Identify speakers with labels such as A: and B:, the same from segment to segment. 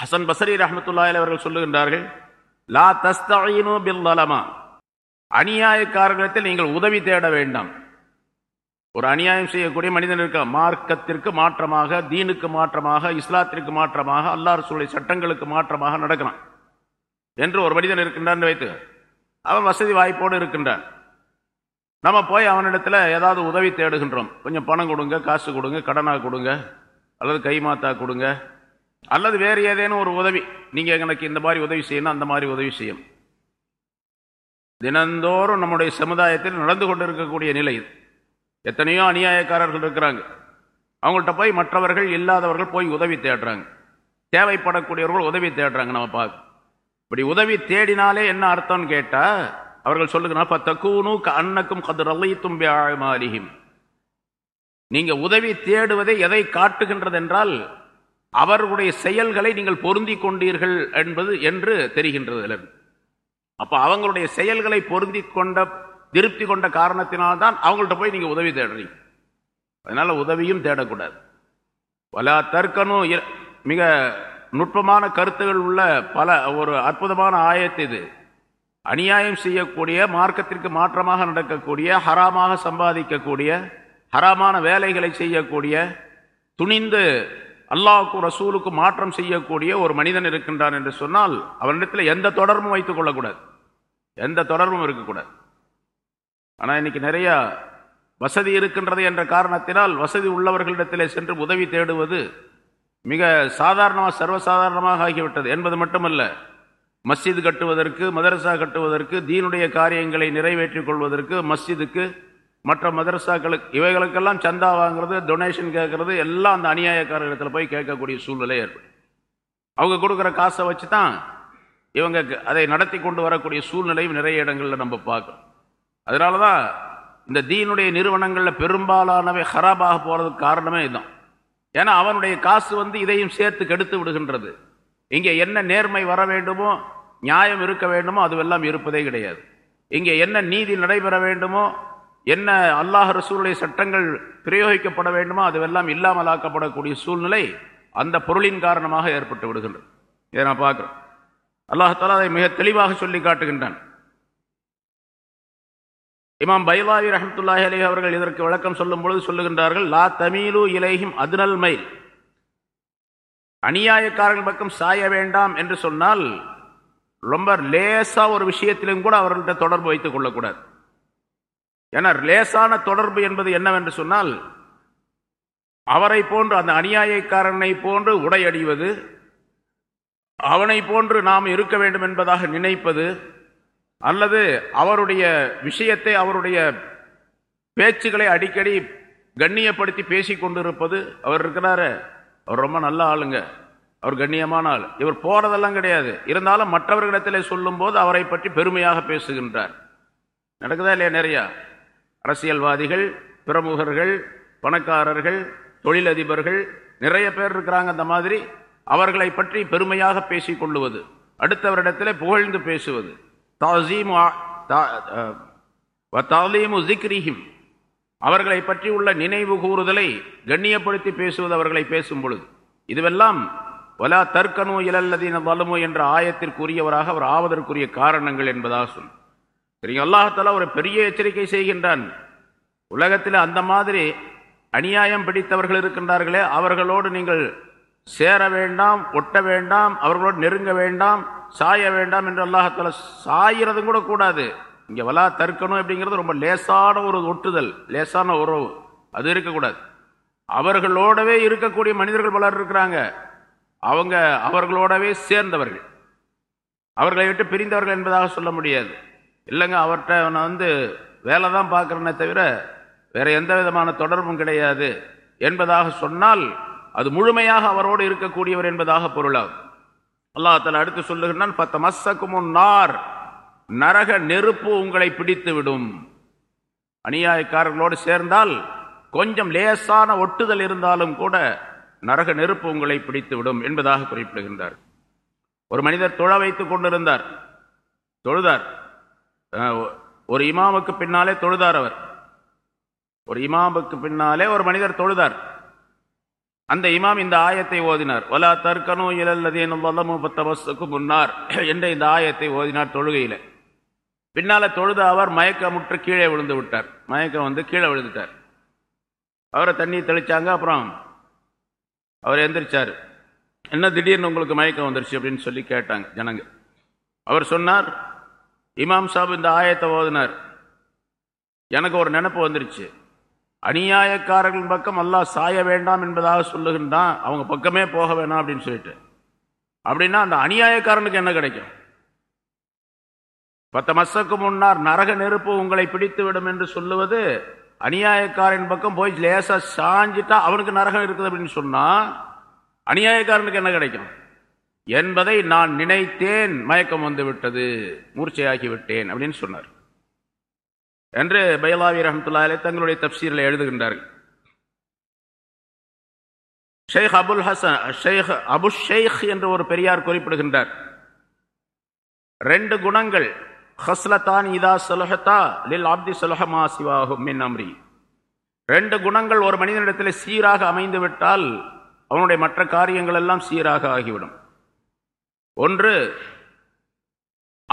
A: ஹசன் பசரி ரஹமத்துல்லாயில் அவர்கள் சொல்லுகின்றார்கள் லா தஸ்தீனு பில்லலமா அநியாயக்காரர்களிடத்தில் நீங்கள் உதவி தேட வேண்டாம். ஒரு அநியாயம் செய்யக்கூடிய மனிதன் இருக்க மார்க்கத்திற்கு மாற்றமாக தீனுக்கு மாற்றமாக இஸ்லாத்திற்கு மாற்றமாக அல்லாஹ் சூழலை சட்டங்களுக்கு மாற்றமாக நடக்கிறான் என்று ஒரு மனிதன் இருக்கின்றான் வைத்து அவன் வசதி வாய்ப்போடு இருக்கின்றான். நம்ம போய் அவனிடத்தில் ஏதாவது உதவி தேடுகின்றோம். கொஞ்சம் பணம் கொடுங்க காசு கொடுங்க கடனாக கொடுங்க அல்லது கைமாத்தா கொடுங்க அல்லது வேறு ஏதேனும் ஒரு உதவி. நீங்க எனக்கு இந்த மாதிரி உதவி செய்யணும் அந்த மாதிரி உதவி செய்யணும். தினந்தோறும் நம்முடைய சமுதாயத்தில் நடந்து கொண்டிருக்கக்கூடிய நிலை இது. எத்தனையோ அநியாயக்காரர்கள் இருக்கிறாங்க. அவங்கள்ட்ட போய் மற்றவர்கள் இல்லாதவர்கள் போய் உதவி தேடுறாங்க. தேவைப்படக்கூடியவர்கள் உதவி தேடுறாங்க நம்ம பார்க்க. இப்படி உதவி தேடினாலே என்ன அர்த்தம்னு கேட்டா அவர்கள் சொல்லுகிறார் தக்கூனு அன்னக்கும் கதிரலைத்தும் மாலிஹிம் நீங்க உதவி தேடுவதை எதை காட்டுகின்றது என்றால் அவர்களுடைய செயல்களை நீங்கள் பொருந்தி கொண்டீர்கள் என்பது என்று தெரிகின்றது அப்போ அவங்களுடைய செயல்களை பொருந்தி கொண்ட திருப்தி கொண்ட காரணத்தினால்தான் அவங்கள்ட்ட போய் நீங்கள் உதவி தேடுறீங்க. அதனால் உதவியும் தேடக்கூடாது. வலா தற்கனும் மிக நுட்பமான கருத்துகள் உள்ள பல ஒரு அற்புதமான ஆயத்து இது. அநியாயம் செய்யக்கூடிய மார்க்கத்திற்கு மாற்றமாக நடக்கக்கூடிய ஹராமாக சம்பாதிக்கக்கூடிய ஹராமான வேலைகளை செய்யக்கூடிய துணிந்து அல்லாவுக்கும் ரசூலுக்கு மாற்றம் செய்யக்கூடிய ஒரு மனிதன் இருக்கின்றான் என்று சொன்னால் அவனிடத்தில் எந்த தொடர்பும் வைத்துக் கொள்ளக்கூடாது. எந்த தொடர்பும் இருக்கக்கூடாது. ஆனால் இன்னைக்கு நிறையா வசதி இருக்கின்றது என்ற காரணத்தினால் வசதி உள்ளவர்களிடத்திலே சென்று உதவி தேடுவது மிக சாதாரணமாக சர்வசாதாரணமாக ஆகிவிட்டது. என்பது மட்டுமல்ல மஸ்ஜித் கட்டுவதற்கு மதரசா கட்டுவதற்கு தீனுடைய காரியங்களை நிறைவேற்றிக் கொள்வதற்கு மஸ்ஜிதுக்கு மற்ற மதரசாக்களுக்கு இவைகளுக்கெல்லாம் சந்தா வாங்குறது டொனேஷன் கேட்கறது எல்லாம் அந்த அநியாயக்காரர்களிடத்தில் போய் கேட்கக்கூடிய சூழ்நிலை ஏற்படும். அவங்க கொடுக்குற காசை வச்சு தான் இவங்க அதை நடத்தி கொண்டு வரக்கூடிய சூழ்நிலையும் நிறைய இடங்களில் நம்ம பார்க்கணும் அதனால தான் இந்த தீனுடைய நிறுவனங்களில் பெரும்பாலானவை ஹராபாக போகிறதுக்கு காரணமே இதுதான். ஏன்னா அவனுடைய காசு வந்து இதையும் சேர்த்து கெடுத்து விடுகின்றது. இங்கே என்ன நேர்மை வர வேண்டுமோ நியாயம் இருக்க வேண்டுமோ அதுவெல்லாம் இருப்பதே கிடையாது. இங்கே என்ன நீதி நடைபெற வேண்டுமோ என்ன அல்லாஹ் ரசூலுடைய சட்டங்கள் பிரயோகிக்கப்பட வேண்டுமோ அதுவெல்லாம் இல்லாமல் ஆக்கப்படக்கூடிய சூழ்நிலை அந்த பொருளின் காரணமாக ஏற்பட்டு விடுகின்றது. இதை நான் பார்க்கிறேன் அல்லாஹால அதை மிக தெளிவாக சொல்லி காட்டுகின்றான். இமாம் பைலாவி ரஹமத்துல்லாஹி அலி அவர்கள் இதற்கு விளக்கம் சொல்லும் பொழுது சொல்லுகின்றார்கள் லா தமிழு இலேஹிம் அதுனல் மைல். அநியாயக்காரர்கள் பக்கம் சாய வேண்டாம் என்று சொன்னால் ரொம்ப லேசாக ஒரு விஷயத்திலும் கூட அவர்கள்ட்ட தொடர்பு வைத்துக் கொள்ளக்கூடாது. ஏன்னா லேசான தொடர்பு என்பது என்னவென்று சொன்னால் அவரை போன்று அந்த அநியாயக்காரனை போன்று உடையடிவது அவனை போன்று நாம் இருக்க வேண்டும் என்பதாக நினைப்பது அல்லது அவருடைய விஷயத்தை அவருடைய பேச்சுகளை அடிக்கடி கண்ணியப்படுத்தி பேசி கொண்டிருப்பது அவர் இருக்கிறாரு அவர் ரொம்ப நல்ல ஆளுங்க அவர் கண்ணியமான ஆள். இவர் போறதெல்லாம் கிடையாது. இருந்தாலும் மற்றவர்களிடத்தில் சொல்லும் போது அவரை பற்றி பெருமையாக பேசுகின்றார். நடக்குதா இல்லையா நிறையா? அரசியல்வாதிகள் பிரமுகர்கள் பணக்காரர்கள் தொழிலதிபர்கள் நிறைய பேர் இருக்கிறாங்க அந்த மாதிரி. அவர்களை பற்றி பெருமையாக பேசிக் கொள்ளுவது. அடுத்தவரிடத்தில் புகழ்ந்து பேசுவது. அவர்களை பற்றி உள்ள நினைவு கூறுதலை கண்ணியப்படுத்தி பேசுவது அவர்களை பேசும் பொழுது. இதுவெல்லாம் வலா தற்கனு இலல்லதீன வலுமு என்ற ஆயத்திற்குரியவராக அவர் ஆவதற்குரிய காரணங்கள் என்பதாக சொல். சரிங்க அல்லாஹால ஒரு பெரிய எச்சரிக்கை செய்கின்றான். உலகத்தில் அந்த மாதிரி அநியாயம் பிடித்தவர்கள் இருக்கின்றார்களே அவர்களோடு நீங்கள் சேர வேண்டாம் ஒட்ட வேண்டாம் அவர்களோடு நெருங்க வேண்டாம் சாய வேண்டாம் என்று அல்லாஹால சாயிறதும் கூட கூடாது. இங்கே வலா தற்கணும் அப்படிங்கிறது ரொம்ப லேசான ஒரு ஒட்டுதல் லேசான உறவு. அது இருக்கக்கூடாது. அவர்களோடவே இருக்கக்கூடிய மனிதர்கள் பலர் இருக்கிறாங்க. அவங்க அவர்களோடவே சேர்ந்தவர்கள். அவர்களை விட்டு பிரிந்தவர்கள் என்பதாக சொல்ல முடியாது. இல்லைங்க அவர்கிட்ட நான் வந்து வேலை தான் பார்க்குறேனே தவிர வேறு எந்த விதமான தொடர்பும் கிடையாது என்பதாக சொன்னால் அது முழுமையாக அவரோடு இருக்கக்கூடியவர் என்பதாக பொருளாகும் அல்லாஹால அடுத்து சொல்லுகிறான் பத்த மசக்கும் நார். நரக நெருப்பு உங்களை பிடித்து விடும் அநியாயக்காரர்களோடு சேர்ந்தால் கொஞ்சம் லேசான ஒட்டுதல் இருந்தாலும் கூட நரக நெருப்பு உங்களை பிடித்து விடும் என்பதாக குறிப்பிடுகின்றார் ஒரு மனிதர் தொழ வைத்துக் கொண்டிருந்தார் தொழுதார். ஒரு இமாமுக்கு பின்னாலே தொழுதார் அவர். ஒரு இமாமுக்கு பின்னாலே ஒரு மனிதர் தொழுதார். அந்த இமாம் இந்த ஆயத்தை ஓதினார். வலா தற்கனோ இழல்லதேனும் வல்லமு பத்தவசுக்கு முன்னார். என்ற இந்த ஆயத்தை ஓதினார் தொழுகையில். பின்னால தொழுத அவர் மயக்கமுற்று கீழே விழுந்து விட்டார். மயக்கம் வந்து கீழே விழுந்துட்டார். அவரை தண்ணி தெளிச்சாங்க அப்புறம் அவர் எந்திரிச்சார். என்ன திடீர்னு உங்களுக்கு மயக்கம் வந்துருச்சு? அப்படின்னு சொல்லி கேட்டாங்க ஜனங்க. அவர் சொன்னார் இமாம் சாப் இந்த ஆயத்தை ஓதினார். எனக்கு ஒரு நினப்பு வந்துருச்சு. அநியாயக்காரர்கள் பக்கம் அல்லாஹ் சாய வேண்டாம் என்பதாக சொல்லுகின்றான் அவங்க பக்கமே போக வேணாம் அப்படின்னு சொல்லிட்டு. அப்படின்னா அந்த அநியாயக்காரனுக்கு என்ன கிடைக்கும்? பத்து மசக்கு முன்னார் நரக நெருப்பு உங்களை பிடித்து விடும் என்று சொல்லுவது அநியாயக்காரன் பக்கம் போய் லேசாக சாஞ்சிட்டா அவனுக்கு நரகம் இருக்குது அப்படின்னு சொன்னால் அநியாயக்காரனுக்கு என்ன கிடைக்கும்? என்பதை நான் நினைத்தேன். மயக்கம் வந்துவிட்டது. மூர்ச்சையாகிவிட்டேன் மூர்ச்சையாகி விட்டேன் அப்படின்னு சொன்னார். என்று பைலாவி ரஹமத்துல்லாலே தங்களுடைய தப்சீரில் எழுதுகின்றார்கள். ஷேக் அபுல் ஹசன் ஷேக் அபு ஷேக் என்று ஒரு பெரியார் குறிப்பிடுகின்றார். ரெண்டு குணங்கள். ஹஸ்லத்தான் இதா சலுஹத்தா லில் அப்தி சலஹமா சிவாகும் மின் அம்ரி. ரெண்டு குணங்கள் ஒரு மனிதனிடத்தில் சீராக அமைந்து விட்டால் அவனுடைய மற்ற காரியங்கள் எல்லாம் சீராக ஆகிவிடும். ஒன்று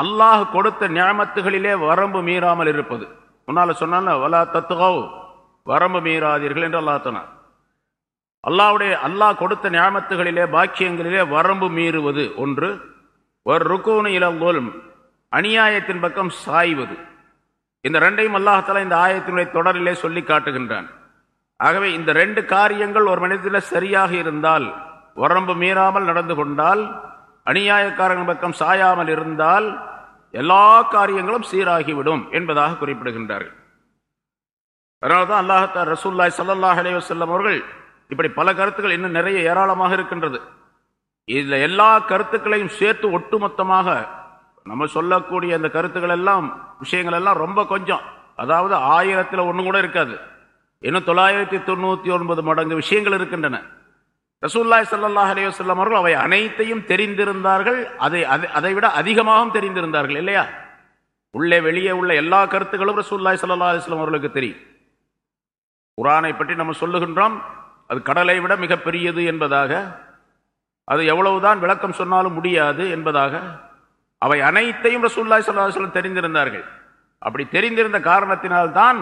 A: அல்லாஹ் கொடுத்த ஞாமத்துகளிலே வரம்பு மீறாமல் இருப்பது. உன்னால் சொன்னால வலா தத்துகோ வரம்பு மீறாதீர்கள் என்று அல்லாஹ் சொன்னார் அல்லாவுடைய அல்லாஹ் கொடுத்த ஞாமத்துகளிலே பாக்கியங்களிலே வரம்பு மீறுவது ஒன்று. ஒரு ருக்கூனு இளங்கோலும் அநியாயத்தின் பக்கம் சாய்வது. இந்த ரெண்டையும் அல்லாஹால இந்த ஆயத்தினுடைய தொடரிலே சொல்லி காட்டுகின்றான். ஆகவே இந்த ரெண்டு காரியங்கள் ஒரு மனிதத்தில் சரியாக இருந்தால் வரம்பு மீறாமல் நடந்து கொண்டால் அநியாயக்காரன் பக்கம் சாயாமல் இருந்தால் எல்லா காரியங்களும் சீராகிவிடும் என்பதாக குறிப்பிடுகின்றார்கள். அதனால்தான் அல்லாஹா ரசூல்லாய் சல்லாஹ் அலேவசல்லம் அவர்கள் இப்படி பல கருத்துக்கள் இன்னும் நிறைய ஏராளமாக இருக்கின்றது. இதில் எல்லா கருத்துக்களையும் சேர்த்து ஒட்டுமொத்தமாக நம்ம சொல்லக்கூடிய அந்த கருத்துக்கள் எல்லாம் விஷயங்கள் எல்லாம் ரொம்ப கொஞ்சம். அதாவது ஆயிரத்தில் ஒன்று கூட இருக்காது. இன்னும் தொள்ளாயிரத்தி தொண்ணூற்றி ஒன்பது மடங்கு விஷயங்கள் இருக்கின்றன. ரசூல்லாய் சல்லாஹ் அலையுசல்லம் அவர்கள் அவை அனைத்தையும் தெரிந்திருந்தார்கள். அதை அதை விட அதிகமாகவும் தெரிந்திருந்தார்கள் இல்லையா? உள்ளே வெளியே உள்ள எல்லா கருத்துக்களும் ரசூல்லாய் சல்லா அலிஸ்லாம் அவர்களுக்கு தெரியும். குரானை பற்றி நம்ம சொல்லுகின்றோம். அது கடலை விட மிகப்பெரியது என்பதாக அது எவ்வளவுதான் விளக்கம் சொன்னாலும் முடியாது என்பதாக அவை அனைத்தையும் ரசூல்லாய் சல்லா தெரிந்திருந்தார்கள். அப்படி தெரிந்திருந்த காரணத்தினால்தான்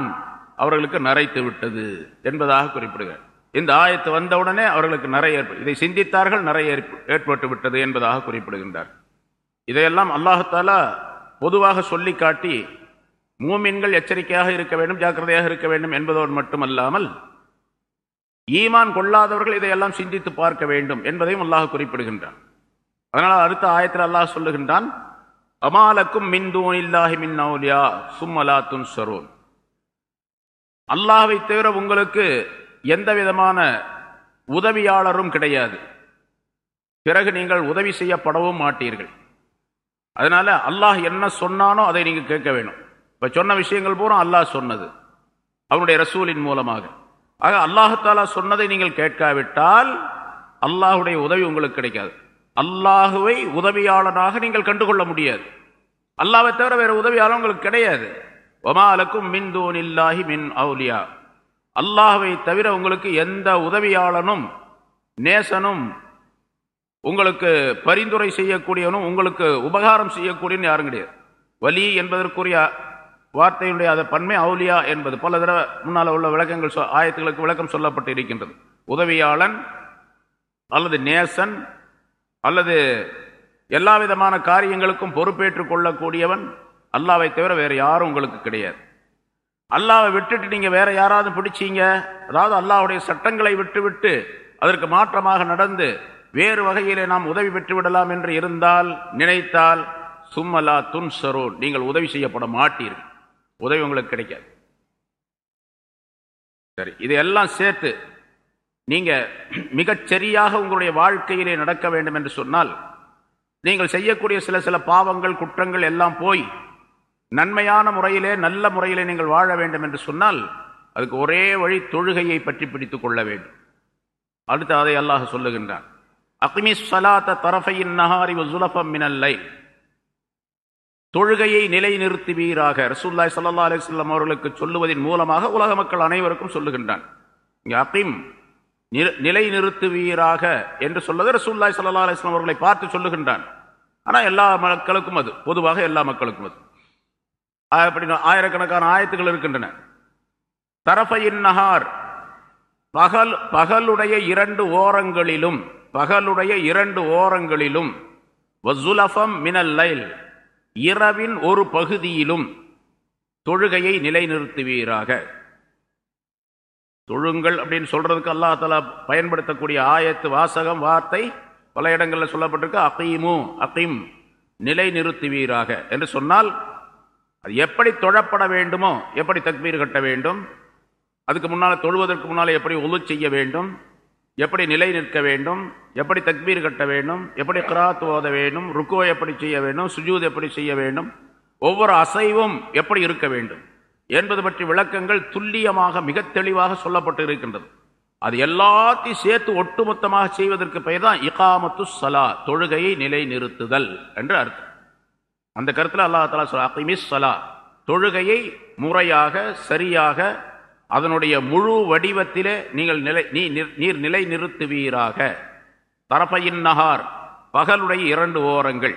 A: அவர்களுக்கு நரைத்து விட்டது என்பதாக குறிப்பிடுகிறார். இந்த ஆயத்து வந்தவுடனே அவர்களுக்கு நிறைய இதை சிந்தித்தார்கள் நிறைய ஏற்பட்டு விட்டது என்பதாக குறிப்பிடுகின்றார். இதையெல்லாம் அல்லாஹாலா பொதுவாக சொல்லி காட்டி மூமின்கள் எச்சரிக்கையாக இருக்க வேண்டும் ஜாக்கிரதையாக இருக்க வேண்டும் என்பதோடு மட்டுமல்லாமல் ஈமான் கொள்ளாதவர்கள் இதையெல்லாம் சிந்தித்து பார்க்க வேண்டும் என்பதையும் அல்லாஹ் குறிப்பிடுகின்றான். அதனால் அடுத்த ஆயத்தில் அல்லாஹ் சொல்லுகின்றான் அமாலக்கும் மின் இல்லாஹி மின் நௌலியா சும்மலா துன் சரோன் அல்லாஹை தவிர உங்களுக்கு எந்த விதமான உதவியாளரும் கிடையாது. பிறகு நீங்கள் உதவி செய்யப்படவும் மாட்டீர்கள். அதனால அல்லாஹ் என்ன சொன்னானோ அதை நீங்கள் கேட்க வேணும். இப்போ சொன்ன விஷயங்கள் பூரா அல்லாஹ் சொன்னது. அவனுடைய ரசூலின் மூலமாக. ஆக அல்லாஹாலா சொன்னதை நீங்கள் கேட்காவிட்டால் அல்லாஹுடைய உதவி உங்களுக்கு கிடைக்காது. அல்லாஹுவை உதவியாளனாக நீங்கள் கண்டுகொள்ள முடியாது. அல்லாவை தவிர வேறு உதவியாளர் உங்களுக்கு கிடையாது. ஒமாலக்கும் மின் தூன் இல்லாஹி மின் அவுலியா. அல்லாஹை தவிர உங்களுக்கு எந்த உதவியாளனும் நேசனும் உங்களுக்கு பரிந்துரை செய்யக்கூடியவனும் உங்களுக்கு உபகாரம் செய்யக்கூடியன்னு யாரும் கிடையாது. வலி என்பதற்குரிய வார்த்தையுடைய அதை பன்மை அவுலியா என்பது பல தடவை முன்னால் உள்ள விளக்கங்கள் ஆயத்துகளுக்கு விளக்கம் சொல்லப்பட்டு இருக்கின்றது. உதவியாளன் அல்லது நேசன் அல்லது எல்லா விதமான காரியங்களுக்கும் பொறுப்பேற்றுக் கொள்ளக்கூடியவன் அல்லாவை தவிர வேறு யாரும் உங்களுக்கு கிடையாது. அல்லாவை விட்டுட்டு நீங்கள் வேற யாராவது பிடிச்சீங்க? அதாவது அல்லாவுடைய சட்டங்களை விட்டுவிட்டு அதற்கு மாற்றமாக நடந்து வேறு வகையிலே நாம் உதவி பெற்று விடலாம் என்று இருந்தால் நினைத்தால் சும்மலா துன்சரோ நீங்கள் உதவி செய்யப்பட மாட்டீர்கள். உதவி உங்களுக்கு கிடைக்காது. சரி இதையெல்லாம் சேர்த்து நீங்கள் மிகச் சரியாக உங்களுடைய வாழ்க்கையிலே நடக்க வேண்டும் என்று சொன்னால் நீங்கள் செய்யக்கூடிய சில சில பாவங்கள் குற்றங்கள் எல்லாம் போய் நன்மையான முறையிலே நல்ல முறையிலே நீங்கள் வாழ வேண்டும் என்று சொன்னால் அதுக்கு ஒரே வழி தொழுகையை பற்றி பிடித்து கொள்ள வேண்டும். அடுத்து அதை அல்லாஹ் சொல்லுகின்றான். அக்மி சலாத்த தரஃபையின் நகாரி சுலபம் மினல்லை தொழுகையை நிலைநிறுத்துவீராக. ரசூல்லாய் சல்லா அலிஸ்லாம் அவர்களுக்கு சொல்லுவதன் மூலமாக உலக மக்கள் அனைவருக்கும் சொல்லுகின்றான். இங்கே அகிம் நிலைநிறுத்துவீராக என்று சொல்வது ரசூல்லாய் சல்லா அலிஸ்லாம் அவர்களை பார்த்து சொல்லுகின்றான். ஆனால் எல்லா மக்களுக்கும் அது பொதுவாக எல்லா மக்களுக்கும் அது. அப்படி ஆயிரக்கணக்கான ஆயத்துகள் இருக்கின்றன. தரஃபையின் நகார் பகல் பகலுடைய இரண்டு ஓரங்களிலும் பகலுடைய இரண்டு ஓரங்களிலும் வசுலஃபம் மினல் லைல் இரவின் ஒரு பகுதியிலும் தொழுகையை நிலைநிறுத்துவீராக. தொழுங்கள் அப்படின்னு சொல்றதுக்கு அல்லாஹ் தலா பயன்படுத்தக்கூடிய ஆயத்து வாசகம் வார்த்தை பல இடங்களில் சொல்லப்பட்டிருக்கு. அகீமு அகீம் நிலைநிறுத்துவீராக. என்று சொன்னால் அது எப்படி தொழப்பட வேண்டுமோ எப்படி தக்பீர் கட்ட வேண்டும் அதுக்கு முன்னால் தொழுவதற்கு முன்னால் எப்படி ஒலு செய்ய வேண்டும் எப்படி நிலை நிற்க வேண்டும் எப்படி தக்பீர் கட்ட வேண்டும் எப்படி கிராத் ஓத வேண்டும் ருக்கோ எப்படி செய்ய வேண்டும் சுஜூத் எப்படி செய்ய வேண்டும் ஒவ்வொரு அசைவும் எப்படி இருக்க வேண்டும் என்பது பற்றி விளக்கங்கள் துல்லியமாக மிக தெளிவாக சொல்லப்பட்டு இருக்கின்றது. அது எல்லாத்தையும் சேர்த்து ஒட்டுமொத்தமாக செய்வதற்கு பெயர் தான் இகாமத்து சலா தொழுகையை நிலை நிறுத்துதல் என்று அர்த்தம். அந்த கருத்தில் அல்லாஹ் தலா சொல்ல அகிமிஸ் சலா தொழுகையை முறையாக சரியாக அதனுடைய முழு வடிவத்திலே நீங்கள் நிலை நீ நீர் நிலை நிறுத்துவீராக தரப்பையின் நகார் பகலுடைய இரண்டு ஓரங்கள்.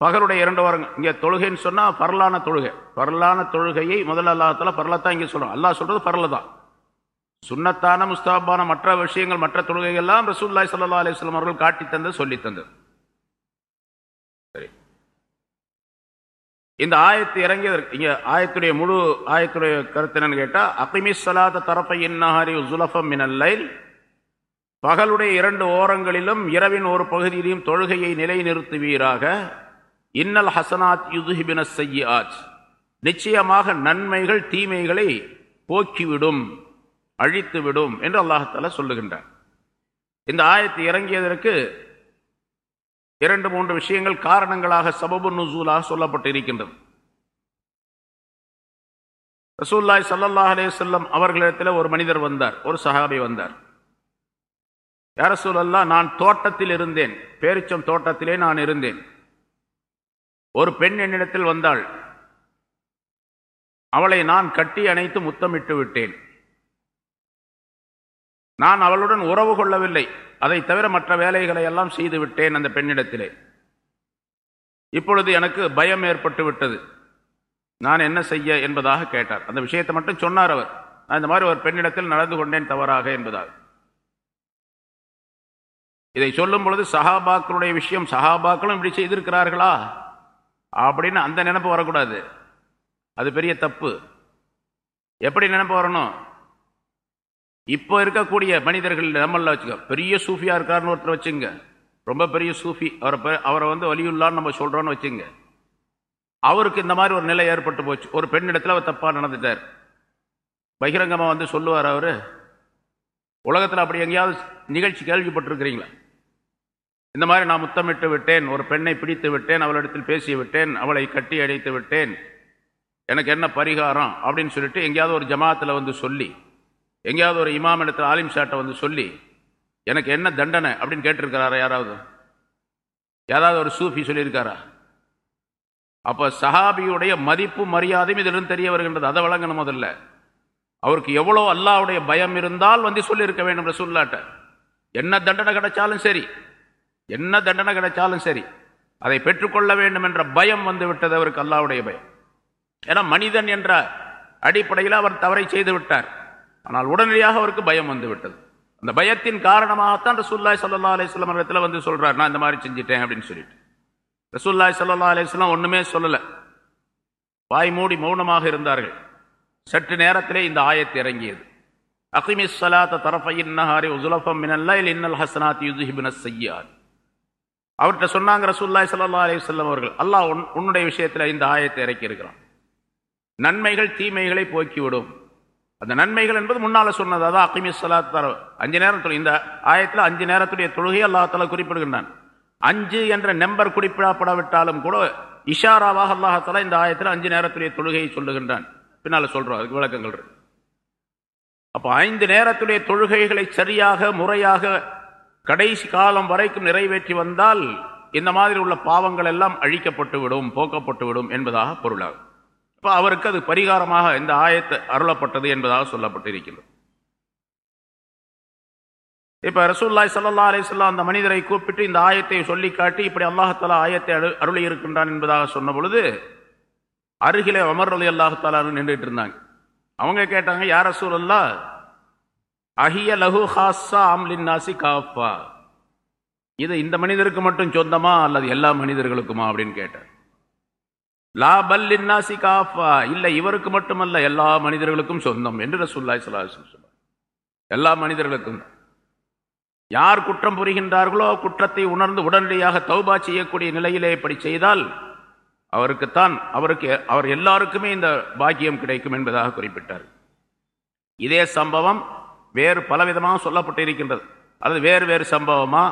A: பகலுடைய இரண்டு ஓரங்கள் இங்கே தொழுகைன்னு சொன்னால் பரலான தொழுகை. பரலான தொழுகையை முதல்ல அல்லாஹால பரலத்தான் இங்கே சொல்றோம் அல்லாஹ் சொல்கிறது பரல தான் சுண்ணத்தான முஸ்தாபான மற்ற விஷயங்கள் மற்ற தொழுகைகள்லாம் ரசூல்லாய் சல்லா அலிஸ்லாம் அவர்கள் காட்டி தந்தது சொல்லி தந்தது இந்த ஆயத்து இறங்கியதற்கு இங்க ஆயத்துடைய முழு ஆயத்துடைய கருத்து என்னன்னு கேட்டா அகிமிஸ் சலாத தரப்பை சுலஃபம் மினல் பகலுடைய இரண்டு ஓரங்களிலும் இரவின் ஒரு பகுதியிலும் தொழுகையை நிலைநிறுத்துவீராக. இன்னல் ஹசனாத் யுதுஹிபின செய்யாத் நிச்சயமாக நன்மைகள் தீமைகளை போக்கிவிடும் அழித்துவிடும் என்று அல்லாஹால சொல்லுகின்றார் இந்த ஆயத்து இறங்கியதற்கு இரண்டு மூன்று விஷயங்கள் காரணங்களாக சபபு நுசூலாக சொல்லப்பட்டு இருக்கின்றது ரசூல்லாய் ஸல்லல்லாஹு அலே வஸல்லம் அவர்களிடத்தில் ஒரு மனிதர் வந்தார் ஒரு சஹாபி வந்தார். யார சூழல்லா நான் தோட்டத்தில் இருந்தேன் பேரிச்சம் தோட்டத்திலே நான் இருந்தேன். ஒரு பெண் என்னிடத்தில் வந்தாள். அவளை நான் கட்டி அணைத்து முத்தமிட்டு விட்டேன். நான் அவளுடன் உறவு கொள்ளவில்லை. அதை தவிர மற்ற வேலைகளை எல்லாம் செய்து விட்டேன் அந்த பெண்ணிடத்திலே. இப்பொழுது எனக்கு பயம் ஏற்பட்டு விட்டது. நான் என்ன செய்ய என்பதாக கேட்டார். அந்த விஷயத்தை மட்டும் சொன்னார் அவர். நான் இந்த மாதிரி ஒரு பெண்ணிடத்தில் நடந்து கொண்டேன் தவறாக என்பதாக இதை சொல்லும் பொழுது சஹாபாக்களுடைய விஷயம் சஹாபாக்களும் இப்படி செய்திருக்கிறார்களா? அப்படின்னு அந்த நினப்பு வரக்கூடாது. அது பெரிய தப்பு. எப்படி நினப்பு வரணும்? இப்போ இருக்கக்கூடிய மனிதர்கள் நம்மள வச்சுக்க. பெரிய சூஃபியா இருக்காருன்னு ஒருத்தர் வச்சுங்க. ரொம்ப பெரிய சூஃபி. அவரை அவரை வந்து வலியுள்ளான்னு நம்ம சொல்றோம்னு வச்சுங்க. அவருக்கு இந்த மாதிரி ஒரு நிலை ஏற்பட்டு போச்சு. ஒரு பெண்ணிடத்துல அவர் தப்பா நடந்துட்டார். பகிரங்கமா வந்து சொல்லுவார் அவரு. உலகத்தில் அப்படி எங்கேயாவது நிகழ்ச்சி கேள்விப்பட்டிருக்கிறீங்களா? இந்த மாதிரி நான் முத்தமிட்டு விட்டேன். ஒரு பெண்ணை பிடித்து விட்டேன். அவளிடத்தில் பேசி விட்டேன். அவளை கட்டி அடைத்து விட்டேன். எனக்கு என்ன பரிகாரம்? அப்படின்னு சொல்லிட்டு எங்கேயாவது ஒரு ஜமாத்தில் வந்து சொல்லி எங்கேயாவது ஒரு இமாம் இடத்துல ஆலிம் ஷாட்டை வந்து சொல்லி எனக்கு என்ன தண்டனை? அப்படின்னு கேட்டிருக்கிறாரா யாராவது? யாராவது ஒரு சூஃபி சொல்லியிருக்காரா? அப்போ சஹாபியுடைய மதிப்பு மரியாதையும் இதிலிருந்து தெரிய வருகின்றது. அதை வழங்கணும் முதல்ல. அவருக்கு எவ்வளோ அல்லாவுடைய பயம் இருந்தால் வந்து சொல்லியிருக்க வேண்டும் ரசூல்லாட்ட என்ன தண்டனை கிடைச்சாலும் சரி. என்ன தண்டனை கிடைச்சாலும் சரி. அதை பெற்றுக்கொள்ள வேண்டும் என்ற பயம் வந்து விட்டது அவருக்கு அல்லாவுடைய பயம். ஏன்னா மனிதன் என்ற அடிப்படையில் அவர் தவறை செய்து விட்டார். ஆனால் உடனடியாக அவருக்கு பயம் வந்துவிட்டது அந்த பயத்தின் காரணமாகத்தான் ரசூல்லாய் சல்லா அலிஸ்லாம் இடத்துல வந்து சொல்கிறார் நான் இந்த மாதிரி செஞ்சிட்டேன் அப்படின்னு சொல்லிட்டு. ரசூல்லாய் சல்லா அலிஸ்லாம் ஒன்றுமே சொல்லலை. வாய் மூடி மௌனமாக இருந்தார்கள். சற்று நேரத்திலே இந்த ஆயத்து இறங்கியது. அகிமிஸ் சலாத்த தரஃபையின் நஹாரி உசுலஃபம் மினல்லைல் இன்னல் ஹசனாத் யுதுஹிபின செய்யார் அவர்கிட்ட சொன்னாங்க ரசூல்லாய் சல்லா அலிஸ்லாம் அவர்கள் அல்லாஹ் உன்- உன்னுடைய விஷயத்தில் இந்த ஆயத்தை இறக்கி இருக்கிறான் நன்மைகள் தீமைகளை போக்கிவிடும். அந்த நன்மைகள் என்பது முன்னால் சொன்னது அதான் அகிமி சலாத் தர அஞ்சு நேரம் இந்த ஆயத்தில் அஞ்சு நேரத்துடைய தொழுகை அல்லாஹால குறிப்பிடுகின்றான். அஞ்சு என்ற நம்பர் குறிப்பிடப்படாவிட்டாலும் கூட இஷாராவாக அல்லாஹால இந்த ஆயத்தில் அஞ்சு நேரத்துடைய தொழுகையை சொல்லுகின்றான். பின்னால் சொல்றோம் அதுக்கு விளக்கங்கள் அப்போ ஐந்து நேரத்துடைய தொழுகைகளை சரியாக முறையாக கடைசி காலம் வரைக்கும் நிறைவேற்றி வந்தால் இந்த மாதிரி உள்ள பாவங்கள் எல்லாம் அழிக்கப்பட்டு விடும் போக்கப்பட்டு விடும் என்பதாக பொருளாகும். இப்போ அவருக்கு அது பரிகாரமாக இந்த ஆயத்தை அருளப்பட்டது என்பதாக சொல்லப்பட்டிருக்கிறது இப்போ ரசூல்லாய் சல்லா அலிஸ்லாம் அந்த மனிதரை கூப்பிட்டு இந்த ஆயத்தை சொல்லி காட்டி இப்படி அல்லாஹாலா ஆயத்தை அரு அருளி இருக்கின்றான் என்பதாக சொன்ன பொழுது அருகிலே அமர் அலி அல்லாஹாலா நின்றுட்டு இருந்தாங்க. அவங்க கேட்டாங்க யார் ரசூல் அல்லா அஹிய லஹு ஹாஸா அம்லின் நாசி காஃபா? இது இந்த மனிதருக்கு மட்டும் சொந்தமா அல்லது எல்லா மனிதர்களுக்குமா அப்படின்னு கேட்டார். லா பல்லின் காஃபா. இல்லை இவருக்கு மட்டுமல்ல எல்லா மனிதர்களுக்கும் சொந்தம் என்று ரசூல்லாய் சலாஹம் சொன்னார். எல்லா மனிதர்களுக்கும். யார் குற்றம் புரிகின்றார்களோ குற்றத்தை உணர்ந்து உடனடியாக தௌபா செய்யக்கூடிய நிலையிலே இப்படி செய்தால் அவருக்குத்தான் அவருக்கு அவர் எல்லாருக்குமே இந்த பாக்கியம் கிடைக்கும் என்பதாக குறிப்பிட்டார். இதே சம்பவம் வேறு பலவிதமாக சொல்லப்பட்டு இருக்கின்றது அல்லது வேறு வேறு சம்பவமா?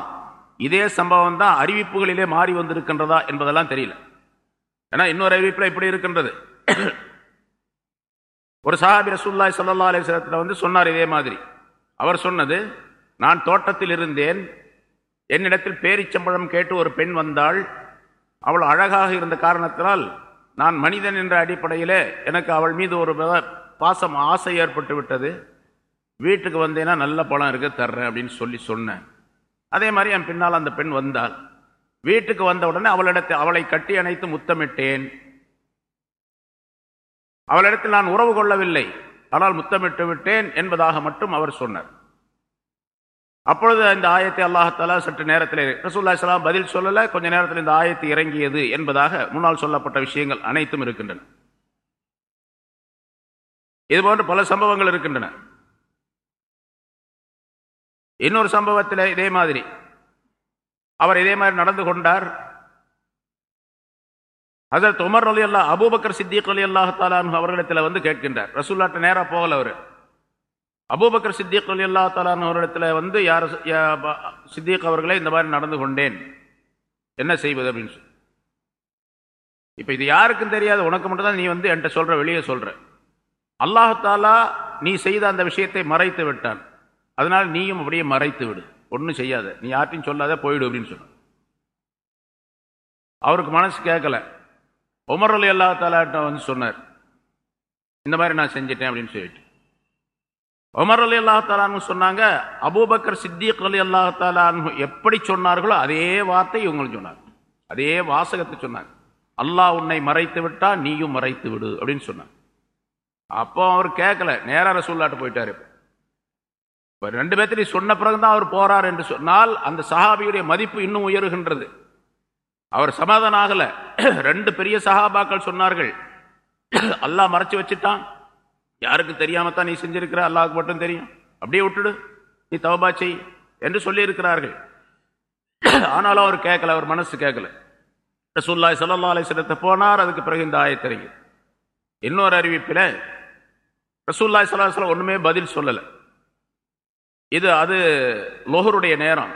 A: இதே சம்பவம் தான் அறிவிப்புகளிலே மாறி வந்திருக்கின்றதா என்பதெல்லாம் தெரியல. ஏன்னா இன்னொரு அறிவிப்பில் இப்படி இருக்கின்றது. ஒரு சஹாபி ரசூல்லாய் சல்லா அலிஸ்லத்தில் வந்து சொன்னார் இதே மாதிரி. அவர் சொன்னது நான் தோட்டத்தில் இருந்தேன். என்னிடத்தில் பேரிச்சம்பழம் கேட்டு ஒரு பெண் வந்தாள். அவள் அழகாக இருந்த காரணத்தினால் நான் மனிதன் என்ற அடிப்படையிலே எனக்கு அவள் மீது ஒரு பாசம் ஆசை ஏற்பட்டு விட்டது. வீட்டுக்கு வந்தேன்னா நல்ல பழம் இருக்க தர்றேன் அப்படின்னு சொல்லி சொன்னேன். அதே மாதிரி என் பின்னால் அந்த பெண் வந்தாள். வீட்டுக்கு வந்த உடனே அவளிடத்தை அவளை கட்டி அணைத்து முத்தமிட்டேன். அவளிடத்தில் நான் உறவு கொள்ளவில்லை. ஆனால் முத்தமிட்டு விட்டேன் என்பதாக மட்டும் அவர் சொன்னார். அப்பொழுது இந்த ஆயத்தை அல்லாஹாலா சற்று நேரத்தில் ரசூல்லா இஸ்லாம் பதில் சொல்லல. கொஞ்ச நேரத்தில் இந்த ஆயத்தை இறங்கியது என்பதாக முன்னால் சொல்லப்பட்ட விஷயங்கள் அனைத்தும் இருக்கின்றன. இது போன்ற பல சம்பவங்கள் இருக்கின்றன. இன்னொரு சம்பவத்தில் இதே மாதிரி அவர் இதே மாதிரி நடந்து கொண்டார். அதற்கு உமர் அலி அல்லா அபூபக்கர் சித்திக் அலி அல்லாஹாலான் அவர்களிடத்தில் வந்து கேட்கின்றார். ரசூல்லாட்ட நேராக போகல அவர். அபூபக்கர் சித்திக் அலி அல்லா தாலான் அவரிடத்தில் வந்து யார் சித்திக் அவர்களே இந்த மாதிரி நடந்து கொண்டேன். என்ன செய்வது? அப்படின்னு சொல்லி இப்போ இது யாருக்கும் தெரியாது. உனக்கு மட்டும் தான் நீ வந்து என்கிட்ட சொல்கிற வெளியே சொல்கிற அல்லாஹாலா நீ செய்த அந்த விஷயத்தை மறைத்து விட்டான். அதனால் நீயும் அப்படியே மறைத்து விடு. ஒன்றும் செய்யாத. நீ யார்ட்டையும் சொல்லாத போயிடு அப்படின்னு சொன்ன அவருக்கு மனசு கேட்கல உமரல் எல்லா அல்லா வந்து சொன்னார் இந்த மாதிரி நான் செஞ்சிட்டேன் அப்படின்னு சொல்லிட்டு. உமர் அலி அல்லாஹாலான்னு சொன்னாங்க அபூபக்கர் சித்திக் அலி அல்லாஹாலான்னு எப்படி சொன்னார்களோ அதே வார்த்தை இவங்களும் சொன்னார் அதே வாசகத்தை சொன்னாங்க. அல்லாஹ் உன்னை மறைத்து விட்டா நீயும் மறைத்து விடு அப்படின்னு சொன்னாங்க. அப்போ அவர் கேட்கல நேராக ரசூல்லாட்டு போயிட்டாரு. இப்போ ரெண்டு பேர்த்தையும் சொன்ன பிறகுதான் அவர் போறார் என்று சொன்னால் அந்த சஹாபியுடைய மதிப்பு இன்னும் உயருகின்றது. அவர் சமாதானம் ஆகலை. ரெண்டு பெரிய சஹாபாக்கள் சொன்னார்கள் அல்லாஹ் மறைச்சு வச்சுட்டான். யாருக்கு தெரியாமல் தான் நீ செஞ்சிருக்கிற? அல்லாவுக்கு மட்டும் தெரியும். அப்படியே விட்டுடு. நீ தவபா செய் என்று சொல்லியிருக்கிறார்கள். ஆனாலும் அவர் கேட்கல அவர் மனசு கேட்கல. ரசூல்லாய் சல்லா அலிஸ்லத்தை போனார் அதுக்கு பிறகு இந்த ஆயத்திறங்கி இன்னொரு அறிவிப்பில் ரசூல்லாய் சல்லாஹ் ஒன்றுமே பதில் சொல்லலை. இது அது லோகருடைய நேரம்.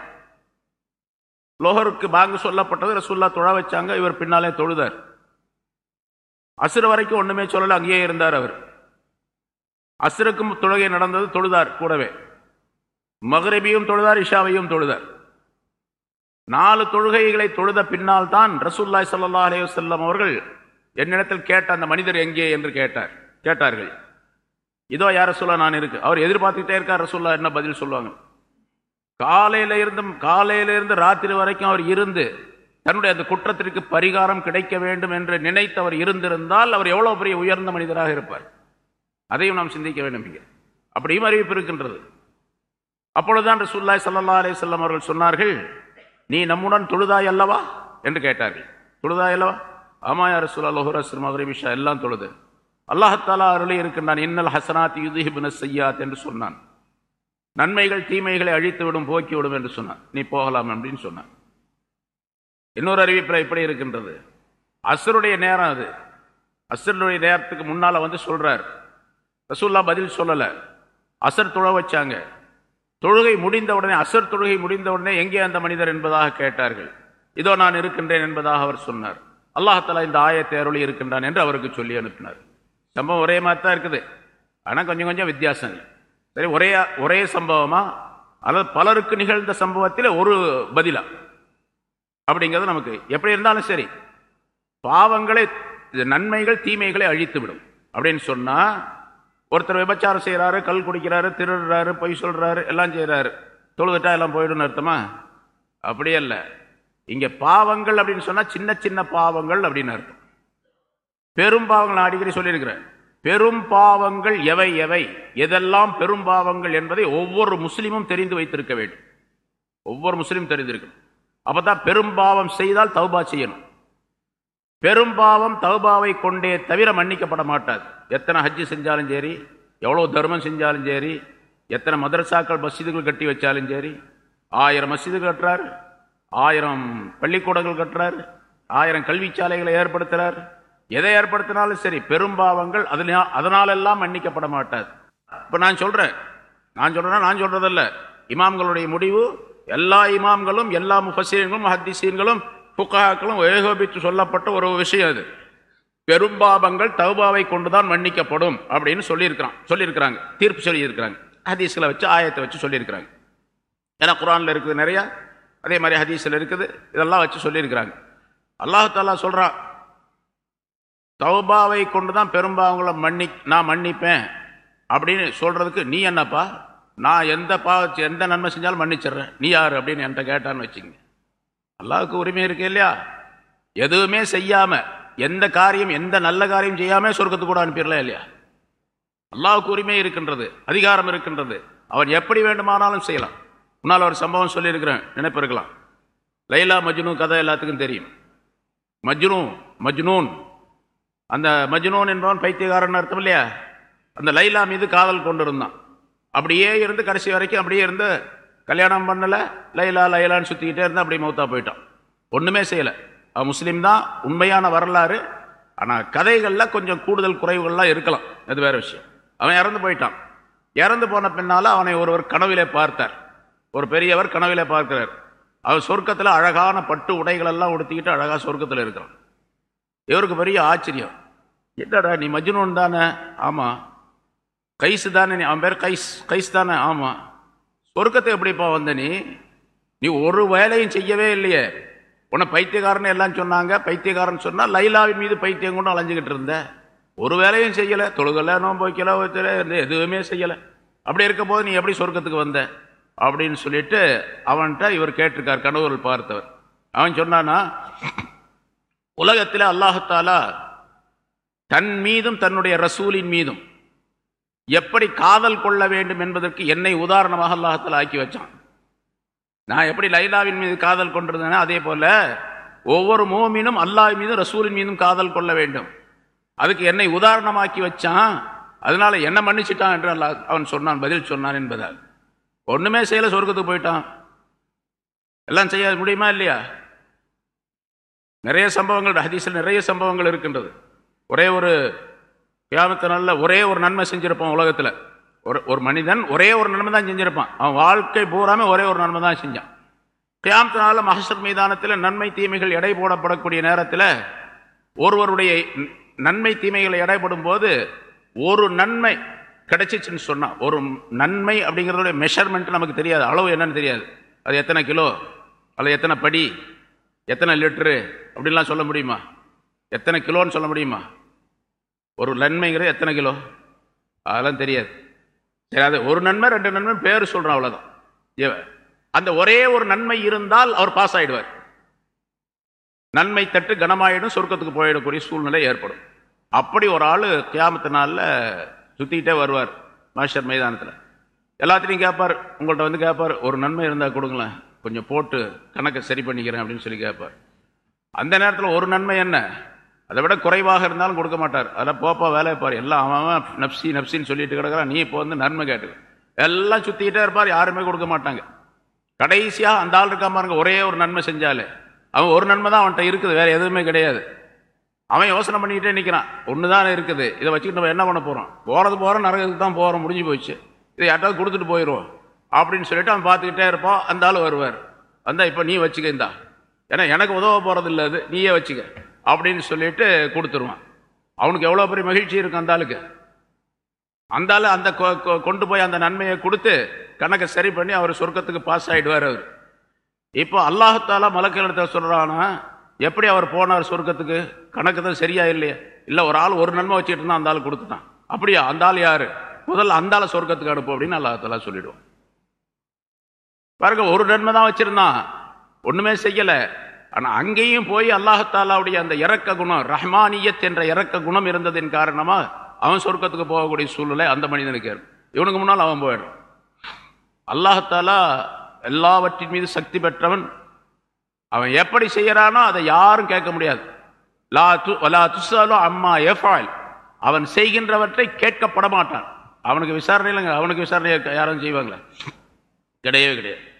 A: லோகருக்கு பாங்கு சொல்லப்பட்டது ரசுல்லா தொழ வச்சாங்க இவர் பின்னாலே தொழுதார். அசுர வரைக்கும் ஒன்றுமே சொல்லலை அங்கேயே இருந்தார் அவர். அசுருக்கும் தொழுகை நடந்தது தொழுதார் கூடவே. மகரபியும் தொழுதார் இஷாவையும் தொழுதார். நாலு தொழுகைகளை தொழுத பின்னால் தான் ரசூல்லாய் சல்லா அலையுசல்லம் அவர்கள் என்னிடத்தில் கேட்ட அந்த மனிதர் எங்கே என்று கேட்டார். கேட்டார்கள். இதோ யார சொல்ல நான் இருக்கு. அவர் எதிர்பார்த்துக்கிட்டே இருக்கார் ரசூல்லா என்ன பதில் சொல்லுவாங்க? காலையில இருந்து காலையில இருந்து ராத்திரி வரைக்கும் அவர் இருந்து தன்னுடைய அந்த குற்றத்திற்கு பரிகாரம் கிடைக்க வேண்டும் என்று நினைத்து அவர் இருந்திருந்தால் அவர் எவ்வளவு பெரிய உயர்ந்த மனிதராக இருப்பார். அதையும் நாம் சிந்திக்க வேண்டும் இங்கே. அப்படியும் அறிவிப்பு இருக்கின்றது. அப்பொழுதுதான் ரசூல்லாய் சல்லா அலே செல்லம் அவர்கள் சொன்னார்கள் நீ நம்முடன் தொழுதாய் அல்லவா? என்று கேட்டார்கள். தொழுதாய் அல்லவா? ஆமா யார் ரசூல்லா லோஹரஸ் விஷா எல்லாம் தொழுது. அல்லாஹாலா அருளி இருக்கின்றான் இன்னல் ஹசனாத் யுதிஹிபின செய்யாத் என்று சொன்னான். நன்மைகள் தீமைகளை அழித்து விடும் போக்கிவிடும் என்று சொன்னான். நீ போகலாம் அப்படின்னு சொன்னான். இன்னொரு அறிவிப்பில் எப்படி இருக்கின்றது. அசருடைய நேரம் அது. அசருடைய நேரத்துக்கு முன்னால வந்து சொல்கிறார் ரசூல்லா பதில் சொல்லலை. அசர் தொழ வச்சாங்க. தொழுகை முடிந்தவுடனே அசர் தொழுகை முடிந்த உடனே எங்கே அந்த மனிதர் என்பதாக கேட்டார்கள். இதோ நான் இருக்கின்றேன் என்பதாக அவர் சொன்னார். அல்லாஹலா இந்த ஆயத்தை அருளி இருக்கின்றான் என்று அவருக்கு சொல்லி அனுப்பினார். சம்பவம் ஒரே மாதிரி தான் இருக்குது. ஆனால் கொஞ்சம் கொஞ்சம் வித்தியாசம். சரி ஒரே ஒரே சம்பவமா? அதாவது பலருக்கு நிகழ்ந்த சம்பவத்தில் ஒரு பதிலா? அப்படிங்கிறது நமக்கு எப்படி இருந்தாலும் சரி. பாவங்களை நன்மைகள் தீமைகளை அழித்து விடும் அப்படின்னு சொன்னால் ஒருத்தர் விபச்சாரம் செய்கிறாரு கல் குடிக்கிறாரு திருடுறாரு பொய் சொல்கிறாரு எல்லாம் செய்கிறாரு தொழுதுட்டா எல்லாம் போயிடும்னு அர்த்தமா? அப்படியே இல்லை. இங்கே பாவங்கள் அப்படின்னு சொன்னால் சின்ன சின்ன பாவங்கள் அப்படின்னு அர்த்தம். பெரும் பாவங்கள் நான் அடிக்கடி சொல்லியிருக்கிறேன். பெரும் பாவங்கள் எவை எவை? எதெல்லாம் பெரும் பாவங்கள் என்பதை ஒவ்வொரு முஸ்லீமும் தெரிந்து வைத்திருக்க வேண்டும். ஒவ்வொரு முஸ்லீமும் தெரிந்திருக்கணும். அப்போ தான் பெரும்பாவம் செய்தால் தௌபா செய்யணும். பெரும்பாவம் தௌபாவை கொண்டே தவிர மன்னிக்கப்பட மாட்டாது. எத்தனை ஹஜ்ஜு செஞ்சாலும் சரி எவ்வளோ தர்மம் செஞ்சாலும் சரி எத்தனை மதரசாக்கள் மசிதுகள் கட்டி வச்சாலும் சரி ஆயிரம் மசிதுகள் கட்டுறார் ஆயிரம் பள்ளிக்கூடங்கள் கட்டுறார் ஆயிரம் கல்விச்சாலைகளை ஏற்படுத்துகிறார் எதை ஏற்படுத்தினாலும் சரி பெரும்பாவங்கள் அதில் அதனாலெல்லாம் மன்னிக்கப்பட மாட்டாது. இப்போ நான் சொல்கிறேன் நான் சொல்கிறேன்னா நான் சொல்கிறதில்ல இமாம்களுடைய முடிவு எல்லா இமாம்களும் எல்லா முஃபசீன்களும் ஹத்தீசீன்களும் புக்காக்களும் ஏகோபித்து சொல்லப்பட்ட ஒரு விஷயம் அது. பெரும்பாவங்கள் தௌபாவை கொண்டுதான் மன்னிக்கப்படும் அப்படின்னு சொல்லியிருக்கிறான் சொல்லியிருக்கிறாங்க. தீர்ப்பு சொல்லியிருக்கிறாங்க. ஹதீஸில் வச்சு ஆயத்தை வச்சு சொல்லியிருக்கிறாங்க. ஏன்னா குரானில் இருக்குது நிறையா அதே மாதிரி ஹதீஸில் இருக்குது இதெல்லாம் வச்சு சொல்லியிருக்கிறாங்க. அல்லாஹாலா சொல்கிறான் தௌபாவை கொண்டு தான் பெரும்பாவங்களை மன்னி நான் மன்னிப்பேன் அப்படின்னு சொல்கிறதுக்கு நீ என்னப்பா? நான் எந்த பாவச்சு எந்த நன்மை செஞ்சாலும் மன்னிச்சிடுறேன். நீ யார் அப்படின்னு என்கிட்ட கேட்டான்னு வச்சுங்க அல்லாவுக்கு உரிமை இருக்கு இல்லையா? எதுவுமே செய்யாம எந்த காரியம் எந்த நல்ல காரியம் செய்யாம சொர்க்கத்துக்கு கூட அனுப்பிடலாம் இல்லையா? அல்லாவுக்கு உரிமை இருக்கின்றது அதிகாரம் இருக்கின்றது. அவன் எப்படி வேண்டுமானாலும் செய்யலாம். முன்னால் ஒரு சம்பவம் சொல்லியிருக்கிறேன் நினைப்பிருக்கலாம் லைலா மஜ்னு கதை எல்லாத்துக்கும் தெரியும். மஜ்னு மஜ்னூன் அந்த மஜ்னோன் என்பவன் பைத்தியகாரன் அர்த்தம் இல்லையா? அந்த லைலா மீது காதல் கொண்டு இருந்தான் அப்படியே இருந்து கடைசி வரைக்கும் அப்படியே இருந்து கல்யாணம் பண்ணலை லைலா லைலான்னு சுற்றிக்கிட்டே இருந்து அப்படியே மௌத்தா போயிட்டான். ஒன்றுமே செய்யலை. அவன் முஸ்லீம் தான் உண்மையான வரலாறு. ஆனால் கதைகளில் கொஞ்சம் கூடுதல் குறைவுகள்லாம் இருக்கலாம். அது வேற விஷயம். அவன் இறந்து போயிட்டான். இறந்து போன பின்னால் அவனை ஒருவர் கனவிலே பார்த்தார். ஒரு பெரியவர் கனவிலே பார்க்கிறார். அவர் சொர்க்கத்தில் அழகான பட்டு உடைகளெல்லாம் உடுத்திக்கிட்டு அழகாக சொர்க்கத்தில் இருக்கிறான். இவருக்கு பெரிய ஆச்சரியம்? என்னடா நீ மஜ்னூன் தானே? ஆமாம் கைஸ் தானே நீ? அவன் பேர் கைஸ். கைஸ் தானே? ஆமாம் சொர்க்கத்தை எப்படிப்பா வந்த நீ? நீ ஒரு வேலையும் செய்யவே இல்லையே. உன்னை பைத்தியக்காரன் எல்லாம் சொன்னாங்க. பைத்தியக்காரன் சொன்னால் லைலாவின் மீது பைத்தியம் கொண்டு அலைஞ்சிக்கிட்டு இருந்த. ஒரு வேலையும் செய்யலை. தொழுகலை நோம்பு வைக்கல வைக்கல எதுவுமே செய்யலை. அப்படி இருக்கும் போது நீ எப்படி சொர்க்கத்துக்கு வந்த? அப்படின்னு சொல்லிட்டு அவன்கிட்ட இவர் கேட்டிருக்கார். கணவர்கள் பார்த்தவர். அவன் சொன்னானா உலகத்தில் அல்லாஹத்தாலா தன் மீதும் தன்னுடைய ரசூலின் மீதும் எப்படி காதல் கொள்ள வேண்டும் என்பதற்கு என்னை உதாரணமாக அல்லாஹத்தில் ஆக்கி வச்சான். நான் எப்படி லைலாவின் மீது காதல் கொண்டிருந்தேனோ அதே போல ஒவ்வொரு மோமினும் அல்லாஹ் மீதும் ரசூலின் மீதும் காதல் கொள்ள வேண்டும். அதுக்கு என்னை உதாரணமாக்கி வச்சான். அதனால என்ன மன்னிச்சிட்டான் என்று அல்லாஹ் அவன் சொன்னான் பதில் சொன்னான் என்பதால். ஒன்றுமே செய்யலை சொர்க்கத்துக்கு போயிட்டான். எல்லாம் செய்ய முடியுமா இல்லையா? நிறைய சம்பவங்கள் ஹதீஸில் நிறைய சம்பவங்கள் இருக்கின்றது. ஒரே ஒரு கியாமத்தினால ஒரே ஒரு நன்மை செஞ்சுருப்பான் உலகத்தில். ஒரு ஒரு மனிதன் ஒரே ஒரு நன்மை தான் செஞ்சுருப்பான். அவன் வாழ்க்கை பூராமே ஒரே ஒரு நன்மை தான் செஞ்சான். கியாமத்தினால மகசர் மைதானத்தில் நன்மை தீமைகள் எடை போடப்படக்கூடிய நேரத்தில் ஒருவருடைய நன்மை தீமைகளை எடைப்படும் போது ஒரு நன்மை கிடைச்சிச்சுன்னு சொன்னால் ஒரு நன்மை அப்படிங்கிறதுடைய மெஷர்மெண்ட் நமக்கு தெரியாது. அளவு என்னன்னு தெரியாது. அது எத்தனை கிலோ அது எத்தனை படி எத்தனை லிட்டரு அப்படின்லாம் சொல்ல முடியுமா? எத்தனை கிலோன்னு சொல்ல முடியுமா? ஒரு நன்மைங்கிறது எத்தனை கிலோ? அதெல்லாம் தெரியாது. சரி அது ஒரு நன்மை ரெண்டு நன்மை பேர் சொல்கிறோம் அவ்வளோதான் அந்த ஒரே ஒரு நன்மை இருந்தால் அவர் பாஸ் ஆகிடுவார் நன்மை தட்டு கனமாயிடும் சொர்க்கத்துக்கு போயிடக்கூடிய சூழ்நிலை ஏற்படும். அப்படி ஒரு ஆள் கியாமத்து நாளில் சுற்றிக்கிட்டே வருவார் மாஸ்டர் மைதானத்தில். எல்லாத்திலையும் கேட்பார் உங்கள்கிட்ட வந்து கேட்பார் ஒரு நன்மை இருந்தால் கொடுங்களேன். கொஞ்சம் போட்டு கணக்கை சரி பண்ணிக்கிறேன் அப்படின்னு சொல்லி கேட்பார். அந்த நேரத்தில் ஒரு நன்மை என்ன? அதை விட குறைவாக இருந்தாலும் கொடுக்க மாட்டார். அதில் போப்பா வேலையை எல்லாம் அவன் நப்சி நப்சின்னு சொல்லிட்டு கிடக்கிறான். நீ இப்போ வந்து நன்மை கேட்டு எல்லாம் சுற்றிக்கிட்டே இருப்பார். யாருமே கொடுக்க மாட்டாங்க. கடைசியாக அந்த ஆள் இருக்கா பாருங்க ஒரே ஒரு நன்மை செஞ்சாலே. அவன் ஒரு நன்மை தான் அவன்கிட்ட இருக்குது. வேறு எதுவுமே கிடையாது. அவன் யோசனை பண்ணிக்கிட்டே நிற்கிறான் ஒன்று தான் இருக்குது. இதை வச்சுக்கிட்டு நம்ம என்ன பண்ண போகிறோம் போகிறது போகிறோம் நரகத்துக்கு தான் போகிறோம் முடிஞ்சு போச்சு. இதை யார்ட்டாவது கொடுத்துட்டு போயிடுவோம் அப்படின்னு சொல்லிட்டு அவன் பார்த்துக்கிட்டே இருப்பான். அந்த ஆள் வருவார். வந்தால் இப்போ நீ வச்சுக்க இந்தா. ஏன்னா எனக்கு உதவ போகிறது இல்லை அது. நீயே வச்சுக்க. அப்படின்னு சொல்லிட்டு கொடுத்துருவான். அவனுக்கு எவ்வளோ பெரிய மகிழ்ச்சி இருக்கும் அந்த ஆளுக்கு. அந்த ஆள் அந்த கொண்டு போய் அந்த நன்மையை கொடுத்து கணக்கை சரி பண்ணி அவர் சொர்க்கத்துக்கு பாஸ் ஆகிடுவார் அவர். இப்போ அல்லாஹத்தாலா மலக்கிழத்தை சொல்கிறானா எப்படி அவர் போனார் சொர்க்கத்துக்கு? கணக்கு தான் சரியா இல்லையா? இல்லை ஒரு ஆள் ஒரு நன்மை வச்சுட்டு இருந்தால் அந்த ஆள் கொடுத்துட்டான். அப்படியா? அந்த ஆள் யார்? முதல்ல அந்த ஆள் சொர்க்கத்துக்கு அனுப்பு அப்படின்னு அல்லாஹத்தாலா சொல்லிவிடுவோம் பாருங்க ஒரு நன்மை தான் வச்சிருந்தான். ஒண்ணுமே செய்யல. ஆனா அங்கேயும் போய் அல்லாஹாலாவுடைய அந்த இறக்க குணம் ரஹ்மானியத் என்ற இறக்க குணம் இருந்ததின் காரணமா அவன் சொர்க்கத்துக்கு போகக்கூடிய சூழ்நிலை அந்த மனிதனுக்கு இவனுக்கு முன்னால் அவன் போயிடுறான். அல்லாஹாலா எல்லாவற்றின் மீது சக்தி பெற்றவன். அவன் எப்படி செய்யறானோ அதை யாரும் கேட்க முடியாது. லா து லா துசாலோ அம்மா எஃபாயில் அவன் செய்கின்றவற்றை கேட்கப்பட மாட்டான். அவனுக்கு விசாரணை இல்லைங்க. அவனுக்கு விசாரணை யாரும் செய்வாங்களா? கிடையவே கிடையாது.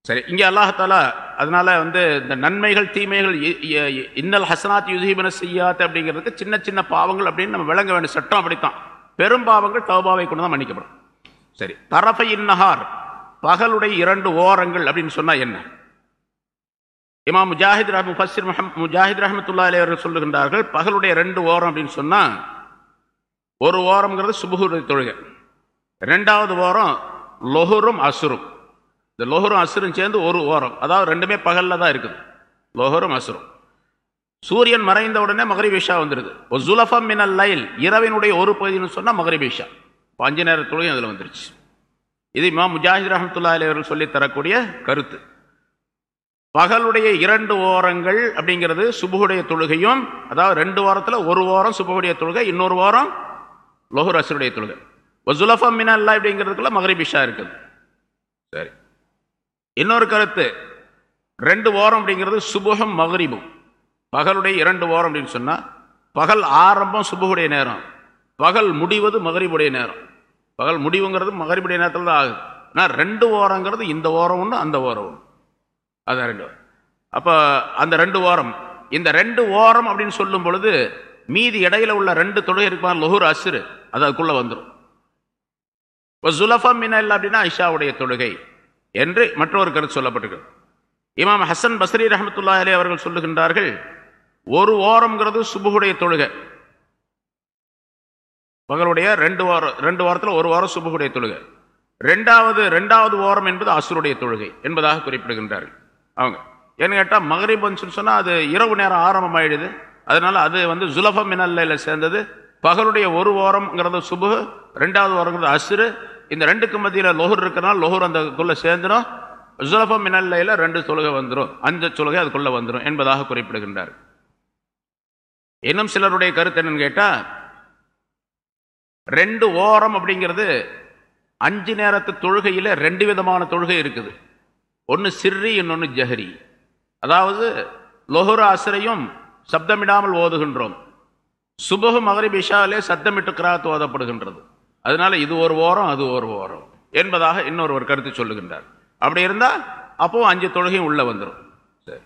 A: சரி இங்கே அல்லாஹாலா அதனால் வந்து இந்த நன்மைகள் தீமைகள் இ- இ- இன்னல் ஹசனாத் யுதீபன செய்யாத் அப்படிங்கிறதுக்கு சின்ன சின்ன பாவங்கள் அப்படின்னு நம்ம விளங்க வேண்டிய சட்டம் அப்படித்தான். பெரும் பாவங்கள் தௌபாவை கொண்டு தான் மன்னிக்கப்படும். சரி தரஃபை இன்னஹார் பகலுடைய இரண்டு ஓரங்கள் அப்படின்னு சொன்னால் என்ன? இமாம் முஜாஹித் ரஹ் முஃபசிர் மஹம் முஜாஹித் ரஹமத்துல்லா அலைஹி அவர்கள் சொல்லுகின்றார்கள் பகலுடைய ரெண்டு ஓரம் அப்படின்னு சொன்னால் ஒரு ஓரம்ங்கிறது சுபுகுடைய தொழுகை. ரெண்டாவது ஓரம் லொஹரும் அசுரும். இந்த லொஹரும் அசுரும் சேர்ந்து ஒரு ஓரம். அதாவது ரெண்டுமே பகலில் தான் இருக்குது. லொஹரும் அசுரும். சூரியன் மறைந்த உடனே மகரிபிஷா வந்துடுது ஒரு ஜுலஃபம் மினல் லைல். இரவினுடைய ஒரு பகுதின்னு சொன்னால் மகரிபிஷா இப்போ அஞ்சு நேர தொழுகை அதில் வந்துருச்சு. இது மா முஜாஹித் ரஹமத்துல்லா அலைஹி அவர்கள் சொல்லித்தரக்கூடிய கருத்து. பகலுடைய இரண்டு ஓரங்கள் அப்படிங்கிறது சுபுகுடைய தொழுகையும் அதாவது ரெண்டு வாரத்தில் ஒரு வாரம் சுபகுடைய தொழுகை இன்னொரு வாரம் லொஹர் அசருடைய தொழுகை. ஒசுலஃபம் மினல்லா இப்படிங்கிறதுக்குள்ள மகரிபிஷா இருக்குது. சரி. இன்னொரு கருத்து ரெண்டு ஓரம் அப்படிங்கிறது சுபுகம் மகரிபும் பகலுடைய இரண்டு ஓரம் அப்படின்னு சொன்னால் பகல் ஆரம்பம் சுபுகுடைய நேரம். பகல் முடிவது மகரிபுடைய நேரம். பகல் முடிவுங்கிறது மகரிபுடைய நேரத்தில் தான் ஆகுது. ஆனால் ரெண்டு ஓரங்கிறது இந்த ஓரம் ஒன்று அந்த ஓரம் ஒன்று அதான் ரெண்டு ஓரம் அப்போ அந்த ரெண்டு ஓரம் இந்த ரெண்டு ஓரம் அப்படின்னு சொல்லும் பொழுது மீதி இடையில உள்ள ரெண்டு தொழுகை இருப்பான் லொஹூர் அசுரு அது அதுக்குள்ளே வந்துடும் இப்போ சுலஃபம் மினல் அப்படின்னா ஐஷாவுடைய தொழுகை என்று மற்றொரு கருத்து சொல்லப்பட்டிருக்கு. இமாம் ஹசன் பஸ்ரி ரஹமத்துல்லா அலி அவர்கள் சொல்லுகின்றார்கள் ஒரு ஓரம்ங்கிறது சுபுகுடைய தொழுகை. பகலுடைய ரெண்டு வாரம் ரெண்டு வாரத்தில் ஒரு வாரம் சுபுகுடைய தொழுகை. ரெண்டாவது ரெண்டாவது ஓரம் என்பது அசுருடைய தொழுகை என்பதாக குறிப்பிடுகின்றார்கள். அவங்க. ஏன்னு கேட்டால் மகரிபன்ஸ்னு சொன்னால் அது இரவு நேரம் ஆரம்பம் ஆயிடுது அது வந்து ஜுலஃப மினல்ல சேர்ந்தது பகலுடைய ஒரு ஓரம்ங்கிறது சுபு ரெண்டாவது ஓரங்கிறது அசுரு இந்த ரெண்டுக்கு மத்தியில் லொஹர் இருக்கிறனால லொஹர் அந்தக்குள்ள சேர்ந்துடும் ஜுலஃப மினல்லையில் ரெண்டு தொழுகை வந்துடும் அந்த தொழுகை அதுக்குள்ளே வந்துடும் என்பதாக குறிப்பிடுகின்றார். இன்னும் சிலருடைய கருத்து என்னன்னு கேட்டால் ரெண்டு ஓரம் அப்படிங்கிறது அஞ்சு நேரத்து தொழுகையில் ரெண்டு விதமான தொழுகை இருக்குது. ஒன்று சிர்ரி இன்னொன்று ஜஹரி. அதாவது லொஹுர அசரையும் சப்தமிடாமல் ஓதுகின்றோம். சுபகு மகரிப் பிஷாலே சத்தமிட்டு கிராத் ஓதப்படுகின்றது. அதனால இது ஒரு ஓரம் அது ஒரு ஓரம் என்பதாக இன்னொரு ஒரு கருத்து சொல்லுகின்றார். அப்படி இருந்தால் அப்போ அஞ்சு தொழுகையும் உள்ள வந்துடும் சரி.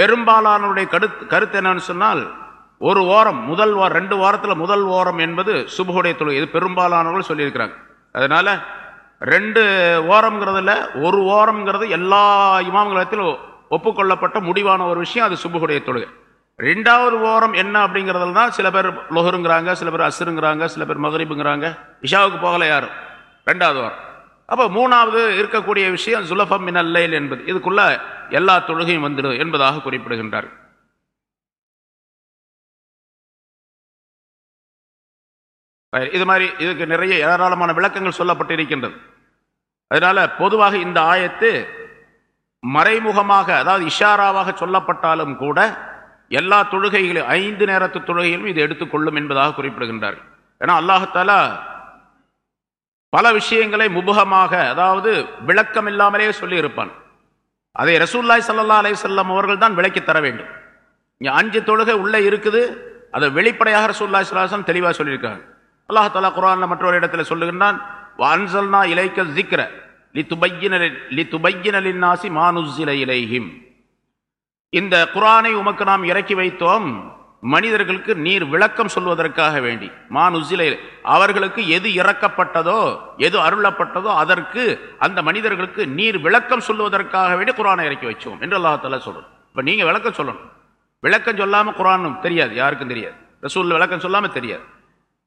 A: பெரும்பாலானவருடைய கருத்து கருத்து என்னன்னு சொன்னால் ஒரு ஓரம் முதல் வாரம் ரெண்டு வாரத்தில் முதல் ஓரம் என்பது சுபகுடைய தொழுகை. இது பெரும்பாலானவர்கள் சொல்லியிருக்கிறாங்க. அதனால ரெண்டு ஓரம்ங்கிறதுல ஒரு ஓரம்ங்கிறது எல்லா இமாம்களத்திலும் ஒப்புக்கொள்ளப்பட்ட முடிவான ஒரு விஷயம் அது சுபகுடைய தொழுகை. ரெண்டாவது ஓரம் என்ன அப்படிங்கிறதுல தான் சில பேர் லொஹருங்கிறாங்க சில பேர் அசுருங்கிறாங்க சில பேர் மகரிபுங்கிறாங்க. இஷாவுக்கு போகலை யாரும். ரெண்டாவது வாரம் அப்போ மூணாவது இருக்கக்கூடிய விஷயம் ஜுலஃபம் மினல்லைல் என்பது. இதுக்குள்ள எல்லா தொழுகையும் வந்துடும் என்பதாக குறிப்பிடுகின்றார். இது மாதிரி இதுக்கு நிறைய ஏராளமான விளக்கங்கள் சொல்லப்பட்டிருக்கின்றது. அதனால பொதுவாக இந்த ஆயத்து மறைமுகமாக அதாவது இஷாராவாக சொல்லப்பட்டாலும் கூட எல்லா தொழுகைகளும் ஐந்து நேரத்து தொழுகைகளும் இது எடுத்துக்கொள்ளும் என்பதாக குறிப்பிடுகின்றார் ஏன்னா அல்லாஹாலா பல விஷயங்களை முபுகமாக அதாவது விளக்கம் இல்லாமலே சொல்லியிருப்பான். அதை ரசூல்லாய் சல்லா அலை செல்லம் அவர்கள் தான் விளக்கி தர வேண்டும். இங்கே அஞ்சு தொழுகை உள்ளே இருக்குது அதை வெளிப்படையாக ரசூல்லாய் சல்லாஹம் தெளிவாக சொல்லியிருக்காங்க. அல்லாஹாலா குரான் மற்றொரு இடத்துல சொல்லுகின்றான் வான்சல்னா இலைக்க ஜிக்ர லி துபையின லி துபையினலின் நாசி மானுசில இலைஹிம். இந்த குரானை உமக்கு நாம் இறக்கி வைத்தோம் மனிதர்களுக்கு நீர் விளக்கம் சொல்வதற்காக வேண்டி. மானுசில அவர்களுக்கு எது இறக்கப்பட்டதோ எது அருளப்பட்டதோ அதற்கு அந்த மனிதர்களுக்கு நீர் விளக்கம் சொல்வதற்காக வேண்டி குரானை இறக்கி வச்சோம் என்று அல்லாஹால சொல்லணும் இப்போ நீங்கள் விளக்கம் சொல்லணும். விளக்கம் சொல்லாமல் குரானும் தெரியாது யாருக்கும் தெரியாது. ரசூல் விளக்கம் சொல்லாமல் தெரியாது.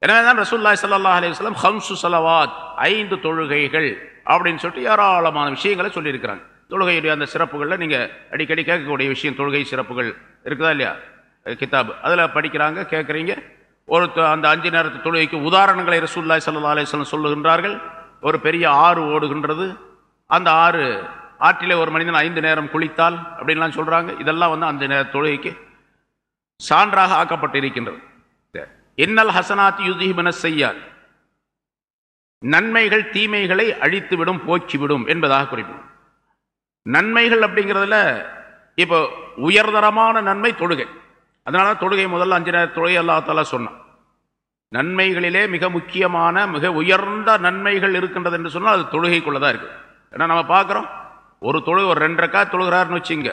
A: எனவே தான் ரசூல்லாய் சல்லா அலிஸ்லாம் ஹம்சு சலவாத் ஐந்து தொழுகைகள் அப்படின்னு சொல்லிட்டு ஏராளமான விஷயங்களை சொல்லியிருக்கிறாங்க. தொழுகையுடைய அந்த சிறப்புகளில் நீங்கள் அடிக்கடி கேட்கக்கூடிய விஷயம் தொழுகை சிறப்புகள் இருக்குதா இல்லையா? கிதாப் அதில் படிக்கிறாங்க கேட்குறீங்க. ஒரு அந்த அஞ்சு நேரத்து தொழுகைக்கு உதாரணங்களை ரசூல்லாய் சல்லா அலிஸ்லாம் சொல்லுகின்றார்கள். ஒரு பெரிய ஆறு ஓடுகின்றது. அந்த ஆறு ஆற்றிலே ஒரு மனிதன் ஐந்து நேரம் குளித்தால் அப்படின்லாம் சொல்கிறாங்க இதெல்லாம் வந்து அஞ்சு நேர தொழுகைக்கு சான்றாக ஆக்கப்பட்டிருக்கின்றது. இன்னல் ஹசனாத் யுதிஹிமன செய்யார் நன்மைகள் தீமைகளை அழித்துவிடும் போக்கிவிடும் என்பதாக குறிப்பிடும் நன்மைகள் அப்படிங்கிறதுல இப்போ உயர்தரமான நன்மை தொழுகை. அதனால தொழுகை முதல்ல அஞ்சு நேர தொழுகை அல்லாத்தால சொன்னான். நன்மைகளிலே மிக முக்கியமான மிக உயர்ந்த நன்மைகள் இருக்கின்றது என்று சொன்னால் அது தொழுகைக்குள்ளதான் இருக்குது. ஏன்னா நம்ம பார்க்குறோம் ஒரு தொழுகை ஒரு ரெண்டரைக்கா தொழுகிறாருன்னு வச்சுங்க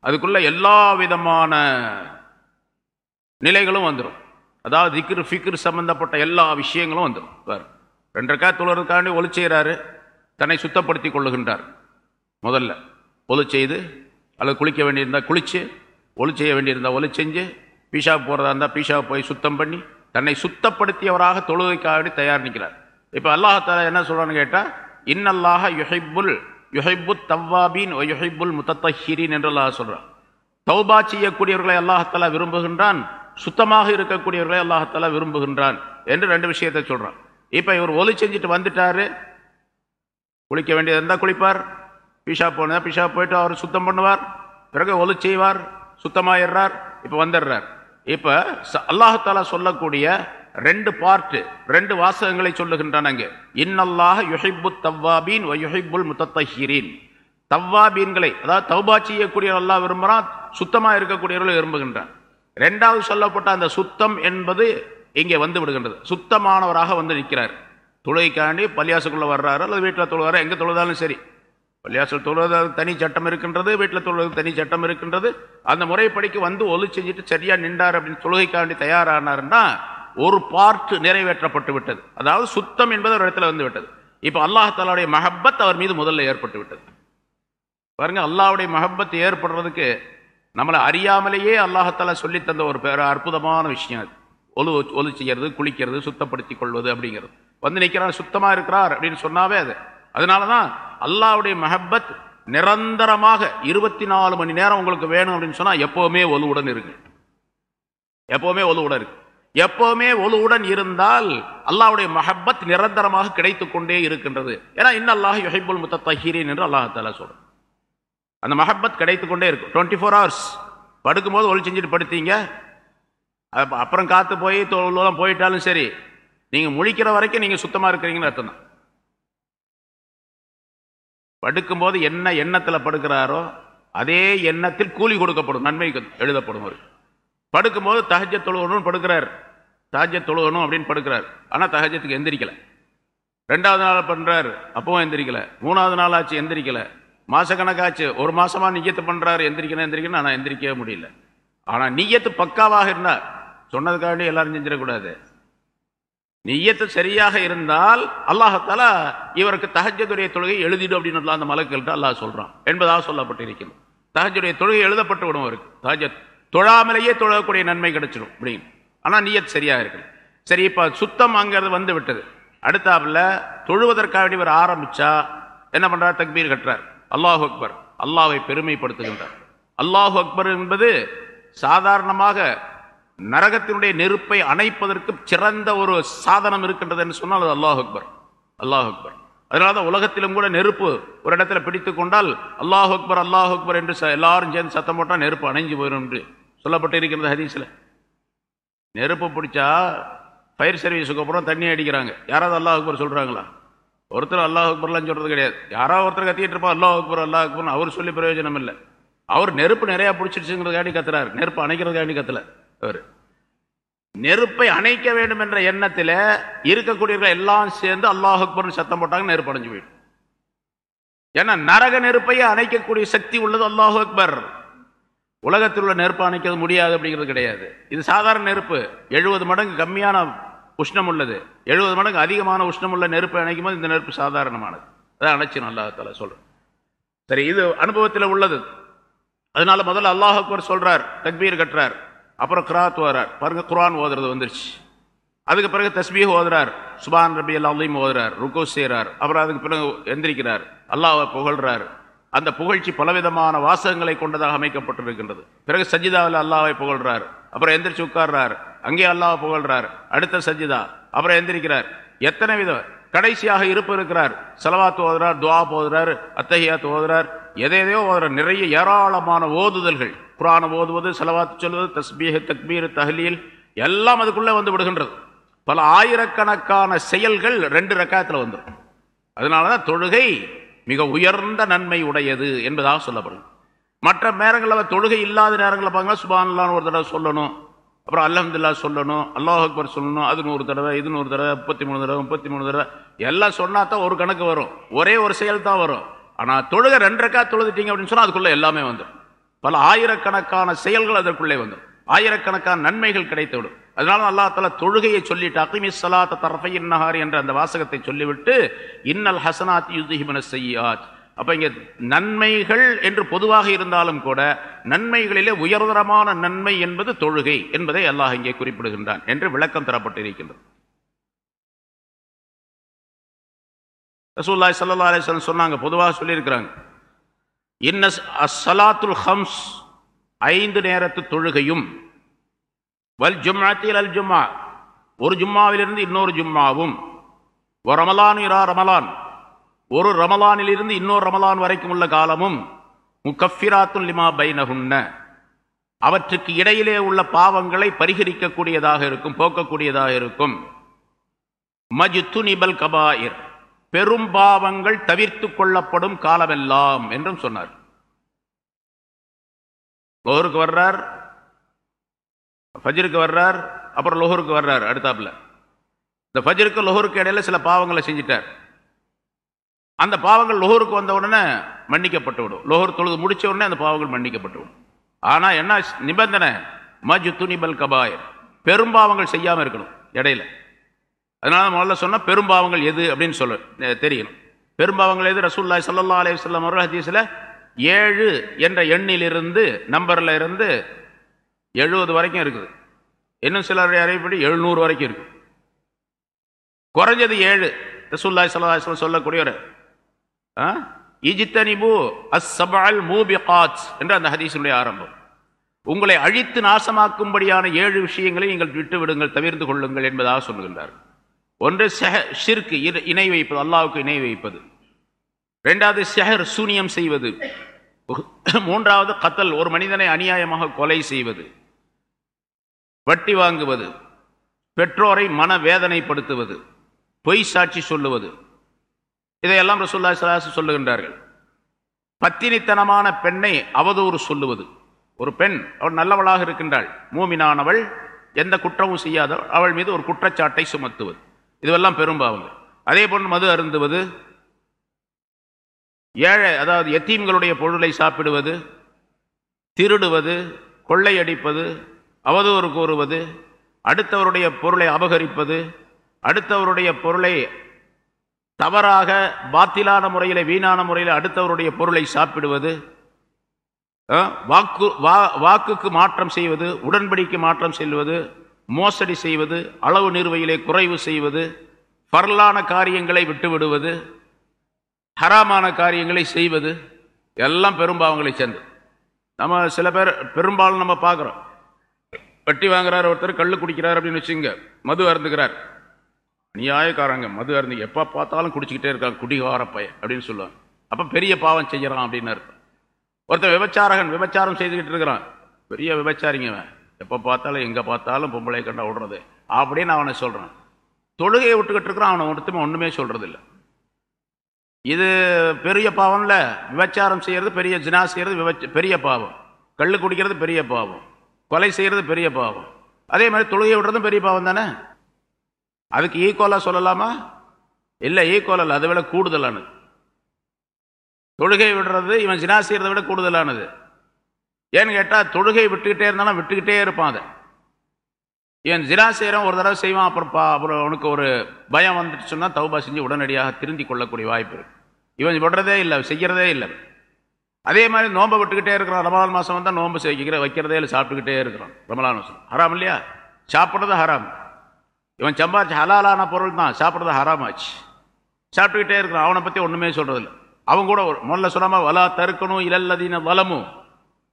A: அதுக்குள்ளே எல்லா விதமான நிலைகளும் வந்துடும் அதாவது திக்ரு ஃபிக்ரு சம்மந்தப்பட்ட எல்லா விஷயங்களும் வந்துடும் வேறு ரெண்டரைக்கா தொழுறதுக்காண்டி ஒளி செய்கிறாரு தன்னை சுத்தப்படுத்தி கொள்ளுகின்றார். முதல்ல ஒலு செய்து அல்லது குளிக்க வேண்டியிருந்தால் குளித்து ஒலி செய்ய வேண்டியிருந்தால் ஒலி செஞ்சு பீஷா போகிறதா இருந்தால் பீஷா போய் சுத்தம் பண்ணி தன்னை சுத்தப்படுத்தியவராக தொழுகைக்காக தயார் நிற்கிறார். இப்போ அல்லாஹால என்ன சொல்கிறான்னு கேட்டால் இன்னல்லாக யுஹைபுல் யுஹைபு தவ்வாபீன் யுஹைபுல் முத்தத்தஹிரின் என்று அல்லாஹ் சொல்கிறான் தௌபா செய்யக்கூடியவர்களை அல்லாஹால விரும்புகின்றான் சுத்தமாக இருக்கக்கூடியவர்களை அல்லாஹால விரும்புகின்றான் என்று ரெண்டு விஷயத்தை சொல்கிறான் இப்போ இவர் ஒலி செஞ்சுட்டு வந்துட்டாரு குளிக்க வேண்டியது இருந்தால் குளிப்பார் பிஷா போனதா? பிஷா போயிட்டு அவர் சுத்தம் பண்ணுவார். பிறகு ஒலு செய்வார் சுத்தமாயிடுறார் இப்போ வந்துடுறார். இப்போ அல்லாஹால சொல்லக்கூடிய ரெண்டு பார்ட்டு ரெண்டு வாசகங்களை சொல்லுகின்றான் அங்கே. இன்னல்லாக யுஹிபு தவ்வாபீன் யுஹிபுல் முத்தத்தஹீரீன். தவ்வாபீன்களை அதாவது தௌபா செய்யக்கூடிய நல்லா விரும்புகிறான் சுத்தமாக இருக்கக்கூடியவர்களை விரும்புகின்றான். ரெண்டாவது சொல்லப்பட்ட அந்த சுத்தம் என்பது இங்கே வந்து விடுகின்றது. சுத்தமானவராக வந்து நிற்கிறார். தொழுகைக்காண்டி பள்ளியாசுக்குள்ளே வர்றாரு அல்லது வீட்டில் தொழுவாரோ எங்கே தொழுதாலும் சரி. பள்ளியாசல் தொழுவது தனி சட்டம் இருக்கின்றது வீட்டில் தொழுவது தனி சட்டம் இருக்கின்றது. அந்த முறைப்படிக்கு வந்து ஒலி செஞ்சுட்டு சரியாக நின்றார் அப்படின்னு தொழுகைக்காண்டி தயாரானார்னா ஒரு பார்ட் நிறைவேற்றப்பட்டு விட்டது. அதாவது சுத்தம் என்பது ஒரு இடத்துல வந்து விட்டது. இப்போ அல்லாஹாலாவுடைய மஹப்பத் அவர் மீது முதல்ல ஏற்பட்டு விட்டது. பாருங்க அல்லாவுடைய மஹப்பத் ஏற்படுறதுக்கு நம்மளை அறியாமலேயே அல்லாஹத்தால சொல்லி தந்த ஒரு பேர அற்புதமான விஷயம் அது. ஒலு ஒலு செய்யறது குளிக்கிறது சுத்தப்படுத்தி கொள்வது அப்படிங்கிறது. வந்து நிற்கிறார் சுத்தமாக இருக்கிறார் அப்படின்னு சொன்னாவே அது. அதனால தான் அல்லாவுடைய மெஹப்பத் நிரந்தரமாக இருபத்தி நாலு மணி நேரம் உங்களுக்கு வேணும் அப்படின்னு சொன்னால் எப்போவுமே ஒலுவுடன் இருங்க. எப்போவுமே ஒலுவுடன் இருக்கு எப்போவுமே ஒலுவுடன் இருந்தால் அல்லாவுடைய மஹப்பத் நிரந்தரமாக கிடைத்து கொண்டே இருக்கின்றது. ஏன்னா இன்னும் அல்லாஹ் யுஹைபுல் முத்த தஹீரின் என்று அல்லாஹால சொல்லும் அந்த மஹப்பத் கிடைத்து கொண்டே இருக்கும். Twenty four hours. படுக்கும்போது ஒளி செஞ்சுட்டு படுத்தீங்க. அப்புறம் காத்து போய் தோல்லாம் போயிட்டாலும் சரி நீங்கள் முழிக்கிற வரைக்கும் நீங்கள் சுத்தமாக இருக்கிறீங்கன்னு அர்த்தம் தான் படுக்கும்போது என்ன எண்ணத்தில் படுக்கிறாரோ அதே எண்ணத்தில் கூலி கொடுக்கப்படும் நன்மை எழுதப்படும் அவர். படுக்கும்போது தகஜ தொழுகணும்னு படுக்கிறார். தகஜ தொழுகணும் அப்படின்னு படுக்கிறார். ஆனால் தகஜத்துக்கு எந்திரிக்கல. ரெண்டாவது நாள் பண்றாரு அப்பவும் எந்திரிக்கல. மூணாவது நாள் ஆச்சு எந்திரிக்கல. மாதக்கணக்காச்சு ஒரு மாதமாக நியத்து பண்ணுறாரு எந்திரிக்கணும் எந்திரிக்கணும் ஆனால் எந்திரிக்கவே முடியல. ஆனால் நீயத்து பக்காவாக இருந்தா சொன்னதுக்காண்டி எல்லாரும் செஞ்சிடக்கூடாது. நீயத்து சரியாக இருந்தால் அல்லாஹால இவருக்கு தகஜதுடைய தொழுகை எழுதிடும் அப்படின்னு அந்த மலக்கள்கிட்ட அல்லாஹ் சொல்றான். என்பதாக சொல்லப்பட்டிருக்கிறது. தகஜுடைய தொழுகை எழுதப்பட்டு விடும் அவருக்கு. தகஜ தொழாமலேயே தொழக்கூடிய நன்மை கிடைச்சிடும் அப்படின்னு. ஆனால் நீயத் சரியாக இருக்கணும் சரி இப்போ சுத்தம் அங்கிறது வந்து விட்டது. அடுத்தாப்புல தொழுவதற்காக இவர் ஆரம்பிச்சா என்ன பண்ணுறார் தக்பீர் கட்டுறார். அல்லாஹு அக்பர். அல்லாவை பெருமைப்படுத்துகின்றார். அல்லாஹு அக்பர் என்பது சாதாரணமாக நரகத்தினுடைய நெருப்பை அணைப்பதற்கு சிறந்த ஒரு சாதனம் இருக்கின்றது என்று சொன்னால் அது அல்லாஹ் அக்பர். அல்லாஹ் அக்பர். அதனால தான் உலகத்திலும் கூட நெருப்பு ஒரு இடத்துல பிடித்து கொண்டால் அல்லாஹ் அக்பர் அல்லாஹ் அக்பர் என்று எல்லாரும் சேர்ந்து சத்தம் போட்டால் நெருப்பு அணைஞ்சு போயிடும் என்று சொல்லப்பட்டு இருக்கிறது ஹதீஸில். நெருப்பு பிடிச்சா ஃபயர் சர்வீஸுக்கு அப்புறம் தண்ணி அடிக்கிறாங்க. யாராவது அல்லாஹ் அக்பர் சொல்கிறாங்களா ஒருத்தர் அல்லாஹ் அக்பர்லாம் சொல்கிறது கிடையாது. யாராவது ஒருத்தர் கத்திட்டு இருப்பா அல்லாஹ் அக்பர் அல்லாஹ் அக்பர் அவர் சொல்லி பிரயோஜனம் இல்லை. அவர் நெருப்பு நிறையா பிடிச்சிருச்சுங்கிறதுக்காண்டி கத்துறாரு. நெருப்பு அணைக்கிறதுக்காண்டி கத்தலை. அவர் நெருப்பை அணைக்க வேண்டும் என்ற எண்ணத்தில் இருக்கக்கூடியவர்கள் எல்லாம் சேர்ந்து அல்லாஹ் அக்பர்னு சத்தம் போட்டாங்க நெருப்பு அணைஞ்சு போயிடும். ஏன்னா நரக நெருப்பையே அணைக்கக்கூடிய சக்தி உள்ளது அல்லாஹ் அக்பர். உலகத்தில் உள்ள நெருப்பு அணைக்கிறது முடியாது அப்படிங்கிறது கிடையாது. இது சாதாரண நெருப்பு. எழுபது மடங்கு கம்மியான உஷ்ணம் உள்ளது. எழுபது மடங்கு அதிகமான உஷ்ணம் உள்ள நெருப்பை அணைக்கும் போது இந்த நெருப்பு சாதாரணமானது. அதான் அணைச்சு அல்லாஹால சொல்கிறேன் சரி இது அனுபவத்தில் உள்ளது. அதனால முதல்ல அல்லாஹ் அக்பர் சொல்கிறார் தக்பீர் கட்டுறார். அப்புறம் கிராத் ஓதுறார். பாருங்க குரான் ஓதுறது வந்துருச்சு. அதுக்கு பிறகு தஸ்பீக ஓதுறார். சுபான் ரபி அல்லாஹையும் ஓதுறார். ருக்கோ செய்கிறார் அப்புறம் அதுக்கு பிறகு எந்திரிக்கிறார். அல்லாஹை புகழ்றார். அந்த புகழ்ச்சி பலவிதமான வாசகங்களை கொண்டதாக அமைக்கப்பட்டிருக்கின்றது. பிறகு சஜிதாவில் அல்லாவை புகழ்றார். அப்புறம் எந்திரிச்சு உட்கார்றார். அங்கே அல்லாஹ் புகழ்றார். அடுத்த சஜிதா. அப்புறம் எந்திரிக்கிறார். எத்தனை விதம் கடைசியாக இருப்பு இருக்கிறார். செலவாத்து ஓதுறார் துவா போதுறார் அத்தகையாத்து ஓதுறார். எதையதையோ ஓதுறார். நிறைய ஏராளமான ஓதுதல்கள். புராணம் ஓதுவது செலவாத்து சொல்வது தஸ்பீக தக்பீர் தஹலீல் எல்லாம் அதுக்குள்ளே வந்து விடுகின்றது. பல ஆயிரக்கணக்கான செயல்கள் ரெண்டு ரக்காயத்தில் வந்துடும் அதனால தான் தொழுகை மிக உயர்ந்த நன்மை உடையது என்பதாக சொல்லப்படும். மற்ற நேரங்களில் தொழுகை இல்லாத நேரங்களில் பார்க்கலாம் சுபான்லான்னு ஒரு தடவை சொல்லணும். அப்புறம் அல்ஹம்துல்லா சொல்லணும் அல்லாஹ் அக்பர் சொல்லணும் அது நூறு தடவை இது நூறு தடவை முப்பத்தி மூணு தடவை முப்பத்தி மூணு தடவை. எல்லாம் சொன்னால் தான் ஒரு கணக்கு வரும். ஒரே ஒரு செயல் தான் வரும். ஆனால் தொழுகை ரெண்டரைக்கா தொழுதுட்டீங்க அப்படின்னு சொன்னால் அதுக்குள்ளே எல்லாமே வந்துடும் பல ஆயிரக்கணக்கான செயல்கள் அதற்குள்ளே வந்துடும். ஆயிரக்கணக்கான நன்மைகள் கிடைத்துவிடும். அதனால அல்லாஹ் தலா தொழுகையை சொல்லிட்டு அகிமி சலாத்த தரஃபையின் இன்னஹார் என்ற அந்த வாசகத்தை சொல்லிவிட்டு இன்னல் ஹசனாத் யுதிஹிமன செய்யாத் அப்போ இங்கே நன்மைகள் என்று பொதுவாக இருந்தாலும் கூட நன்மைகளிலே உயர்தரமான நன்மை என்பது தொழுகை என்பதை அல்லாஹ் இங்கே குறிப்பிடுகின்றான் என்று விளக்கம் தரப்பட்டிருக்கின்றது. ரசூல்லாய் சல்லா அலிஸ்லாம் சொன்னாங்க பொதுவாக சொல்லியிருக்கிறாங்க. இன்ன அஸ்ஸலாத்துல் ஹம்ஸ் ஐந்து நேரத்து தொழுகையும் வல் ஜும்மாத்தில் அல் ஜும்மா ஒரு ஜும்மாவிலிருந்து இன்னொரு ஜும்மாவும் ஒரு ரமலான் இரா ரமலான் ஒரு ரமலானிலிருந்து இன்னொரு ரமலான் வரைக்கும் உள்ள காலமும் முக்கஃபிராத்துல் லிமா பைனகுன்ன அவற்றுக்கு இடையிலே உள்ள பாவங்களை பரிகரிக்கக்கூடியதாக இருக்கும் போக்கக்கூடியதாக இருக்கும். மஜ்துனிபல் கபாயிர் பெரும் பாவங்கள் தவிர்த்து கொள்ளப்படும் காலமெல்லாம் என்றும் சொன்னார். லோகருக்கு வர்றார் ஃபஜிருக்கு வர்றார் அப்புறம் லோகருக்கு வர்றார் அடுத்தாப்புல. இந்த ஃபஜிருக்கு லோகருக்கு இடையில சில பாவங்களை செஞ்சிட்டார். அந்த பாவங்கள் லோகருக்கு வந்த உடனே மன்னிக்கப்பட்டு விடும். லோகர் தொழுது முடிச்ச உடனே அந்த பாவங்கள் மன்னிக்கப்பட்டு விடும். ஆனால் என்ன நிபந்தனை? மஜ் துணிபல் கபாயர் பெரும்பாவங்கள் செய்யாமல் இருக்கணும் இடையில. அதனால முதல்ல சொன்ன பெரும்பாவங்கள் எது அப்படின்னு சொல்ல தெரியணும் பெரும்பாவங்கள் எது? ரசூல்லாய் சல்லா அலி வல்லம் அவர்கள் ஹதீஸில் ஏழு என்ற எண்ணிலிருந்து நம்பரில் இருந்து எழுபது வரைக்கும் இருக்குது. இன்னும் சிலருடைய அறிவிப்படி எழுநூறு வரைக்கும் இருக்குது குறைஞ்சது ஏழு. ரசூல்லாய் சல்லா சொல்லக்கூடிய ஒரு இஜித்தனிபு அஸ் சபால் காட்ஸ் என்ற அந்த ஹதீஸுடைய ஆரம்பம். உங்களை அழித்து நாசமாக்கும்படியான ஏழு விஷயங்களை நீங்கள் விட்டு விடுங்கள் தவிர்த்து கொள்ளுங்கள் என்பதாக சொல்லுகின்றார்கள் ஒன்று செஹ ஷிர்க்கு இணை- இணை வைப்பது அல்லாவுக்கு இணை வைப்பது. ரெண்டாவது செஹர் சூனியம் செய்வது. மூன்றாவது கத்தல் ஒரு மனிதனை அநியாயமாக கொலை செய்வது. வட்டி வாங்குவது. பெற்றோரை மன வேதனைப்படுத்துவது. பொய் சாட்சி சொல்லுவது. இதையெல்லாம் ரசூல்லா சலாசு சொல்லுகின்றார்கள். பத்தினித்தனமான பெண்ணை அவதூறு சொல்லுவது. ஒரு பெண் அவள் நல்லவளாக இருக்கின்றாள். மூமினானவள் எந்த குற்றமும் செய்யாத அவள் மீது ஒரு குற்றச்சாட்டை சுமத்துவது. இதுவெல்லாம் பெரும்பாவங்கள் அதே போன்று மது அருந்துவது ஏழை அதாவது எத்தீம்களுடைய பொருளை சாப்பிடுவது திருடுவது கொள்ளையடிப்பது அவதூறு கூறுவது அடுத்தவருடைய பொருளை அபகரிப்பது அடுத்தவருடைய பொருளை தவறாக பாத்திலான முறையில் வீணான முறையில் அடுத்தவருடைய பொருளை சாப்பிடுவது வாக்கு வா- வாக்குக்கு மாற்றம் செய்வது உடன்படிக்கை மாற்றம் செல்வது மோசடி செய்வது அளவு நிறுவையிலே குறைவு செய்வது பரலான காரியங்களை விட்டுவிடுவது ஹராமான காரியங்களை செய்வது எல்லாம் பெரும்பாவங்களை சேர்ந்து நம்ம சில பேர் பெரும்பாலும் நம்ம பார்க்குறோம். வட்டி வாங்குறார் ஒருத்தர் கல் குடிக்கிறார் அப்படின்னு வச்சுங்க மது அருந்துகிறார். நியாயக்காரங்க மது அருந்து எப்போ பார்த்தாலும் குடிச்சிக்கிட்டே இருக்காங்க குடிகார பையன் அப்படின்னு சொல்லுவாங்க. அப்போ பெரிய பாவம் செய்கிறான் அப்படின்னு அர்த்தம். ஒருத்தர் விபச்சாரகன் விபச்சாரம் செய்துக்கிட்டு இருக்கிறான். பெரிய விபச்சாரிங்கவன் எப்போ பார்த்தாலும் எங்கே பார்த்தாலும் பொம்பளை கண்டா விடுறது. அப்படின்னு அவனை சொல்கிறான் தொழுகையை விட்டுக்கிட்டு இருக்கிறான் அவனை ஒருத்தமே ஒன்றுமே சொல்கிறதில்ல இது பெரிய பாவம்ல விபச்சாரம் செய்கிறது பெரிய ஜினா செய்கிறது விபச்ச பெரிய பாவம். கல் குடிக்கிறது பெரிய பாவம். கொலை செய்கிறது பெரிய பாவம். அதே மாதிரி தொழுகை விடுறதும் பெரிய பாவம் தானே? அதுக்கு ஈக்குவலாக சொல்லலாமா? இல்லை ஈக்குவல் இல்லை அதை விட கூடுதலானது. தொழுகை விடுறது இவன் ஜினா செய்கிறத விட கூடுதலானது. ஏன்னு கேட்டால் தொழுகை விட்டுக்கிட்டே இருந்தாலும் விட்டுக்கிட்டே இருப்பான் அதை. இவன் ஜினா செய்கிறவன் ஒரு தடவை செய்வான் அப்புறம் பா அப்புறம் அவனுக்கு ஒரு பயம் வந்துட்டு சொன்னால் தௌபா செஞ்சு உடனடியாக திருந்தி கொள்ளக்கூடிய வாய்ப்பு இருக்குது இவன் விடுறதே இல்லை செய்கிறதே இல்லை. அதே மாதிரி நோன்பை விட்டுக்கிட்டே இருக்கிறான். ரமலான் மாதம் வந்தால் நோன்பு செய்கிற வைக்கிறதே இல்லை சாப்பிட்டுக்கிட்டே இருக்கிறான் ரமலான் மாதம் ஹராம் இல்லையா? சாப்பிட்றது ஹராம். இவன் சம்பாதிச்ச ஹலாலான பொருள் தான் சாப்பிட்றது ஹராம் ஆச்சு. சாப்பிட்டுக்கிட்டே இருக்கிறான். அவனை பற்றி ஒன்றுமே சொல்கிறதில்ல அவங்க கூட ஒரு முதல்ல சொல்லாமல் வலா தருக்கணும் இல்லல்லதீன வளமும்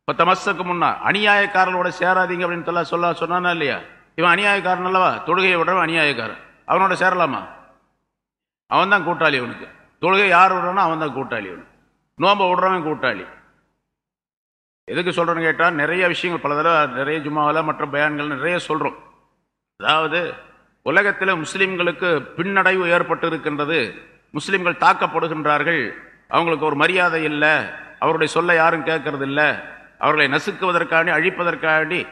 A: இப்போ தமஸ்தக்கு முன்னா அநியாயக்காரர்களோட சேராதீங்க அப்படின்னு சொல்ல சொல்ல சொன்னானா இல்லையா? இவன் அநியாயக்காரன் அல்லவா? தொழுகையை விடுறவன் அநியாயக்காரன். அவனோட சேரலாமா? அவன் தான் கூட்டாளி அவனுக்கு தொழுகை யார் விடுறானோ அவன் தான் கூட்டாளி அவனுக்கு நோம்பை விடுறவன் கூட்டாளி. எதுக்கு சொல்கிறேன்னு கேட்டால் நிறைய விஷயங்கள் பல தடவை நிறைய ஜுமாவில் மற்ற பயான்கள் நிறைய சொல்கிறோம் அதாவது உலகத்தில் முஸ்லீம்களுக்கு பின்னடைவு ஏற்பட்டு இருக்கின்றது முஸ்லீம்கள் தாக்கப்படுகின்றார்கள். அவங்களுக்கு ஒரு மரியாதை இல்லை. அவருடைய சொல்ல யாரும் கேட்கறது இல்லை அவர்களை நசுக்குவதற்காண்டி அழிப்பதற்காண்டி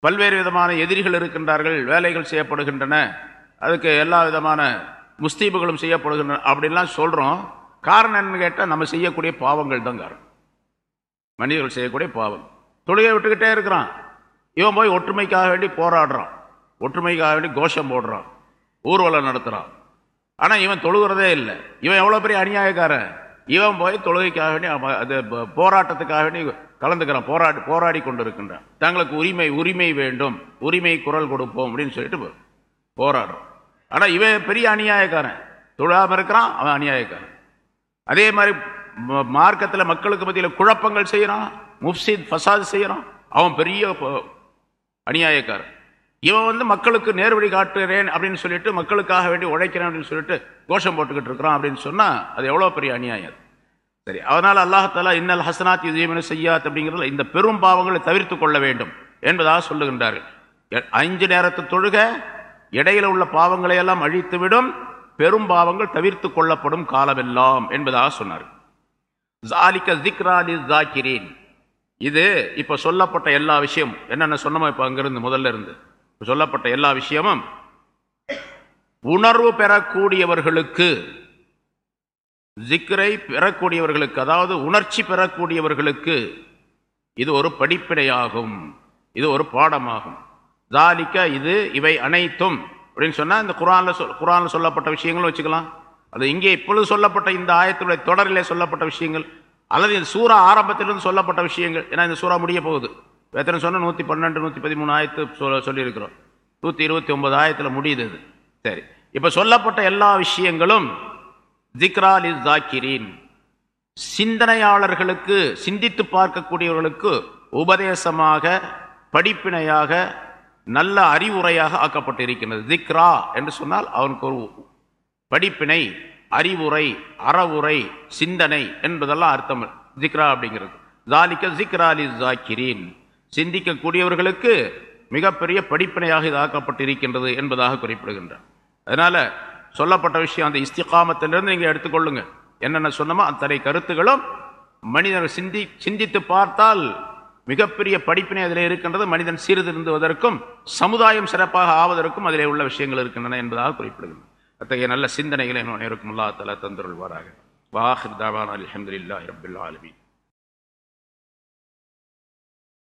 A: பல்வேறு விதமான எதிரிகள் இருக்கின்றார்கள் வேலைகள் செய்யப்படுகின்றன அதுக்கு எல்லா விதமான முஸ்தீபுகளும் செய்யப்படுகின்றன அப்படின்லாம் சொல்கிறோம் காரணம் என்னன்னு கேட்டால் நம்ம செய்யக்கூடிய பாவங்கள் தான் காரணம். மனிதர்கள் செய்யக்கூடிய பாவம். தொழுகை விட்டுக்கிட்டே இருக்கிறான். இவன் போய் ஒற்றுமைக்காக வேண்டி போராடுறான். ஒற்றுமைக்காக வேண்டி கோஷம் போடுறான். ஊர்வலம் நடத்துகிறான் ஆனால் இவன் தொழுகிறதே இல்லை. இவன் எவ்வளோ பெரிய அநியாயக்காரன்? இவன் போய் தொழுகைக்காக வேண்டி அவன் அது போராட்டத்துக்காக வேண்டி கலந்துக்கிறான். போராடி போராடி கொண்டு இருக்கின்றான் தங்களுக்கு உரிமை உரிமை வேண்டும். உரிமை குரல் கொடுப்போம் அப்படின்னு சொல்லிட்டு போராடுறோம் ஆனால் இவன் பெரிய அநியாயக்காரன். தொழாமல் இருக்கிறான் அவன் அநியாயக்காரன். அதே மாதிரி ம- மார்க்கத்தில் மக்களுக்கு மத்தியில் குழப்பங்கள் செய்கிறான் முஃப்சித் ஃபசாத் செய்கிறான் அவன் பெரிய அநியாயக்காரன். இவன் வந்து மக்களுக்கு நேர்வழி காட்டுகிறேன் அப்படின்னு சொல்லிட்டு மக்களுக்காக வேண்டி உழைக்கிறேன் அப்படின்னு சொல்லிட்டு கோஷம் போட்டுக்கிட்டு இருக்கிறான் அப்படின்னு சொன்னால் அது எவ்வளோ பெரிய அநியாயம் சரி அதனால் அல்லாஹாலா இன்னல் ஹசனாத் யுதீமன செய்யாத் அப்படிங்கிறதுல இந்த பெரும் பாவங்களை தவிர்த்து கொள்ள வேண்டும் என்பதாக சொல்லுகின்றார்கள் எ- அஞ்சு நேரத்து தொழுக இடையில உள்ள பாவங்களை எல்லாம் அழித்துவிடும் பெரும் பாவங்கள் தவிர்த்து கொள்ளப்படும் காலமெல்லாம் என்பதாக சொன்னார். ஜாலிக்க ஜிக்ராலி ஜாக்கிரீன் இது இப்போ சொல்லப்பட்ட எல்லா விஷயமும். என்னென்ன சொன்னோமோ இப்போ அங்கிருந்து முதல்ல இருந்து. சொல்லப்பட்ட எல்லா விஷயமும் உணர்வு பெறக்கூடியவர்களுக்கு ஜிக்ரை பெறக்கூடியவர்களுக்கு அதாவது உணர்ச்சி பெறக்கூடியவர்களுக்கு இது ஒரு படிப்பினையாகும் இது ஒரு பாடமாகும். ஜாலிக்க இது இவை அனைத்தும். அப்படின்னு சொன்னால் இந்த குரானில் சொல் குரானில் சொல்லப்பட்ட விஷயங்களும் வச்சுக்கலாம். அது இங்கே இப்பொழுது சொல்லப்பட்ட இந்த ஆயத்துடைய தொடரிலே சொல்லப்பட்ட விஷயங்கள். அல்லது இந்த சூறா ஆரம்பத்திலிருந்து சொல்லப்பட்ட விஷயங்கள். ஏன்னா இந்த சூறா முடிய போகுது. எத்தனை சொன்ன நூற்றி பன்னெண்டு நூற்றி பதிமூணு ஆயத்து சொல்ல சொல்லியிருக்கிறோம். நூற்றி இருபத்தி ஒன்பது ஆயத்தில் முடியுது இது. சரி. இப்போ சொல்லப்பட்ட எல்லா விஷயங்களும் ஜிக்ராலி ஜாக்கிரீன் சிந்தனையாளர்களுக்கு சிந்தித்து பார்க்கக்கூடியவர்களுக்கு உபதேசமாக படிப்பினையாக நல்ல அறிவுரையாக ஆக்கப்பட்டிருக்கின்றது. திக்ரா என்று சொன்னால் அவனுக்கு ஒரு படிப்பினை அறிவுரை அறவுரை சிந்தனை என்பதெல்லாம் அர்த்தம். ஜிக்ரா அப்படிங்கிறது. ஜாலிக்க ஜிக்ராலி ஜாக்கிரீன் சிந்திக்கக்கூடியவர்களுக்கு மிகப்பெரிய படிப்பினையாக இது ஆக்கப்பட்டிருக்கின்றது என்பதாக குறிப்பிடுகின்றார். அதனால் சொல்லப்பட்ட விஷயம் அந்த இஸ்திகாமத்திலிருந்து நீங்கள் எடுத்துக்கொள்ளுங்க. என்னென்ன சொன்னமோ அத்தனை கருத்துகளும் மனிதர் சிந்தி சிந்தித்து பார்த்தால் மிகப்பெரிய படிப்பினை அதில் இருக்கின்றது. மனிதன் சீர்திருந்துவதற்கும் சமுதாயம் சிறப்பாக ஆவதற்கும் அதிலே உள்ள விஷயங்கள் இருக்கின்றன என்பதாக குறிப்பிடுகிறது அத்தகைய நல்ல சிந்தனைகளை நான் இருக்கும் அல்லா தலா தந்துருள்வாராக. வாஹிர் தாவான் அல்ஹம்துலில்லாஹி ரபுல்லா ஆலமீன்.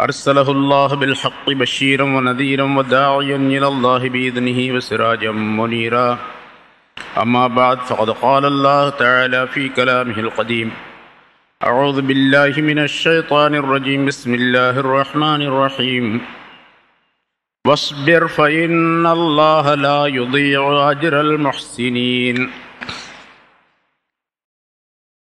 A: أرسله الله بالحق بشيرا ونذيرا وداعيا إلى الله بإذنه وسراجا منيرا. أما بعد فقد قال الله تعالى في كلامه القديم أعوذ بالله من الشيطان الرجيم. بسم الله الرحمن الرحيم. واصبر فإن الله لا يضيع أجر المحسنين.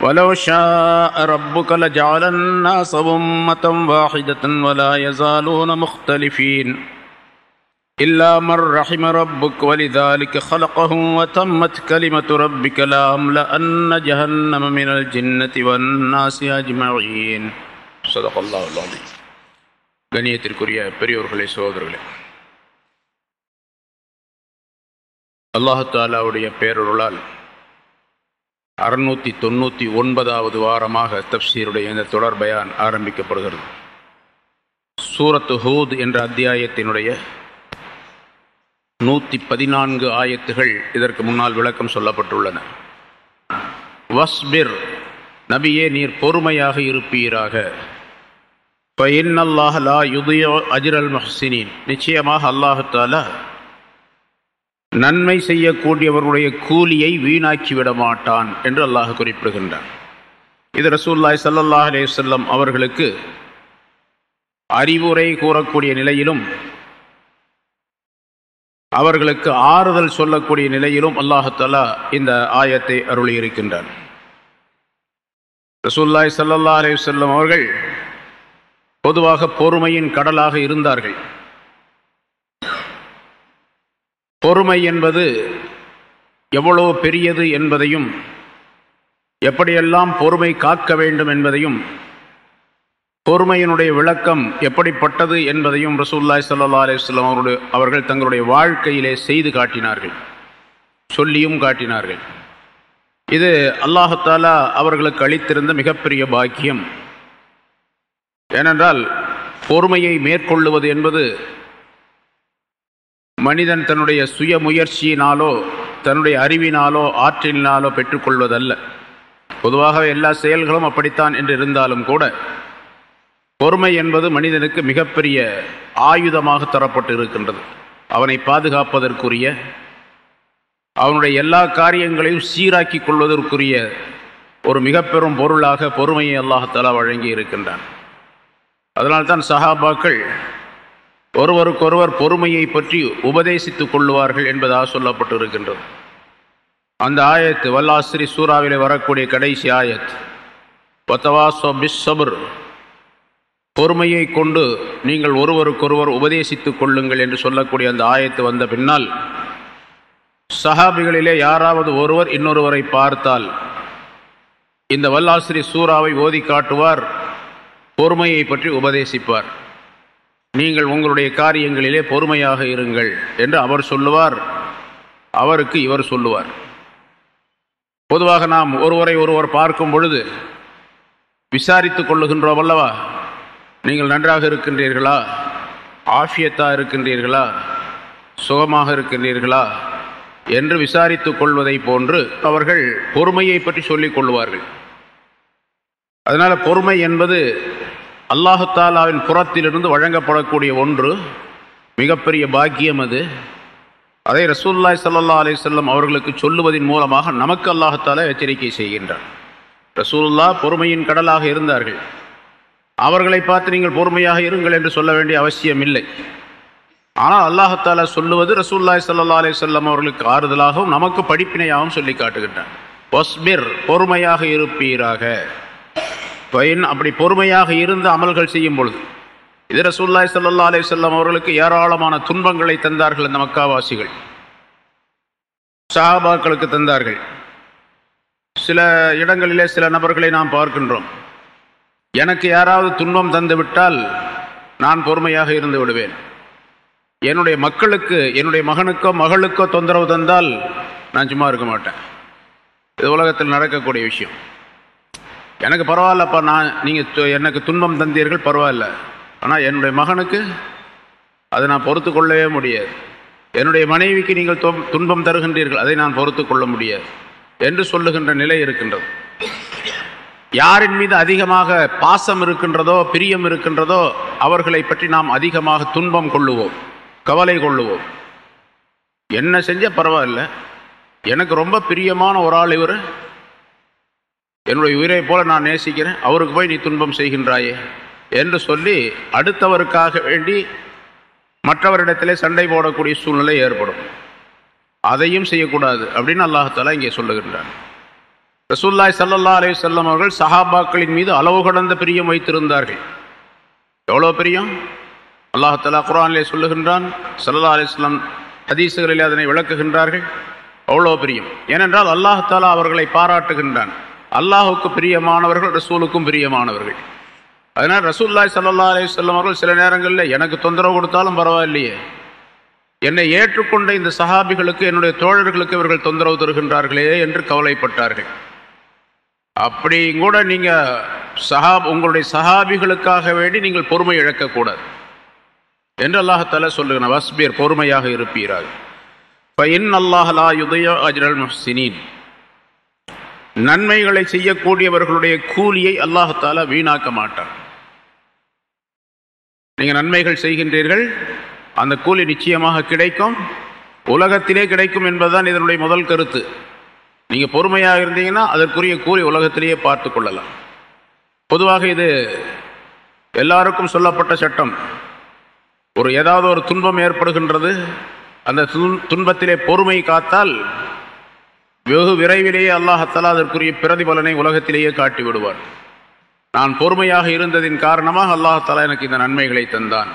A: ولو شاء ربك لجعل الناس أمة واحدة ولا يزالون مختلفين إلا من رحم ربك ولذلك خلقهم وتمت كلمة ربك لأملأن جهنم من الجنة والناس أجمعين صدق الله العظيم கணியத்திற்குரிய பெரியோர்களே சகோதரர்களே அல்லாஹு தாலாவுடைய பேரருளால் அறுநூற்றி தொண்ணூற்றி ஒன்பதாவது வாரமாக தப்சீருடைய இந்த தொடர் பயான் ஆரம்பிக்கப்படுகிறது. சூரத்து ஹூத் என்ற அத்தியாயத்தினுடைய நூற்றி பதினான்கு ஆயத்துகள் இதற்கு முன்னால் விளக்கம் சொல்லப்பட்டுள்ளன. வஸ்பிர் நபியே நீர் பொறுமையாக இருப்பீராக. பைன்னல்லாஹ் லா யுதியோ அஜிரல் மஹ்சினின். நிச்சயமாக அல்லாஹாலா நன்மை செய்யக்கூடியவர்களுடைய கூலியை வீணாக்கி விட மாட்டான் என்று அல்லாஹ் குறிப்பிடுகின்றான். இது ரசூல்லாய் சல்லல்லாஹ் அலேசல்லம் அவர்களுக்கு அறிவுரை கூறக்கூடிய நிலையிலும் அவர்களுக்கு ஆறுதல் சொல்லக்கூடிய நிலையிலும் அல்லாஹாலா இந்த ஆயத்தை அருளியிருக்கின்றான். ரசூல்லாய் சல்லல்லா அலேசல்லம் அவர்கள் பொதுவாக பொறுமையின் கடலாக இருந்தார்கள். பொறுமை என்பது எவ்வளோ பெரியது என்பதையும் எப்படியெல்லாம் பொறுமை காக்க வேண்டும் என்பதையும் பொறுமையினுடைய விளக்கம் எப்படிப்பட்டது என்பதையும் ரசூல்லாய் சல்லா அலிஸ்லாம் அவருடைய அவர்கள் தங்களுடைய வாழ்க்கையிலே செய்து காட்டினார்கள் சொல்லியும் காட்டினார்கள். இது அல்லாஹாலா அவர்களுக்கு அளித்திருந்த மிகப்பெரிய பாக்கியம். ஏனென்றால் பொறுமையை மேற்கொள்ளுவது என்பது மனிதன் தன்னுடைய சுய முயற்சியினாலோ தன்னுடைய அறிவினாலோ ஆற்றலினாலோ பெற்றுக்கொள்வதல்ல. பொதுவாக எல்லா செயல்களும் அப்படித்தான் என்று இருந்தாலும் கூட பொறுமை என்பது மனிதனுக்கு மிகப்பெரிய ஆயுதமாக தரப்பட்டு இருக்கின்றது அவனை பாதுகாப்பதற்குரிய அவனுடைய எல்லா காரியங்களையும் சீராக்கி கொள்வதற்குரிய ஒரு மிக பெரும் பொருளாக பொறுமையை அல்லாஹாலா வழங்கி இருக்கின்றான் அதனால்தான் சஹாபாக்கள் ஒருவருக்கொருவர் பொறுமையை பற்றி உபதேசித்துக் கொள்ளுவார்கள் என்பதாக சொல்லப்பட்டு இருக்கின்றது அந்த ஆயத்து வல்லாசிரி சூறாவிலே வரக்கூடிய கடைசி ஆயத். பத்தவாசோ பிஸ்ஸபுர். பொறுமையை கொண்டு நீங்கள் ஒருவருக்கொருவர் உபதேசித்துக் கொள்ளுங்கள் என்று சொல்லக்கூடிய அந்த ஆயத்து வந்த பின்னால் சஹாபிகளிலே யாராவது ஒருவர் இன்னொருவரை பார்த்தால் இந்த வல்லாசிரி சூறாவை ஓதி காட்டுவார் பொறுமையை பற்றி உபதேசிப்பார். நீங்கள் உங்களுடைய காரியங்களிலே பொறுமையாக இருங்கள் என்று அவர் சொல்லுவார். அவருக்கு இவர் சொல்லுவார். பொதுவாக நாம் ஒருவரை ஒருவர் பார்க்கும் பொழுது விசாரித்து கொள்ளுகின்றோம் அல்லவா? நீங்கள் நன்றாக இருக்கின்றீர்களா? ஆஃபியத்தாக இருக்கின்றீர்களா? சுகமாக இருக்கின்றீர்களா? என்று விசாரித்து கொள்வதை போன்று அவர்கள் பொறுமையை பற்றி சொல்லிக் கொள்வார்கள். அதனால் பொறுமை என்பது அல்லாஹாலாவின் புறத்திலிருந்து வழங்கப்படக்கூடிய ஒன்று மிகப்பெரிய பாக்கியம் அது. அதை ரசூல்லாய் சல்லா அலிசல்லம் அவர்களுக்கு சொல்லுவதன் மூலமாக நமக்கு அல்லாஹாலா எச்சரிக்கை செய்கின்றார் ரசூல்லா பொறுமையின் கடலாக இருந்தார்கள். அவர்களை பார்த்து நீங்கள் பொறுமையாக இருங்கள் என்று சொல்ல வேண்டிய அவசியம் இல்லை. ஆனால் அல்லாஹாலா சொல்லுவது ரசூல்லாய் சல்லா அலி சொல்லம் அவர்களுக்கு ஆறுதலாகவும் நமக்கு படிப்பினையாகவும் சொல்லி காட்டுகின்றான். ஒஸ்பிர் பொறுமையாக இருப்பீராக. பயன் அப்படி பொறுமையாக இருந்து அமல்கள் செய்யும் பொழுது இது ரசூல்லாய் சல்லா அலி சொல்லம் அவர்களுக்கு ஏராளமான துன்பங்களை தந்தார்கள் இந்த மக்காவாசிகள். சஹாபாக்களுக்கு தந்தார்கள். சில இடங்களிலே சில நபர்களை நாம் பார்க்கின்றோம். எனக்கு யாராவது துன்பம் தந்து விட்டால் நான் பொறுமையாக இருந்து விடுவேன். என்னுடைய மக்களுக்கு என்னுடைய மகனுக்கோ மகளுக்கோ தொந்தரவு தந்தால் நான் சும்மா இருக்க மாட்டேன். இது உலகத்தில் நடக்கக்கூடிய விஷயம். எனக்கு பரவாயில்லப்பா நான் நீங்கள் எனக்கு துன்பம் தந்தீர்கள் பரவாயில்ல. ஆனால் என்னுடைய மகனுக்கு அதை நான் பொறுத்து கொள்ளவே முடியாது. என்னுடைய மனைவிக்கு நீங்கள் துன்பம் தருகின்றீர்கள் அதை நான் பொறுத்து கொள்ள முடியாது என்று சொல்லுகின்ற நிலை இருக்கின்றது. யாரின் மீது அதிகமாக பாசம் இருக்கின்றதோ பிரியம் இருக்கின்றதோ அவர்களை பற்றி நாம் அதிகமாக துன்பம் கொள்ளுவோம் கவலை கொள்ளுவோம். என்ன செஞ்ச பரவாயில்ல. எனக்கு ரொம்ப பிரியமான ஒரு ஆள் இவர். என்னுடைய உயிரை போல நான் நேசிக்கிறேன். அவருக்கு போய் நீ துன்பம் செய்கின்றாயே என்று சொல்லி அடுத்தவருக்காக வேண்டி மற்றவரிடத்திலே சண்டை போடக்கூடிய சூழ்நிலை ஏற்படும். அதையும் செய்யக்கூடாது அப்படின்னு அல்லாஹாலா இங்கே சொல்லுகின்றார் ரசூல்லாய் சல்லல்லா அலே செல்லம் அவர்கள் சஹாபாக்களின் மீது அளவு கடந்த பிரியம் வைத்திருந்தார்கள். எவ்வளோ பிரியம்? அல்லாஹாலா குரானிலே சொல்லுகின்றான் சல்லா அலிஸ்லாம் ஹதீசுகளிலே அதனை விளக்குகின்றார்கள். அவ்வளோ பிரியம். ஏனென்றால் அல்லாஹாலா அவர்களை பாராட்டுகின்றான். அல்லாஹுக்கு பிரியமானவர்கள் ரசூலுக்கும் பிரியமானவர்கள். அதனால் ரசூல்லாய் சல்லா அலிஸ்லாம் அவர்கள் சில நேரங்களில் எனக்கு தொந்தரவு கொடுத்தாலும் பரவாயில்லையே. என்னை ஏற்றுக்கொண்ட இந்த சஹாபிகளுக்கு என்னுடைய தோழர்களுக்கு இவர்கள் தொந்தரவு தருகின்றார்களே என்று கவலைப்பட்டார்கள். அப்படி கூட நீங்கள் சஹா உங்களுடைய சஹாபிகளுக்காக வேண்டி நீங்கள் பொறுமை இழக்கக்கூடாது. என்று அல்லாஹால சொல்லுகிறேன் வஸ்பீர் பொறுமையாக இருப்பீராக. பைன் அல்லாஹலா யுதய அஜ்ரல் முஹ்சினின். நன்மைகளை செய்யக்கூடியவர்களுடைய கூலியை அல்லாஹால வீணாக்க மாட்டார் நீங்க நன்மைகள் செய்கின்றீர்கள் அந்த கூலி நிச்சயமாக கிடைக்கும் உலகத்திலே கிடைக்கும் என்பதுதான் இதனுடைய முதல் கருத்து. நீங்க பொறுமையாக இருந்தீங்கன்னா அதற்குரிய கூலி உலகத்திலேயே பார்த்து கொள்ளலாம். பொதுவாக இது எல்லாருக்கும் சொல்லப்பட்ட சட்டம். ஒரு ஏதாவது ஒரு துன்பம் ஏற்படுகின்றது அந்த துன்பத்திலே பொறுமை காத்தால் வெகு விரைவிலேயே அல்லாஹத்தாலா அதற்குரிய பிரதிபலனை உலகத்திலேயே காட்டி விடுவார் நான் பொறுமையாக இருந்ததின் காரணமாக அல்லாஹாலா எனக்கு இந்த நன்மைகளை தந்தான்.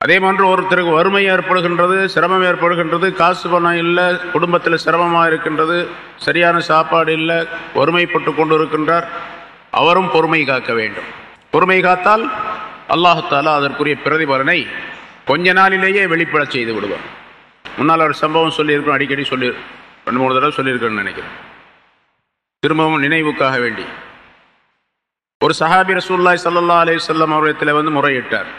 A: அதே மாதிரி ஒருத்தருக்கு வறுமை ஏற்படுகின்றது சிரமம் ஏற்படுகின்றது காசு பணம் இல்லை குடும்பத்தில் சிரமமாக இருக்கின்றது சரியான சாப்பாடு இல்லை வறுமைப்பட்டு கொண்டு இருக்கின்றார் அவரும் பொறுமை காக்க வேண்டும். பொறுமை காத்தால் அல்லாஹாலா அதற்குரிய பிரதிபலனை கொஞ்ச நாளிலேயே வெளிப்பட செய்து விடுவார். முன்னால் ஒரு சம்பவம் சொல்லியிருக்கணும் அடிக்கடி சொல்லி ரெண்டு மூணு தடவை சொல்லியிருக்கேன்னு நினைக்கிறேன். திரும்பவும் நினைவுக்காக வேண்டி. ஒரு சஹாபி ரசூல்லாய் சல்லா அலி சொல்லம் அவரிடத்தில் வந்து முறையிட்டார்.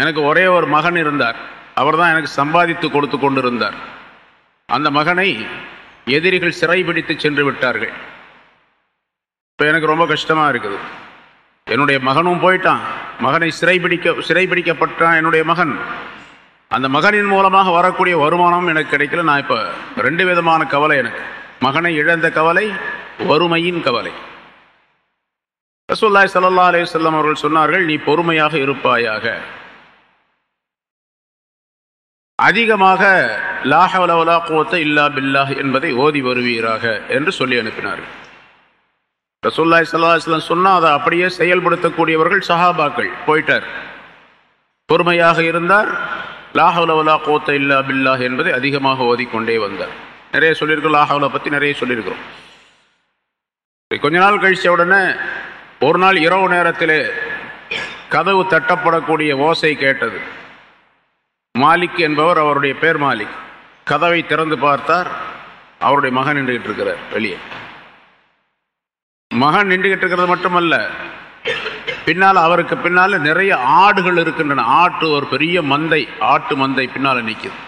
A: எனக்கு ஒரே ஒரு மகன் இருந்தார். அவர் தான் எனக்கு சம்பாதித்து கொடுத்து கொண்டிருந்தார். அந்த மகனை எதிரிகள் சிறைபிடித்து சென்று விட்டார்கள். இப்போ எனக்கு ரொம்ப கஷ்டமாக இருக்குது. என்னுடைய மகனும் போயிட்டான். மகனை சிறைபிடிக்க சிறைபிடிக்கப்பட்டான் என்னுடைய மகன். அந்த மகனின் மூலமாக வரக்கூடிய வருமானம் எனக்கு கிடைக்கல. நான் இப்போ ரெண்டு விதமான கவலை எனக்கு. மகனை இழந்த கவலை வறுமையின் கவலை. ரசூல்லாய் சல்லா அலே சொல்லம் அவர்கள் சொன்னார்கள் நீ பொறுமையாக இருப்பாயாக. அதிகமாக லாஹவலவலா கோத்த இல்லா பில்லாஹ் என்பதை ஓதி வருவீராக என்று சொல்லி அனுப்பினார்கள். ரசூல்லாய் சல்லாஹ்லாம் சொன்னால் அதை அப்படியே செயல்படுத்தக்கூடியவர்கள் சஹாபாக்கள் போயிட்டார். பொறுமையாக இருந்தார் லாஹவலவலா கோத்த இல்லா பில்லாஹ் என்பதை அதிகமாக ஓதிக்கொண்டே வந்தார். நிறைய சொல்லியிருக்கோம் லாஹவலை பற்றி நிறைய சொல்லியிருக்கிறோம். கொஞ்ச நாள் கழிச்ச உடனே ஒரு நாள் இரவு நேரத்தில் கதவு தட்டப்படக்கூடிய ஓசை கேட்டது. மாலிக் என்பவர் அவருடைய பேர் மாலிக். கதவை திறந்து பார்த்தார் அவருடைய மகன் நின்றுகிட்டு இருக்கிறார் வெளியே. மகன் நின்றுகிட்டு இருக்கிறது மட்டுமல்ல பின்னால் அவருக்கு பின்னால் நிறைய ஆடுகள் இருக்கின்றன. ஆட்டு ஒரு பெரிய மந்தை ஆட்டு மந்தை பின்னால் நிற்கிது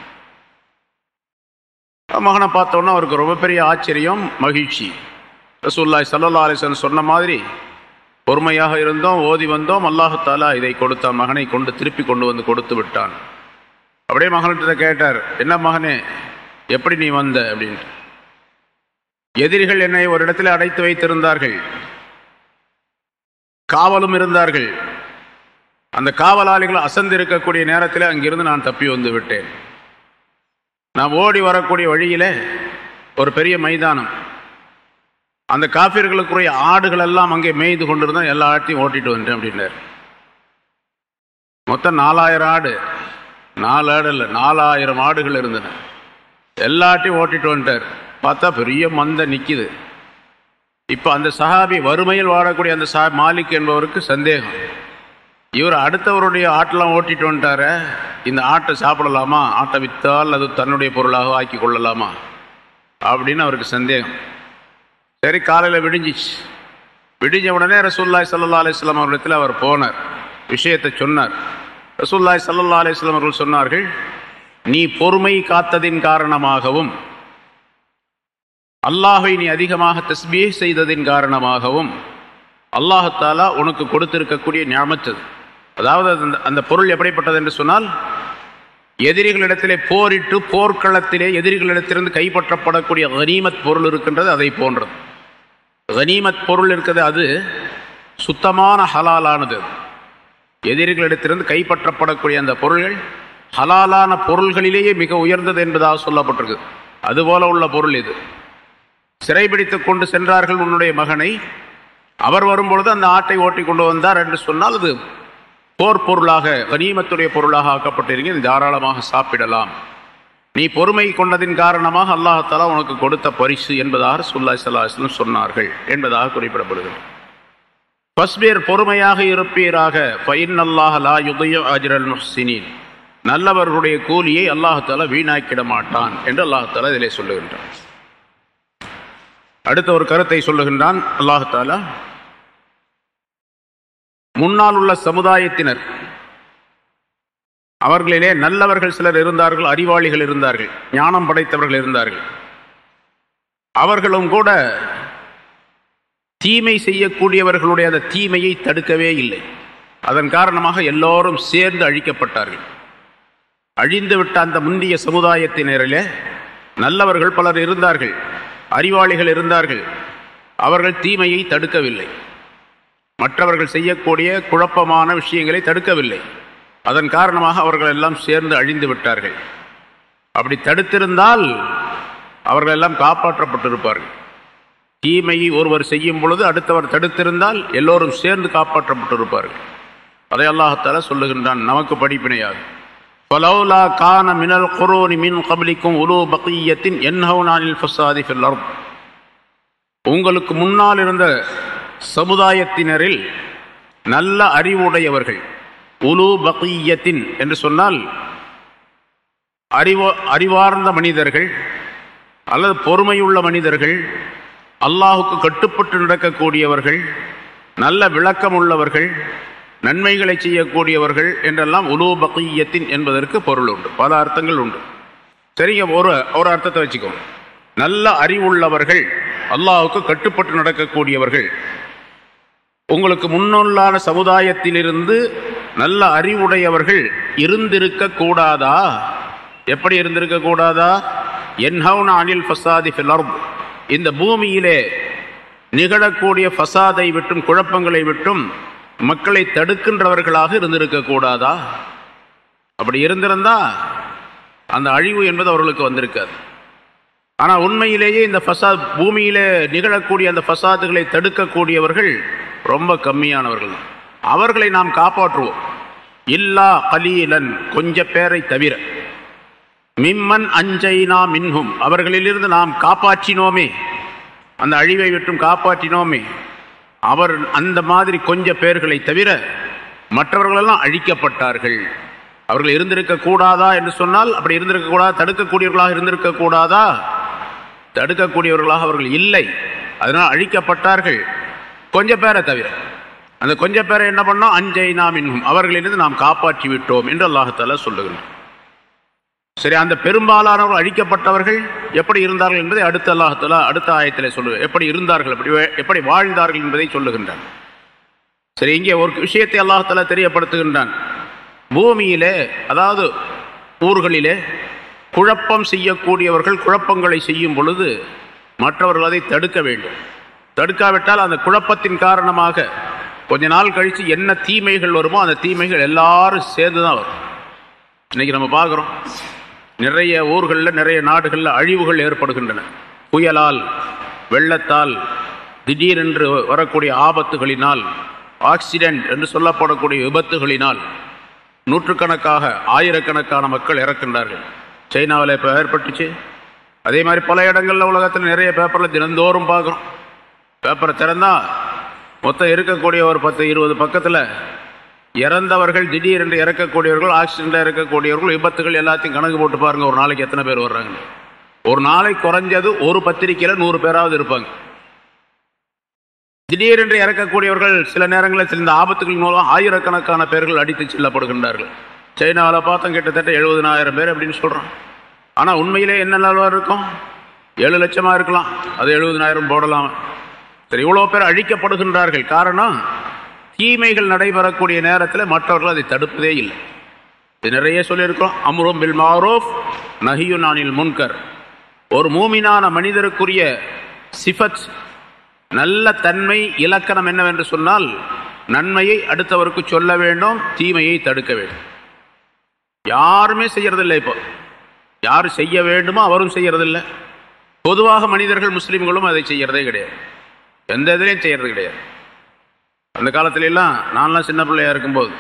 A: மகனை பார்த்தோன்னா அவருக்கு ரொம்ப பெரிய ஆச்சரியம் மகிழ்ச்சி. ரசூல்லாய் சல்லா அலிசன் சொன்ன மாதிரி பொறுமையாக இருந்தோம் ஓதி வந்தோம் அல்லாஹாலா இதை கொடுத்தான் மகனை கொண்டு திருப்பி கொண்டு வந்து கொடுத்து விட்டான். அப்படியே மகன்கிட்ட கேட்டார் என்ன மகனே எப்படி நீ வந்த? அப்படின்ட்டு எதிரிகள் என்னை ஒரு இடத்துல அடைத்து வைத்திருந்தார்கள். காவலும் இருந்தார்கள். அந்த காவலாளிகள் அசந்து இருக்கக்கூடிய நேரத்தில் அங்கிருந்து நான் தப்பி வந்து விட்டேன். நான் ஓடி வரக்கூடிய வழியில் ஒரு பெரிய மைதானம். அந்த காப்பீர்களுக்குரிய ஆடுகள் எல்லாம் அங்கே மேய்ந்து கொண்டிருந்தோம் எல்லா ஆட்டையும் ஓட்டிட்டு வந்துட்டேன் அப்படின்னார். மொத்தம் நாலாயிரம் ஆடு. நாலு ஆடு இல்லை நாலாயிரம் ஆடுகள் இருந்தன. எல்லாட்டையும் ஓட்டிட்டு வந்துட்டார். பார்த்தா பெரிய மந்த நிற்கிது இப்போ அந்த சஹாபி வறுமையில் வாழக்கூடிய அந்த சா மாலிக் என்பவருக்கு சந்தேகம். இவர் அடுத்தவருடைய ஆட்டெல்லாம் ஓட்டிட்டு வந்துட்டார இந்த ஆட்டை சாப்பிடலாமா? ஆட்டை விற்றால் அது தன்னுடைய பொருளாக ஆக்கி கொள்ளலாமா? அப்படின்னு அவருக்கு சந்தேகம். சரி காலையில் விடிஞ்சிச்சு. விடிஞ்ச உடனே ரசூல்லாய் சல்லா அலிஸ்லாம் அவரிடத்தில் அவர் போனார். விஷயத்தை சொன்னார். ரசூல்லாய் சல்லா அலிஸ்லாம் அவர்கள் சொன்னார்கள் நீ பொறுமை காத்ததின் காரணமாகவும் அல்லாஹை நீ அதிகமாக தஸ்பீ செய்ததின் காரணமாகவும் அல்லாஹத்தாலா உனக்கு கொடுத்திருக்கக்கூடிய ஞாபகத்தது அதாவது அந்த அந்த பொருள் எப்படிப்பட்டது என்று சொன்னால் எதிரிகளிடத்திலே போரிட்டு போர்க்களத்திலே எதிரிகளிடத்திலிருந்து கைப்பற்றப்படக்கூடிய கனீமத் பொருள் இருக்கின்றது அதை போன்றது. கனீமத் பொருள் இருக்கிறது அது சுத்தமான ஹலாலானது. எதிரிகளிடத்திலிருந்து கைப்பற்றப்படக்கூடிய அந்த பொருள்கள் ஹலாலான பொருள்களிலேயே மிக உயர்ந்தது என்பதாக சொல்லப்பட்டிருக்கு. அதுபோல உள்ள பொருள் இது. சிறைபிடித்துக் கொண்டு சென்றார்கள் உன்னுடைய மகனை. அவர் வரும்பொழுது அந்த ஆட்டை ஓட்டி கொண்டு வந்தார் என்று சொன்னால் அது போர் பொருளாக கனிமத்துடைய பொருளாக ஆக்கப்பட்டிருக்க தாராளமாக சாப்பிடலாம். நீ பொறுமை கொண்டதின் காரணமாக அல்லாஹாலா உனக்கு கொடுத்த பரிசு என்பதாக சுல்லாய் சல்லாஹம் சொன்னார்கள் என்பதாக குறிப்பிடப்படுகிறது. பஸ்பேர் பொறுமையாக இருப்பீராக. பயின் அல்லாஹ் லா யுதய அஜரல் முஹ்சினின். நல்லவர்களுடைய கூலியை அல்லாஹாலா வீணாக்கிட மாட்டான் என்று அல்லாஹாலா இதிலே சொல்லுகின்றான். அடுத்த ஒரு கருத்தை சொல்லுகின்றான் அல்லாஹாலா முன்னால் உள்ள சமுதாயத்தினர் அவர்களிலே நல்லவர்கள் சிலர் இருந்தார்கள் அறிவாளிகள் இருந்தார்கள் ஞானம் படைத்தவர்கள் இருந்தார்கள். அவர்களும் கூட தீமை செய்யக்கூடியவர்களுடைய அந்த தீமையை தடுக்கவே இல்லை. அதன் காரணமாக எல்லோரும் சேர்ந்து அழிக்கப்பட்டார்கள். அழிந்துவிட்ட அந்த முந்தைய சமுதாயத்தினரிலே நல்லவர்கள் பலர் இருந்தார்கள். அறிவாளிகள் இருந்தார்கள். அவர்கள் தீமையை தடுக்கவில்லை. மற்றவர்கள் செய்யக்கூடிய குழப்பமான விஷயங்களை தடுக்கவில்லை. அதன் காரணமாக அவர்கள் எல்லாம் சேர்ந்து அழிந்து விட்டார்கள். அப்படி தடுத்திருந்தால் அவர்கள் எல்லாம் காப்பாற்றப்பட்டிருப்பார்கள். தீமையை ஒருவர் செய்யும் பொழுது அடுத்தவர் தடுத்திருந்தால் எல்லோரும் சேர்ந்து காப்பாற்றப்பட்டிருப்பார்கள். அதை அல்லாஹத்தால சொல்லுகின்றான் நமக்கு படிப்பினையாது. பலௌலா கான மினல் குரோனி மின் கபலிக்கும் உலு பக்கியத்தின் என்ஹவுனானில் ஃபசாதி ஃபில்லர் உங்களுக்கு முன்னால் இருந்த சமுதாயத்தினரில் நல்ல அறிவுடையவர்கள் உலு பக்கியத்தின் என்று சொன்னால் அறிவோ அறிவார்ந்த மனிதர்கள் அல்லது பொறுமையுள்ள மனிதர்கள் அல்லாஹுக்கு கட்டுப்பட்டு நடக்கக்கூடியவர்கள் நல்ல விளக்கம் உள்ளவர்கள் நன்மைகளை செய்யக்கூடியவர்கள் என்றெல்லாம் உலு பக்கியத்தின் என்பதற்கு பொருள் உண்டு. பல அர்த்தங்கள் உண்டு. சரிங்க ஒரு ஒரு அர்த்தத்தை வச்சுக்கோங்க நல்ல அறிவுள்ளவர்கள் அல்லாவுக்கு கட்டுப்பட்டு நடக்கக்கூடியவர்கள் உங்களுக்கு முன்னுள்ளான சமுதாயத்திலிருந்து நல்ல அறிவுடையவர்கள் இருந்திருக்க கூடாதா எப்படி இருந்திருக்க கூடாதா என்ஹவுன் அனில் ஃபசாதி ஃபிலர்ம் இந்த பூமியிலே நிகழக்கூடிய ஃபசாதை விட்டும் குழப்பங்களை விட்டும் மக்களை தடுக்கின்றவர்களாக இருந்திருக்க கூடாதா? அப்படி இருந்திருந்தா அந்த அழிவு என்பது அவர்களுக்கு வந்திருக்காது. ஆனால் உண்மையிலேயே இந்த ஃபசாத் பூமியிலே நிகழக்கூடிய அந்த ஃபசாதுகளை தடுக்கக்கூடியவர்கள் ரொம்ப கம்மியானவர்கள். அவர்களை நாம் காப்பாற்றுவோம். இல்லா கலீலன் கொஞ்ச பேரை தவிர. மிம்மன் அஞ்சைனா மின்ஹும். அவர்களிலிருந்து நாம் காப்பாற்றினோமே. அந்த அழிவை விட்டும் காப்பாற்றினோமே. அவர் அந்த மாதிரி கொஞ்ச பேர்களை தவிர மற்றவர்களெல்லாம் அழிக்கப்பட்டார்கள். அவர்கள் இருந்திருக்க கூடாதா என்று சொன்னால் அப்படி இருந்திருக்க கூடாதா? தடுக்கக்கூடியவர்களாக இருந்திருக்க கூடாதா? தடுக்கக்கூடியவர்களாக அவர்கள் இல்லை. அதனால் அழிக்கப்பட்டார்கள். கொஞ்ச பேரை தவிர. அந்த கொஞ்ச பேரை என்ன பண்ணோம்? அஞ்சை நாம் இன்னும் அவர்களிலிருந்து நாம் காப்பாற்றி விட்டோம் என்று அல்லாஹத்தால் சொல்லுகிறோம் சரி அந்த பெரும்பாலானவர்கள் அழிக்கப்பட்டவர்கள் எப்படி இருந்தார்கள் என்பதை அடுத்த அல்லாஹால அடுத்த ஆயத்தில் சொல்லு எப்படி இருந்தார்கள் எப்படி எப்படி வாழ்ந்தார்கள் என்பதை சொல்லுகின்றான். சரி இங்கே ஒரு விஷயத்தை அல்லாஹத்துல தெரியப்படுத்துகின்றான். பூமியிலே அதாவது ஊர்களிலே குழப்பம் செய்யக்கூடியவர்கள் குழப்பங்களை செய்யும் பொழுது மற்றவர்கள் அதை தடுக்க வேண்டும். தடுக்காவிட்டால் அந்த குழப்பத்தின் காரணமாக கொஞ்ச நாள் கழித்து என்ன தீமைகள் வருமோ அந்த தீமைகள் எல்லாரும் சேர்ந்து தான் வரும். இன்னைக்கு நம்ம பார்க்குறோம். நிறைய ஊர்களில் நிறைய நாடுகளில் அழிவுகள் ஏற்படுகின்றன. புயலால் வெள்ளத்தால் திடீரென்று வரக்கூடிய ஆபத்துகளினால் ஆக்சிடென்ட் என்று சொல்லப்படக்கூடிய விபத்துகளினால் நூற்றுக்கணக்காக ஆயிரக்கணக்கான மக்கள் இறக்கின்றார்கள். சைனாவில் இப்போ ஏற்பட்டுச்சு. அதே மாதிரி பல இடங்களில் உலகத்தில் நிறைய பேப்பரில் தினந்தோறும் பார்க்குறோம். பேப்பரை திறந்தால் மொத்தம் இருக்கக்கூடிய ஒரு பத்து இருபது பக்கத்தில் இறந்தவர்கள் திடீரென்று இறக்கக்கூடியவர்கள் ஆக்சிடென்ட்டில் இறக்கக்கூடியவர்கள் விபத்துகள் எல்லாத்தையும் கணக்கு போட்டு பாருங்கள் ஒரு நாளைக்கு எத்தனை பேர் வர்றாங்க. ஒரு நாளை குறைஞ்சது ஒரு பத்திரிக்கையில் நூறு பேராவது இருப்பாங்க. திடீரென்று இறக்கக்கூடியவர்கள் சில நேரங்களில் சில இந்த ஆபத்துகள் மூலம் ஆயிரக்கணக்கான பேர்கள் அடித்து செல்லப்படுகின்றார்கள். சைனாவில் பார்த்தோம் கிட்டத்தட்ட எழுபதனாயிரம் பேர் அப்படின்னு சொல்கிறோம் ஆனால் உண்மையிலே என்ன நிலவரம் இருக்கும்? ஏழு லட்சமாக இருக்கலாம். அது எழுபதனாயிரம் போடலாம். சரி இவ்வளோ பேர் அழிக்கப்படுகின்றார்கள். காரணம் தீமைகள் நடைபெறக்கூடிய நேரத்தில் மற்றவர்கள் அதை தடுப்பதே இல்லை. இது நிறைய சொல்லியிருக்கோம். அம்ரும் பில் மாரோஃப் நஹியு நானில் முன்கர். ஒரு மூமினான மனிதருக்குரிய சிஃபத் நல்ல தன்மை இலக்கணம் என்னவென்று சொன்னால் நன்மையை அடுத்தவருக்கு சொல்ல வேண்டும் தீமையை தடுக்க வேண்டும். யாருமே செய்யறதில்லை இப்போ. யார் செய்ய வேண்டுமோ அவரும் செய்யறதில்லை. பொதுவாக மனிதர்கள் முஸ்லீம்களும் அதை செய்யறதே கிடையாது. எந்த இதுலையும் செய்யறது கிடையாது. அந்த காலத்துலலாம் நான்லாம் சின்ன பிள்ளையா இருக்கும்போது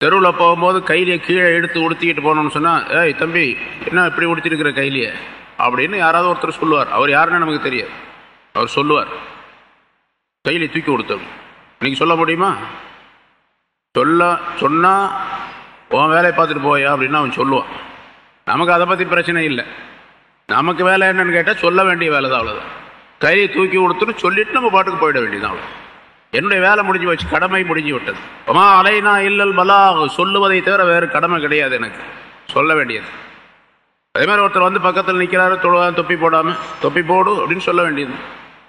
A: தெருவில் போகும்போது கையிலேயே கீழே எடுத்து உடுத்திக்கிட்டு போனோம்னு சொன்னால் ஏய் தம்பி என்ன இப்படி உடுத்திருக்கிற கையிலேயே அப்படின்னு யாராவது ஒருத்தர் சொல்லுவார். அவர் யாருன்னு நமக்கு தெரியாது. அவர் சொல்லுவார். கையிலே தூக்கி கொடுத்தோம். இன்னைக்கு சொல்ல முடியுமா? சொல்ல சொன்னால் உன் வேலையை பார்த்துட்டு போயா? அப்படின்னு அவன் சொல்லுவான். நமக்கு அதை பற்றி பிரச்சனை இல்லை. நமக்கு வேலை என்னன்னு கேட்டால் சொல்ல வேண்டிய வேலை தான் அவ்வளோதான் கையை தூக்கி கொடுத்துட்டு சொல்லிட்டு நம்ம பாட்டுக்கு போயிட வேண்டியதான் அவ்வளோ என்னுடைய வேலை முடிஞ்சு வச்சு கடமை முடிஞ்சு விட்டது. அம்மா அலைனா இல்லல் பலா சொல்லுவதை தவிர வேறு கடமை கிடையாது எனக்கு. சொல்ல வேண்டியது. அதே மாதிரி ஒருத்தர் வந்து பக்கத்தில் நிற்கிறாரு தொழுவா தொப்பி போடாமல் தொப்பி போடு அப்படின்னு சொல்ல வேண்டியது.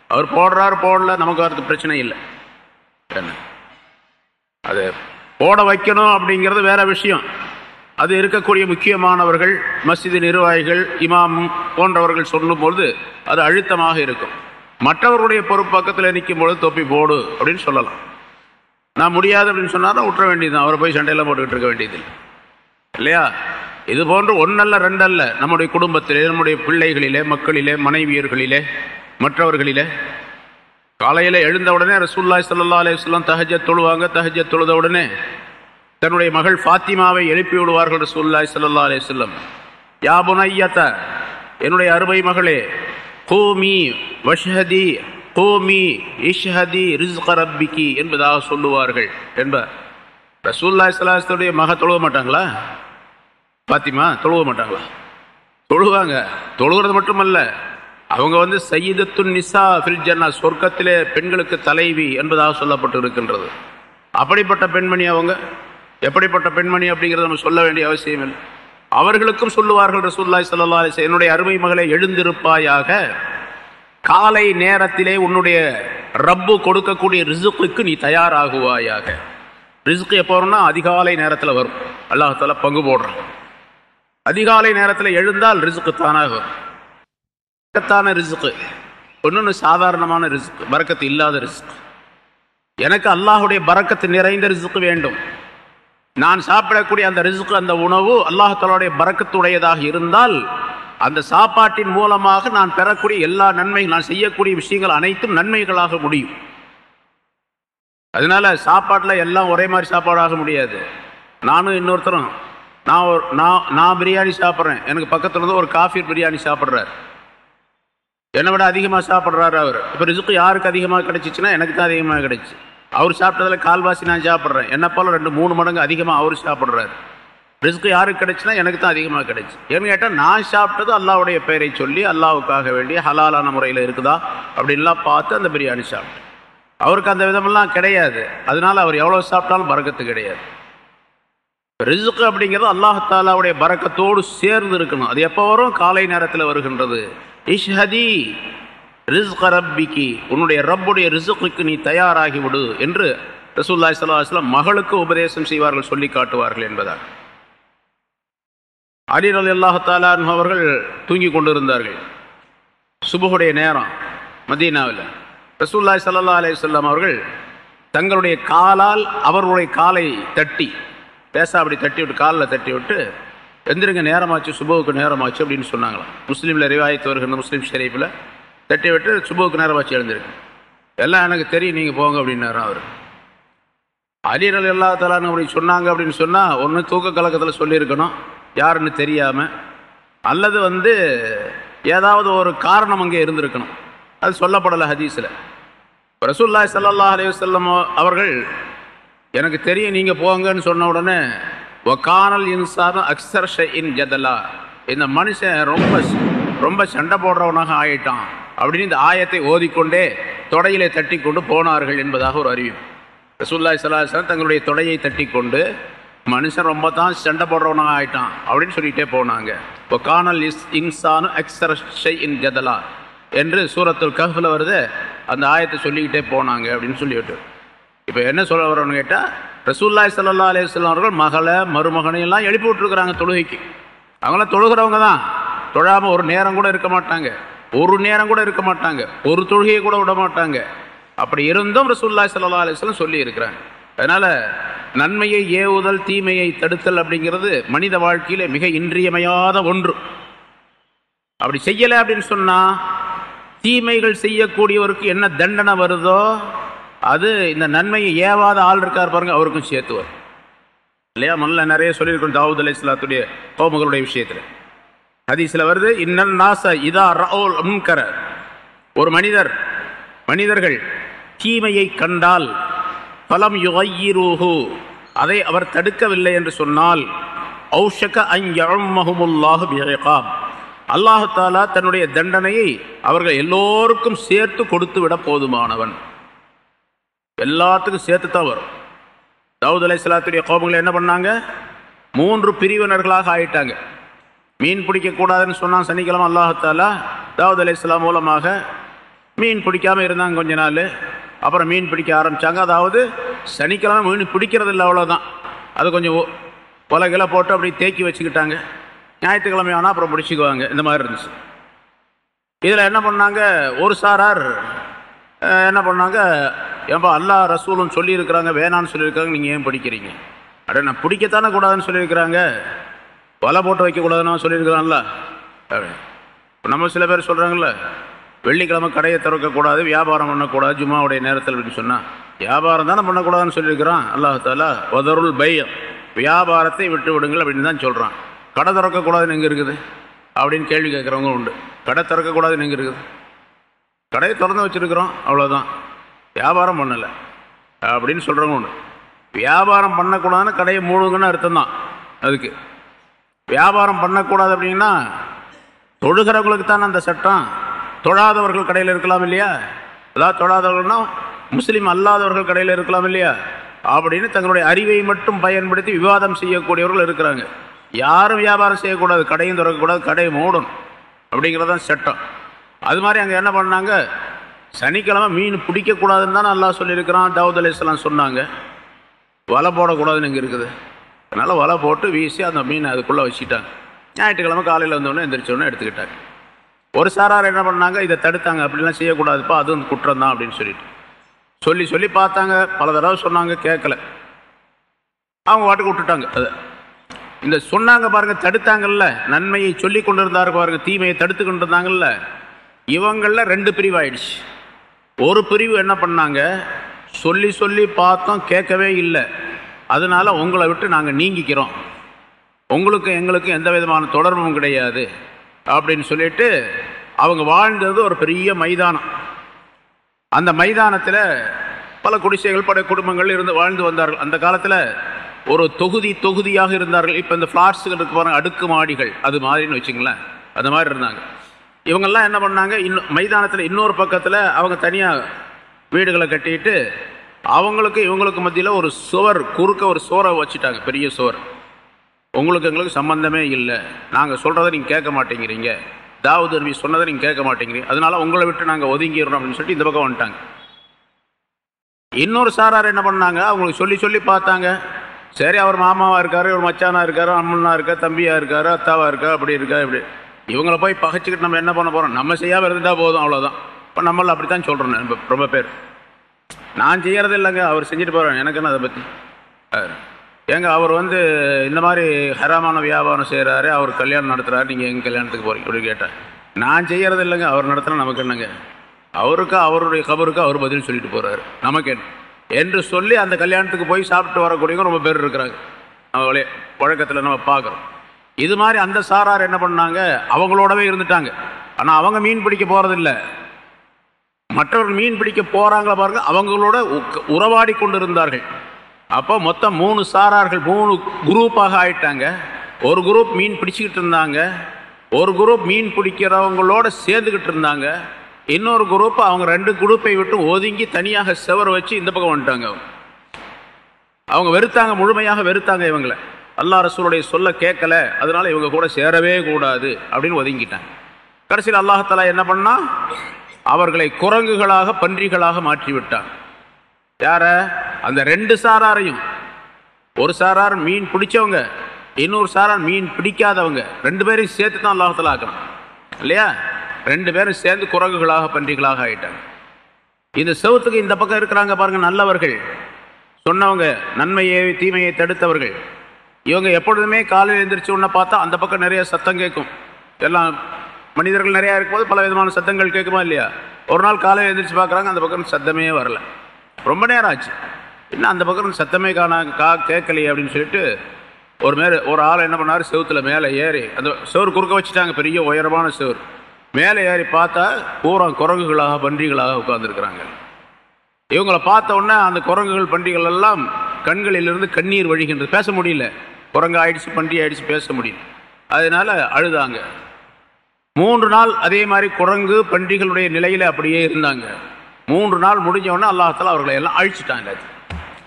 A: அவர் போடுறாரு போடல நமக்கு வரது பிரச்சனை இல்லை. என்ன? அது போட வைக்கணும் அப்படிங்கிறது வேற விஷயம். அது இருக்கக்கூடிய முக்கியமானவர்கள் மசிதி நிர்வாகிகள் இமாம் போன்றவர்கள் சொல்லும்பொழுது அது அழுத்தமாக இருக்கும். மற்றவர்களுடைய பொறுப்பு பக்கத்தில் நிற்கும் பொழுது தொப்பி போடு அப்படின்னு சொல்லலாம். நான் முடியாது அப்படின்னு சொன்னால் விட்டுற வேண்டியது அவரை போய் சண்டையெல்லாம் போட்டுக்கிட்டு இருக்க வேண்டியது இல்லையா? இது போன்று ஒன்றல்ல ரெண்டல்ல நம்முடைய குடும்பத்திலே நம்முடைய பிள்ளைகளிலே மக்களிலே மனைவியர்களிலே மற்றவர்களிலே காலையில் எழுந்த உடனே ரசூல்லாய் சல்லா அலையம் தஹஜத் தொழுவாங்க. தஹஜத் தொழுத உடனே தன்னுடைய மகள் ஃபாத்திமாவை எழுப்பி விடுவார்கள் ரசூல்லாய் சல்லா அலையம் யாபுனையத்த என்னுடைய அருமை மகளே கோமி வஷஹதி கோமி இஷ்ஹதி ரிஸ்க ரப்பிக்கி என்பதாக சொல்லுவார்கள் என்ப. ரசூல்லா இஸ்லாத்துடைய மக தொழுவ மாட்டாங்களா? பாத்திமா தொழுவ மாட்டாங்களா? தொழுவாங்க. தொழுகிறது மட்டுமல்ல. அவங்க வந்து சையீதத்துன் நிசா ஃபில் ஜன்னா சொர்க்கத்திலே பெண்களுக்கு தலைவி என்பதாக சொல்லப்பட்டு இருக்கின்றது. அப்படிப்பட்ட பெண்மணி அவங்க? எப்படிப்பட்ட பெண்மணி அப்படிங்கிறத நம்ம சொல்ல வேண்டிய அவசியம் இல்லை. அவர்களுக்கும் சொல்லுவார்கள் ரசூல்லாய் சல்லா அலிஸ் என்னுடைய அருமை மகளை எழுந்திருப்பாயாக. காலை நேரத்திலே உன்னுடைய ரப்பு கொடுக்கக்கூடிய ரிசுக்குக்கு நீ தயாராகுவாயாக. ரிசுக்கு எப்போ வரும்னா அதிகாலை நேரத்தில் வரும். அல்லாஹால பங்கு போடுறான். அதிகாலை நேரத்தில் எழுந்தால் ரிசுக்கு தானாக வரும். பறக்கத்தான ரிசுக்கு. ஒன்று சாதாரணமான ரிசுக்கு பறக்கத்து இல்லாத ரிசுக்கு. எனக்கு அல்லாஹுடைய பறக்கத்து நிறைந்த ரிசுக்கு வேண்டும். நான் சாப்பிடக்கூடிய அந்த ரிசுக்கு அந்த உணவு அல்லாஹாலுடைய பறக்கத்துடையதாக இருந்தால் அந்த சாப்பாட்டின் மூலமாக நான் பெறக்கூடிய எல்லா நன்மை நான் செய்யக்கூடிய விஷயங்கள் அனைத்தும் நன்மைகளாக முடியும். அதனால சாப்பாட்டில் எல்லாம் ஒரே மாதிரி சாப்பாடாக முடியாது. நானும் இன்னொருத்தரும் நான் ஒரு நான் நான் பிரியாணி சாப்பிட்றேன். எனக்கு பக்கத்தில் இருந்து ஒரு காஃபி பிரியாணி சாப்பிட்றாரு. என்னை விட அதிகமாக சாப்பிட்றாரு அவர். இப்போ ரிசுக்கு யாருக்கு அதிகமாக கிடைச்சிச்சுன்னா எனக்கு தான் அதிகமாக கிடைச்சி. அவர் சாப்பிட்டதில் கால்வாசி நான் சாப்பிட்றேன். என்ன போல ரெண்டு மூணு மடங்கு அதிகமாக அவர் சாப்பிட்றாரு. ரிஸ்க்கு யாருக்கு கிடைச்சுன்னா எனக்கு தான் அதிகமாக கிடைச்சி. ஏன்னு கேட்டால் நான் சாப்பிட்டது அல்லாவுடைய பெயரை சொல்லி அல்லாவுக்காக வேண்டிய ஹலாலான முறையில் இருக்குதா? அப்படின்லாம் பார்த்து அந்த பிரியாணி சாப்பிட்டேன். அவருக்கு அந்த விதமெல்லாம் கிடையாது. அதனால அவர் எவ்வளோ சாப்பிட்டாலும் பறக்கத்து கிடையாது. ரிசுக்கு அப்படிங்கிறது அல்லாஹாலாவுடைய பறக்கத்தோடு சேர்ந்து இருக்கணும். அது எப்போ வரும்? காலை நேரத்தில் வருகின்றது. இஷ்ஹதி ரிஸ்க ரப்பிக்கு உன்னுடைய ரப்புடைய ரிசுக்கு நீ தயாராகி விடு என்று ரசூல்லாய் சல்லாஹ்லாம் மகளுக்கு உபதேசம் செய்வார்கள் சொல்லி காட்டுவார்கள் என்பதாக அலி அலி அல்லாஹாலான் அவர்கள் தூங்கி கொண்டிருந்தார்கள். சுபுகுடைய நேரம் மதீனாவில். ரசூல்லாய் சல்லா அலையம் அவர்கள் தங்களுடைய காலால் அவர்களுடைய காலை தட்டி பேச அப்படி தட்டி விட்டு காலில் தட்டி விட்டு எந்திருங்க நேரமாச்சு சுபுவுக்கு நேரமாச்சு அப்படின்னு சொன்னாங்களாம். முஸ்லீமில் ரிவாயத்து வருகின்ற முஸ்லீம் ஷெரீஃபில் தட்டி விட்டு சுபவுக்கு நேரம் வச்சு எழுந்திருக்கு. எல்லாம் எனக்கு தெரியும் நீங்கள் போங்க அப்படின்னாரு அவர். அலிரல் எல்லா தலான்னு அப்படி சொன்னாங்க அப்படின்னு சொன்னால் ஒன்று தூக்க கலக்கத்தில் சொல்லியிருக்கணும். யாருன்னு தெரியாமல் அல்லது வந்து ஏதாவது ஒரு காரணம் அங்கே இருந்திருக்கணும். அது சொல்லப்படலை ஹதீஸில். ரசூல்லாய் சல்லா அலி வல்லம் அவர்கள் எனக்கு தெரியும் நீங்கள் போங்கன்னு சொன்ன உடனே ஒக்கானல் இன்சாரம் அக்சர் இன் ஜதலா. இந்த மனுஷன் ரொம்ப ரொம்ப சண்டை போடுறவனாக ஆயிட்டான். அப்படின்னு இந்த ஆயத்தை ஓதிக்கொண்டே தொடையிலே தட்டி கொண்டு போனார்கள் என்பதாக ஒரு அறிவிப்பு ரசூல்லாய் சலாஹன் தங்களுடைய தொடையை தட்டி கொண்டு மனுஷன் ரொம்ப தான் சண்டை போடுறவனாக ஆயிட்டான் அப்படின்னு சொல்லிகிட்டே போனாங்க. ஒகானல் இஸ் இன்சானு அக்சர் இன் ஜதலா என்று சூரத்துல் கஃபில் வருது அந்த ஆயத்தை சொல்லிக்கிட்டே போனாங்க அப்படின்னு சொல்லிவிட்டு. இப்போ என்ன சொல்ல வரோன்னு கேட்டால் ரசூல்லாய் சல்லா அலையம் அவர்கள் மகளை மருமகனையெல்லாம் எழுப்பி விட்டுருக்குறாங்க தொழுகைக்கு. அவங்களாம் தொழுகிறவங்க தான். தொழாமல் ஒரு நேரம் கூட இருக்க மாட்டாங்க. ஒரு நேரம் கூட இருக்க மாட்டாங்க. ஒரு தொழுகையை கூட விட மாட்டாங்க. அப்படி இருந்தும் ரசூல்லாய் சல்லா அலிஸ்லாம் சொல்லி இருக்கிறாங்க. அதனால் நன்மையை ஏவுதல் தீமையை தடுத்தல் அப்படிங்கிறது மனித வாழ்க்கையில மிக இன்றியமையாத ஒன்று. அப்படி செய்யலை அப்படின்னு சொன்னால் தீமைகள் செய்யக்கூடியவருக்கு என்ன தண்டனை வருதோ அது இந்த நன்மையை ஏவாத ஆள் இருக்கார் பாருங்க அவருக்கும் சேர்த்து வரும். இல்லையா? முதல்ல நிறைய சொல்லியிருக்கோம் தாவூத் அலி இஸ்லாத்துடைய கோமுகளுடைய விஷயத்தில். ஹதீஸில் வருது இன்னல் நாச இதா ரவுல் முன்கர. ஒரு மனிதர் மனிதர்கள் தீமையை கண்டால் பலம் யுகையிரூஹு. அதை அவர் தடுக்கவில்லை என்று சொன்னால் ஔஷக அஞ்சமுல்லாஹு பிகாம் அல்லாஹாலா தன்னுடைய தண்டனையை அவர்கள் எல்லோருக்கும் சேர்த்து கொடுத்து விட போதுமானவன். எல்லாத்துக்கும் சேர்த்து தான் வரும். தாவூத் அலை சலாத்துடைய கோபங்களை என்ன பண்ணாங்க? மூன்று பிரிவினர்களாக ஆயிட்டாங்க. மீன் பிடிக்கக்கூடாதுன்னு சொன்னான் சனிக்கிழமை அல்லாஹாலா தாவூத் அலை இஸ்லாம் மூலமாக மீன் பிடிக்காமல் இருந்தாங்க கொஞ்ச நாள். அப்புறம் மீன் பிடிக்க ஆரம்பித்தாங்க அதாவது சனிக்கிழமை மீன் பிடிக்கிறது இல்லை அவ்வளோதான் அது கொஞ்சம் உலகில் போட்டு அப்படி தேக்கி வச்சுக்கிட்டாங்க. ஞாயிற்றுக்கிழமை ஆனால் அப்புறம் பிடிச்சிக்குவாங்க. இந்த மாதிரி இருந்துச்சு. இதில் என்ன பண்ணாங்க? ஒரு சாரார் என்ன பண்ணாங்க? ஏன்பா அல்லா ரசூலும் சொல்லியிருக்கிறாங்க. வேணான்னு சொல்லியிருக்காங்க. நீங்கள் ஏன் பிடிக்கிறீங்க? அட நான் பிடிக்கத்தானே கூடாதுன்னு சொல்லியிருக்கிறாங்க. வலை போட்டு வைக்கக்கூடாதுன்னு சொல்லியிருக்கிறான்ல. நம்ம சில பேர் சொல்கிறாங்கல்ல வெள்ளிக்கிழமை கடையை திறக்கக்கூடாது வியாபாரம் பண்ணக்கூடாது ஜும்மாவுடைய நேரத்தில் அப்படின்னு சொன்னால் வியாபாரம் தானே பண்ணக்கூடாதுன்னு சொல்லியிருக்கிறான். அல்லாஹாலா ஒதருள் பையம் வியாபாரத்தை விட்டு விடுங்கள் அப்படின்னு தான் சொல்கிறான் கடை திறக்கக்கூடாதுன்னு எங்கே இருக்குது? அப்படின்னு கேள்வி கேட்குறவங்க உண்டு. கடை திறக்கக்கூடாதுன்னு எங்கே இருக்குது? கடையை திறந்து வச்சுருக்கிறோம் அவ்வளோதான் வியாபாரம் பண்ணலை. அப்படின்னு சொல்கிறவங்க உண்டு. வியாபாரம் பண்ணக்கூடாதுன்னு கடையை மூடுங்கன்னு அர்த்தம் தான் அதுக்கு வியாபாரம் பண்ணக்கூடாது அப்படின்னா தொழுகிறவங்களுக்கு தானே அந்த சட்டம். தொழாதவர்கள் கடையில் இருக்கலாம் இல்லையா? அதாவது தொழாதவர்கள்னா முஸ்லீம் அல்லாதவர்கள் கடையில் இருக்கலாம் இல்லையா? அப்படின்னு தங்களுடைய அறிவை மட்டும் பயன்படுத்தி விவாதம் செய்யக்கூடியவர்கள் இருக்கிறாங்க. யாரும் வியாபாரம் செய்யக்கூடாது கடையும் திறக்கக்கூடாது கடையை மூடணும் அப்படிங்கிறதான் சட்டம். அது மாதிரி அங்கே என்ன பண்ணாங்க? சனிக்கிழமை மீன் பிடிக்கக்கூடாதுன்னு தான் நல்லா சொல்லியிருக்கிறான் தாவூத் அலி சொன்னாங்க. வலை போடக்கூடாதுன்னு இங்கே இருக்குது. அதனால் வலை போட்டு வீசி அந்த மீனை அதுக்குள்ளே வச்சுட்டாங்க. ஞாயிற்றுக்கிழமை காலையில் வந்தோடனே எந்திரிச்சோடனே எடுத்துக்கிட்டாங்க. ஒரு சாரார் என்ன பண்ணாங்க? இதை தடுத்தாங்க. அப்படிலாம் செய்யக்கூடாதுப்பா அதுவும் குற்றம் தான் அப்படின்னு சொல்லிட்டு. சொல்லி சொல்லி பார்த்தாங்க. பல தடவை சொன்னாங்க கேட்கல. அவங்க வாட்டுக்கு விட்டுட்டாங்க. அதை இந்த சொன்னாங்க பாருங்க தடுத்தாங்கல்ல. நன்மையை சொல்லி கொண்டு இருந்தாரு பாருங்க தீமையை தடுத்து கொண்டு இருந்தாங்கல்ல இவங்களில் ரெண்டு பிரிவு ஆயிடுச்சு ஒரு பிரிவு என்ன பண்ணாங்க? சொல்லி சொல்லி பார்த்தோம் கேட்கவே இல்லை. அதனால உங்களை விட்டு நாங்கள் நீங்கிக்கிறோம். உங்களுக்கு எங்களுக்கும் எந்த விதமான தொடர்பும் கிடையாது அப்படின்னு சொல்லிட்டு அவங்க வாழ்ந்தது ஒரு பெரிய மைதானம். அந்த மைதானத்தில் பல குடிசைகள் பட குடும்பங்கள் இருந்து வாழ்ந்து வந்தார்கள். அந்த காலத்தில் ஒரு தொகுதி தொகுதியாக இருந்தார்கள். இப்போ இந்த ஃப்ளாட்ஸுகள் இருக்கு பாருங்க அடுக்கு மாடிகள் அது மாதிரின்னு வச்சுங்களேன் அது மாதிரி இருந்தாங்க. இவங்கெல்லாம் என்ன பண்ணாங்க? இன்னும் மைதானத்தில் இன்னொரு பக்கத்தில் அவங்க தனியாக வீடுகளை கட்டிட்டு அவங்களுக்கு இவங்களுக்கு மத்தியில் ஒரு சுவர் குறுக்க ஒரு சுவரை வச்சுட்டாங்க பெரிய சுவர் உங்களுக்கு எங்களுக்கு சம்பந்தமே இல்லை. நாங்கள் சொல்கிறத நீங்கள் கேட்க மாட்டேங்கிறீங்க. தாவூத் நபி சொன்னதை நீங்கள் கேட்க மாட்டேங்கிறீங்க. அதனால உங்களை விட்டு நாங்கள் ஒதுங்கிடுறோம் அப்படின்னு சொல்லிட்டு இந்த பக்கம் வந்துட்டாங்க. இன்னொரு சாரார் என்ன பண்ணாங்க? அவங்களுக்கு சொல்லி சொல்லி பார்த்தாங்க. சரி அவர் மாமாவாக இருக்காரு இவர் மச்சானா இருக்காரு அம்மனா இருக்கா தம்பியாக இருக்காரு அத்தாவாக இருக்கா அப்படி இருக்கா இப்படி. இவங்களை போய் பகைச்சிக்கிட்டு நம்ம என்ன பண்ண போகிறோம் நம்ம செய்யாம இருந்தால் போதும் அவ்வளோதான் இப்போ நம்மள அப்படித்தான் சொல்கிறோம் ரொம்ப பேர். நான் செய்யறது இல்லைங்க அவர் செஞ்சுட்டு போறேன் எனக்கு என்ன அதை பற்றி ஏங்க அவர் வந்து இந்த மாதிரி ஹராமான வியாபாரம் செய்கிறாரு அவர் கல்யாணம் நடத்துகிறாரு நீங்கள் எங்கள் கல்யாணத்துக்கு போகிறீங்க அப்படி கேட்டேன் நான் செய்கிறது இல்லைங்க அவர் நடத்தினா நமக்கு என்னங்க? அவருக்கு அவருடைய கபருக்கு அவர் பதில் சொல்லிட்டு போகிறாரு நமக்கு என்ன? என்று சொல்லி அந்த கல்யாணத்துக்கு போய் சாப்பிட்டு வரக்கூடியவங்க ரொம்ப பேர் இருக்கிறாங்க. நம்ம பழக்கத்தில் நம்ம பார்க்குறோம். இது மாதிரி அந்த சாரார் என்ன பண்ணாங்க? அவங்களோடவே இருந்துட்டாங்க. ஆனால் அவங்க மீன் பிடிக்க போகிறதில்ல மற்றவர்கள் மீன் பிடிக்க போகிறாங்களா பாருங்க அவங்களோட உறவாடி கொண்டு இருந்தார்கள் அப்போ மொத்தம் மூணு சாரார்கள் மூணு குரூப்பாக ஆயிட்டாங்க. ஒரு குரூப் மீன் பிடிச்சிக்கிட்டு இருந்தாங்க. ஒரு குரூப் மீன் பிடிக்கிறவங்களோட சேர்ந்துக்கிட்டு இருந்தாங்க. இன்னொரு குரூப் அவங்க ரெண்டு குரூப்பை விட்டு ஒதுங்கி தனியாக செவர் வச்சு இந்த பக்கம் வந்துட்டாங்க அவங்க. அவங்க வெறுத்தாங்க முழுமையாக வெறுத்தாங்க இவங்களை. அல்லா ரசூலுடைய சொல்ல கேட்கல. அதனால இவங்க கூட சேரவே கூடாது அப்படின்னு ஒதுங்கிட்டாங்க. கடைசியில் அல்லாஹாலா என்ன பண்ணா? அவர்களை குரங்குகளாக பன்றிகளாக மாற்றிவிட்டான் யார? அந்த ரெண்டு சாராரையும். ஒரு சாரார் மீன் பிடிச்சவங்க இன்னொரு சாரார் மீன் பிடிக்காதவங்க. ரெண்டு பேரையும் சேர்த்து தான் லாபத்தில் ஆக்கணும். இல்லையா? ரெண்டு பேரும் சேர்ந்து குரங்குகளாக பன்றிகளாக ஆயிட்டாங்க. இந்த செவத்துக்கு இந்த பக்கம் இருக்கிறாங்க பாருங்கள் நல்லவர்கள். சொன்னவங்க நன்மையை தீமையை தடுத்தவர்கள். இவங்க எப்பொழுதுமே காலையில் எழுந்திரிச்சு உடனே பார்த்தா அந்த பக்கம் நிறைய சத்தம் கேட்கும். எல்லாம் மனிதர்கள் நிறையா இருக்கும்போது பல விதமான சத்தங்கள் கேட்குமா இல்லையா? ஒரு நாள் காலையில் எழுந்திரிச்சு பார்க்குறாங்க அந்த பக்கம் சத்தமே வரல. ரொம்ப நேரம் ஆச்சு. இன்னும் அந்த பக்கம் சத்தமே காணா கா கேட்கலையே அப்படின்னு சொல்லிட்டு ஒரு மேலே ஒரு ஆள் என்ன பண்ணார்? செவத்தில் மேலே ஏறி அந்த செவர் குறுக்க வச்சுட்டாங்க பெரிய உயரமான செவர் மேலே ஏறி பார்த்தா பூரா குரங்குகளாக பன்றிகளாக உட்காந்துருக்குறாங்க இவங்களை பார்த்த உடனே அந்த குரங்குகள் பன்றிகள் எல்லாம் கண்களிலிருந்து கண்ணீர் வழிகின்றது. பேச முடியல. குரங்கு ஆயிடுச்சு பன்றி ஆயிடுச்சு பேச முடியல. அதனால அழுதாங்க. மூன்று நாள் அதே மாதிரி குரங்கு பன்றிகளுடைய நிலையில் அப்படியே இருந்தாங்க. மூன்று நாள் முடிஞ்சவொடனே அல்லாஹால அவர்களை எல்லாம் அழிச்சிட்டாங்க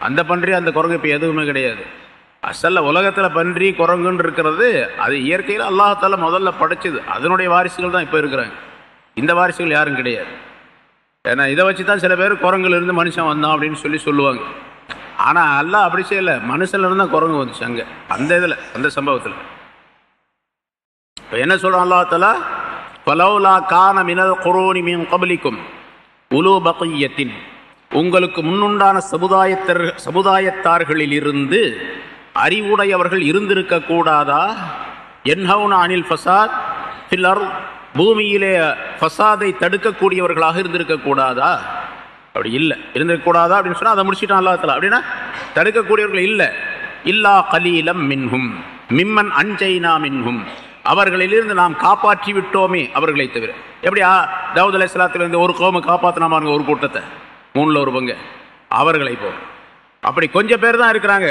A: அந்த பன்றி அந்த குரங்கு இப்போ எதுவுமே கிடையாது. அசல்ல உலகத்தில் பன்றி குரங்குன்னு இருக்கிறது அது இயற்கையில் அல்லாஹால முதல்ல படைச்சது. அதனுடைய வாரிசுகள் தான் இப்போ இருக்கிறாங்க. இந்த வாரிசுகள் யாரும் கிடையாது. ஏன்னா இதை வச்சு தான் சில பேர் குரங்குலேருந்து மனுஷன் வந்தான் அப்படின்னு சொல்லி சொல்லுவாங்க. ஆனால் அல்லாஹ் அப்படி செய்யலை. மனுஷன்ல இருந்து தான் குரங்கு வந்துச்சு அங்கே. அந்த இதில் அந்த சம்பவத்தில். இப்போ என்ன சொல்கிறான் அல்லாஹால பலௌலா கான மினல் குரோனி மீன் கபலிக்கும் உலு பகையத்தின் உங்களுக்கு முன்னுண்டான சமுதாயத்தர் சமுதாயத்தார்களிலிருந்து அறிவுடையவர்கள் இருந்திருக்க கூடாதா என்ஹவுன் அனில் ஃபசாத் பில்லர் பூமியிலே ஃபசாதை தடுக்கக்கூடியவர்களாக இருந்திருக்கக்கூடாதா? அப்படி இல்லை. இருந்திருக்கக்கூடாதா? அப்படின்னு சொன்னால் அதை முடிச்சுட்டான் அல்லாஹால அப்படின்னா தடுக்கக்கூடியவர்கள் இல்லை. இல்லா கலீலம் மின்ஹும். மிம்மன் அஞ்சைனா மின்ஹும். அவர்களிலிருந்து நாம் காப்பாற்றி விட்டோமே அவர்களை தவிர. எப்படி தாவூத் அலை இருந்து ஒரு கோமை காப்பாற்றினாமாருங்க ஒரு கூட்டத்தை? மூணில் ஒரு பங்கு. அவர்களை போ. அப்படி கொஞ்சம் பேர் தான் இருக்கிறாங்க.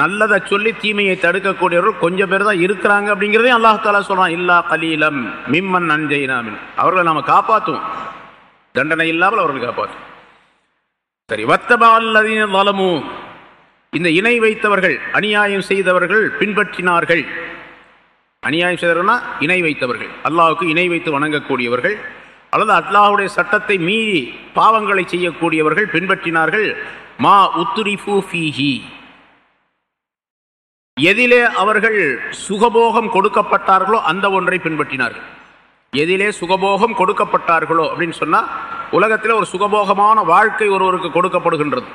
A: நல்லதை சொல்லி தீமையை தடுக்கக்கூடியவர்கள் கொஞ்சம் பேர் தான் இருக்கிறாங்க அப்படிங்கிறதையும் அல்லாஹாலா சொல்கிறான் இல்லா கலீலம் மிம்மன் அஞ்சைனாமின் அவர்களை நாம காப்பாற்றுவோம் தண்டனை இல்லாமல் அவர்களை காப்பாற்றுவோம் சரி வத்தபால்லதீன வலமு இந்த இணை வைத்தவர்கள் அநியாயம் செய்தவர்கள் பின்பற்றினார்கள். அநியாயம் செய்தவர்கள்னா இணை வைத்தவர்கள். அல்லாஹுக்கு இணை வைத்து வணங்கக்கூடியவர்கள். அல்லது அல்லாஹுடைய சட்டத்தை மீறி பாவங்களை செய்யக்கூடியவர்கள் பின்பற்றினார்கள். மா உத்துரிஃபு ஃபீஹி. எதிலே அவர்கள் சுகபோகம் கொடுக்கப்பட்டார்களோ அந்த ஒன்றை பின்பற்றினார்கள். எதிலே சுகபோகம் கொடுக்கப்பட்டார்களோ அப்படின்னு சொன்னால் உலகத்தில் ஒரு சுகபோகமான வாழ்க்கை ஒருவருக்கு கொடுக்கப்படுகின்றது.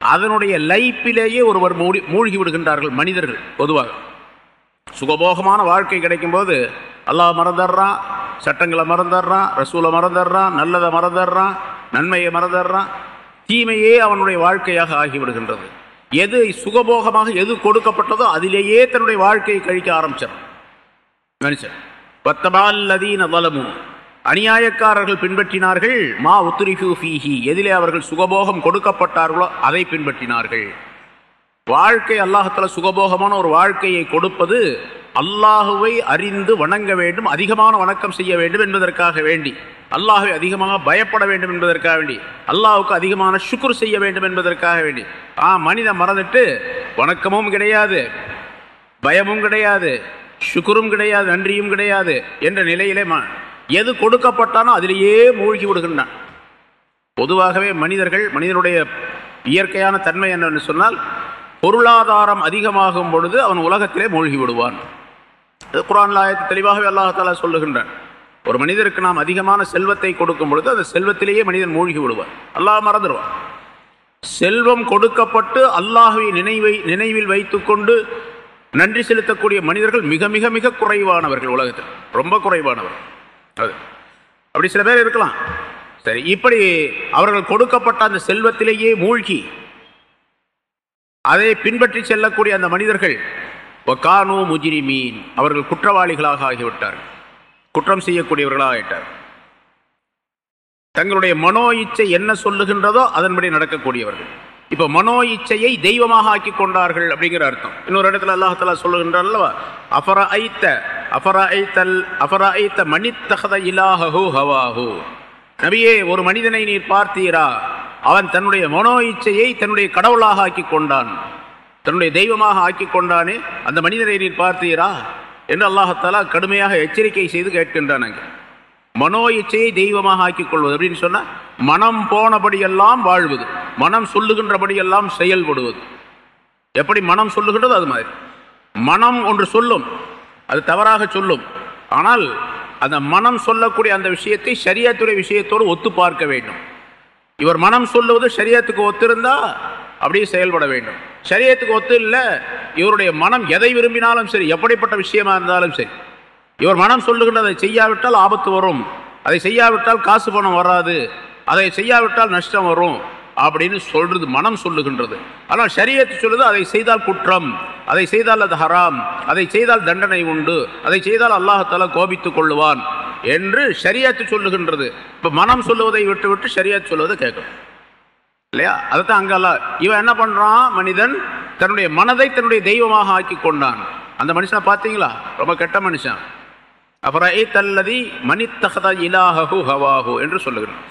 A: அதனுடைய லைப்பிலேயே ஒருவர் மூழ்கி மூழ்கி விடுகின்றார்கள் மனிதர்கள் பொதுவாக. சுகபோகமான வாழ்க்கை கிடைக்கும்போது அல்லாஹ் மறந்துடுறான் சட்டங்களை மறந்துடுறான் ரசூலை மறந்துடுறான் நல்லதை மறந்துடுறான் நன்மையை மறந்துடுறான். தீமையே அவனுடைய வாழ்க்கையாக ஆகிவிடுகின்றது. எது சுகபோகமாக எது கொடுக்கப்பட்டதோ அதிலேயே தன்னுடைய வாழ்க்கையை கழிக்க ஆரம்பிச்சார் மனுஷன் பத்தபால்லதீன வலமு. அநியாயக்காரர்கள் பின்பற்றினார்கள் மா உத்துரிஃபு ஃபீஹி. எதிலே அவர்கள் சுகபோகம் கொடுக்கப்பட்டார்களோ அதை பின்பற்றினார்கள். வாழ்க்கை அல்லாஹத்தில் சுகபோகமான ஒரு வாழ்க்கையை கொடுப்பது அல்லாஹுவை அறிந்து வணங்க வேண்டும் அதிகமான வணக்கம் செய்ய வேண்டும் என்பதற்காக வேண்டி அல்லாஹுவை அதிகமாக பயப்பட வேண்டும் என்பதற்காக வேண்டி அல்லாஹுக்கு அதிகமான சுக்குர் செய்ய வேண்டும் என்பதற்காக வேண்டி. ஆ மனிதன் மறந்துட்டு வணக்கமும் கிடையாது பயமும் கிடையாது சுக்குரும் கிடையாது நன்றியும் கிடையாது என்ற நிலையிலே எது கொடுக்கப்பட்டானோ அதிலேயே மூழ்கி விடுகின்றான். பொதுவாகவே மனிதர்கள் மனிதனுடைய இயற்கையான தன்மை என்னன்னு சொன்னால் பொருளாதாரம் அதிகமாகும் பொழுது அவன் உலகத்திலே மூழ்கி விடுவான் குரான் லாயத்து தெளிவாகவே அல்லாஹாலா சொல்லுகின்றான். ஒரு மனிதருக்கு நாம் அதிகமான செல்வத்தை கொடுக்கும் பொழுது அந்த செல்வத்திலேயே மனிதன் மூழ்கி விடுவான் அல்லாஹ் மறந்துடுவான். செல்வம் கொடுக்கப்பட்டு அல்லாஹுவை நினைவை நினைவில் வைத்துக்கொண்டு நன்றி செலுத்தக்கூடிய மனிதர்கள் மிக மிக மிக குறைவானவர்கள் உலகத்தில். ரொம்ப குறைவானவர்கள். அது. அப்படி சில பேர் இருக்கலாம். சரி இப்படி அவர்கள் கொடுக்கப்பட்ட அந்த செல்வத்திலேயே மூழ்கி அதை பின்பற்றி செல்லக்கூடிய அந்த மனிதர்கள் கானோ முஜிரிமீன். அவர்கள் குற்றவாளிகளாக ஆகிவிட்டார்கள். குற்றம் செய்யக்கூடியவர்களாக ஆகிட்டார் தங்களுடைய மனோ இச்சை என்ன சொல்லுகின்றதோ அதன்படி நடக்கக்கூடியவர்கள். இப்போ மனோ இச்சையை தெய்வமாக ஆக்கி கொண்டார்கள் அப்படிங்கிற அர்த்தம். இன்னொரு இடத்துல அல்லாஹலா சொல்லுகின்றார் அல்லவா? அஃபர ஐத்த அஃபர ஐத்தல் அஃபர ஐத்த மணித்தகத இலாஹு ஹவாஹு. நபியே ஒரு மனிதனை நீர் பார்த்தீரா? அவன் தன்னுடைய மனோ இச்சையை தன்னுடைய கடவுளாக ஆக்கி கொண்டான். தன்னுடைய தெய்வமாக ஆக்கி கொண்டானே அந்த மனிதனை நீர் பார்த்தீரா? என்று அல்லாஹத்தாலா கடுமையாக எச்சரிக்கை செய்து கேட்கின்றான் மனோ இச்சையை தெய்வமாக ஆக்கிக் கொள்வது அப்படின்னு சொன்னால் மனம் போனபடியெல்லாம் வாழ்வது மனம் சொல்லுகின்றபடியெல்லாம் செயல்படுவது. எப்படி மனம் சொல்லுகின்றது? அது மாதிரி. மனம் ஒன்று சொல்லும் அது தவறாக சொல்லும். ஆனால் அந்த மனம் சொல்லக்கூடிய அந்த விஷயத்தை சரியாத்துறை விஷயத்தோடு ஒத்து பார்க்க வேண்டும். இவர் மனம் சொல்லுவது சரியத்துக்கு ஒத்திருந்தா அப்படியே செயல்பட வேண்டும். சரியத்துக்கு ஒத்து இல்லை இவருடைய மனம் எதை விரும்பினாலும் சரி எப்படிப்பட்ட விஷயமா இருந்தாலும் சரி. இவர் மனம் சொல்லுகின்றதை செய்யாவிட்டால் ஆபத்து வரும். அதை செய்யாவிட்டால் காசு பணம் வராது. அதை செய்யாவிட்டால் நஷ்டம் வரும் அப்படின்னு சொல்றது மனம் சொல்லுகின்றது. ஆனால் சரியத்து சொல்லுது அதை செய்தால் குற்றம் அதை செய்தால் அது ஹராம் அதை செய்தால் தண்டனை உண்டு அதை செய்தால் அல்லாஹால கோபித்துக் கொள்ளுவான். என்று சரியாத்து சொல்லுகின்றது. இப்போ மனம் சொல்லுவதை விட்டு விட்டு சரியாத்து சொல்லுவதை கேட்கும் இல்லையா? அதைத்தான் அங்கல்ல இவன் என்ன பண்றான்? மனிதன் தன்னுடைய மனதை தன்னுடைய தெய்வமாக ஆக்கி கொண்டான். அந்த மனுஷனை பார்த்தீங்களா? ரொம்ப கெட்ட மனுஷன். அப்புறம் தல்லதி மணித்தகத இலாஹு ஹவாஹு என்று சொல்லுகிறான்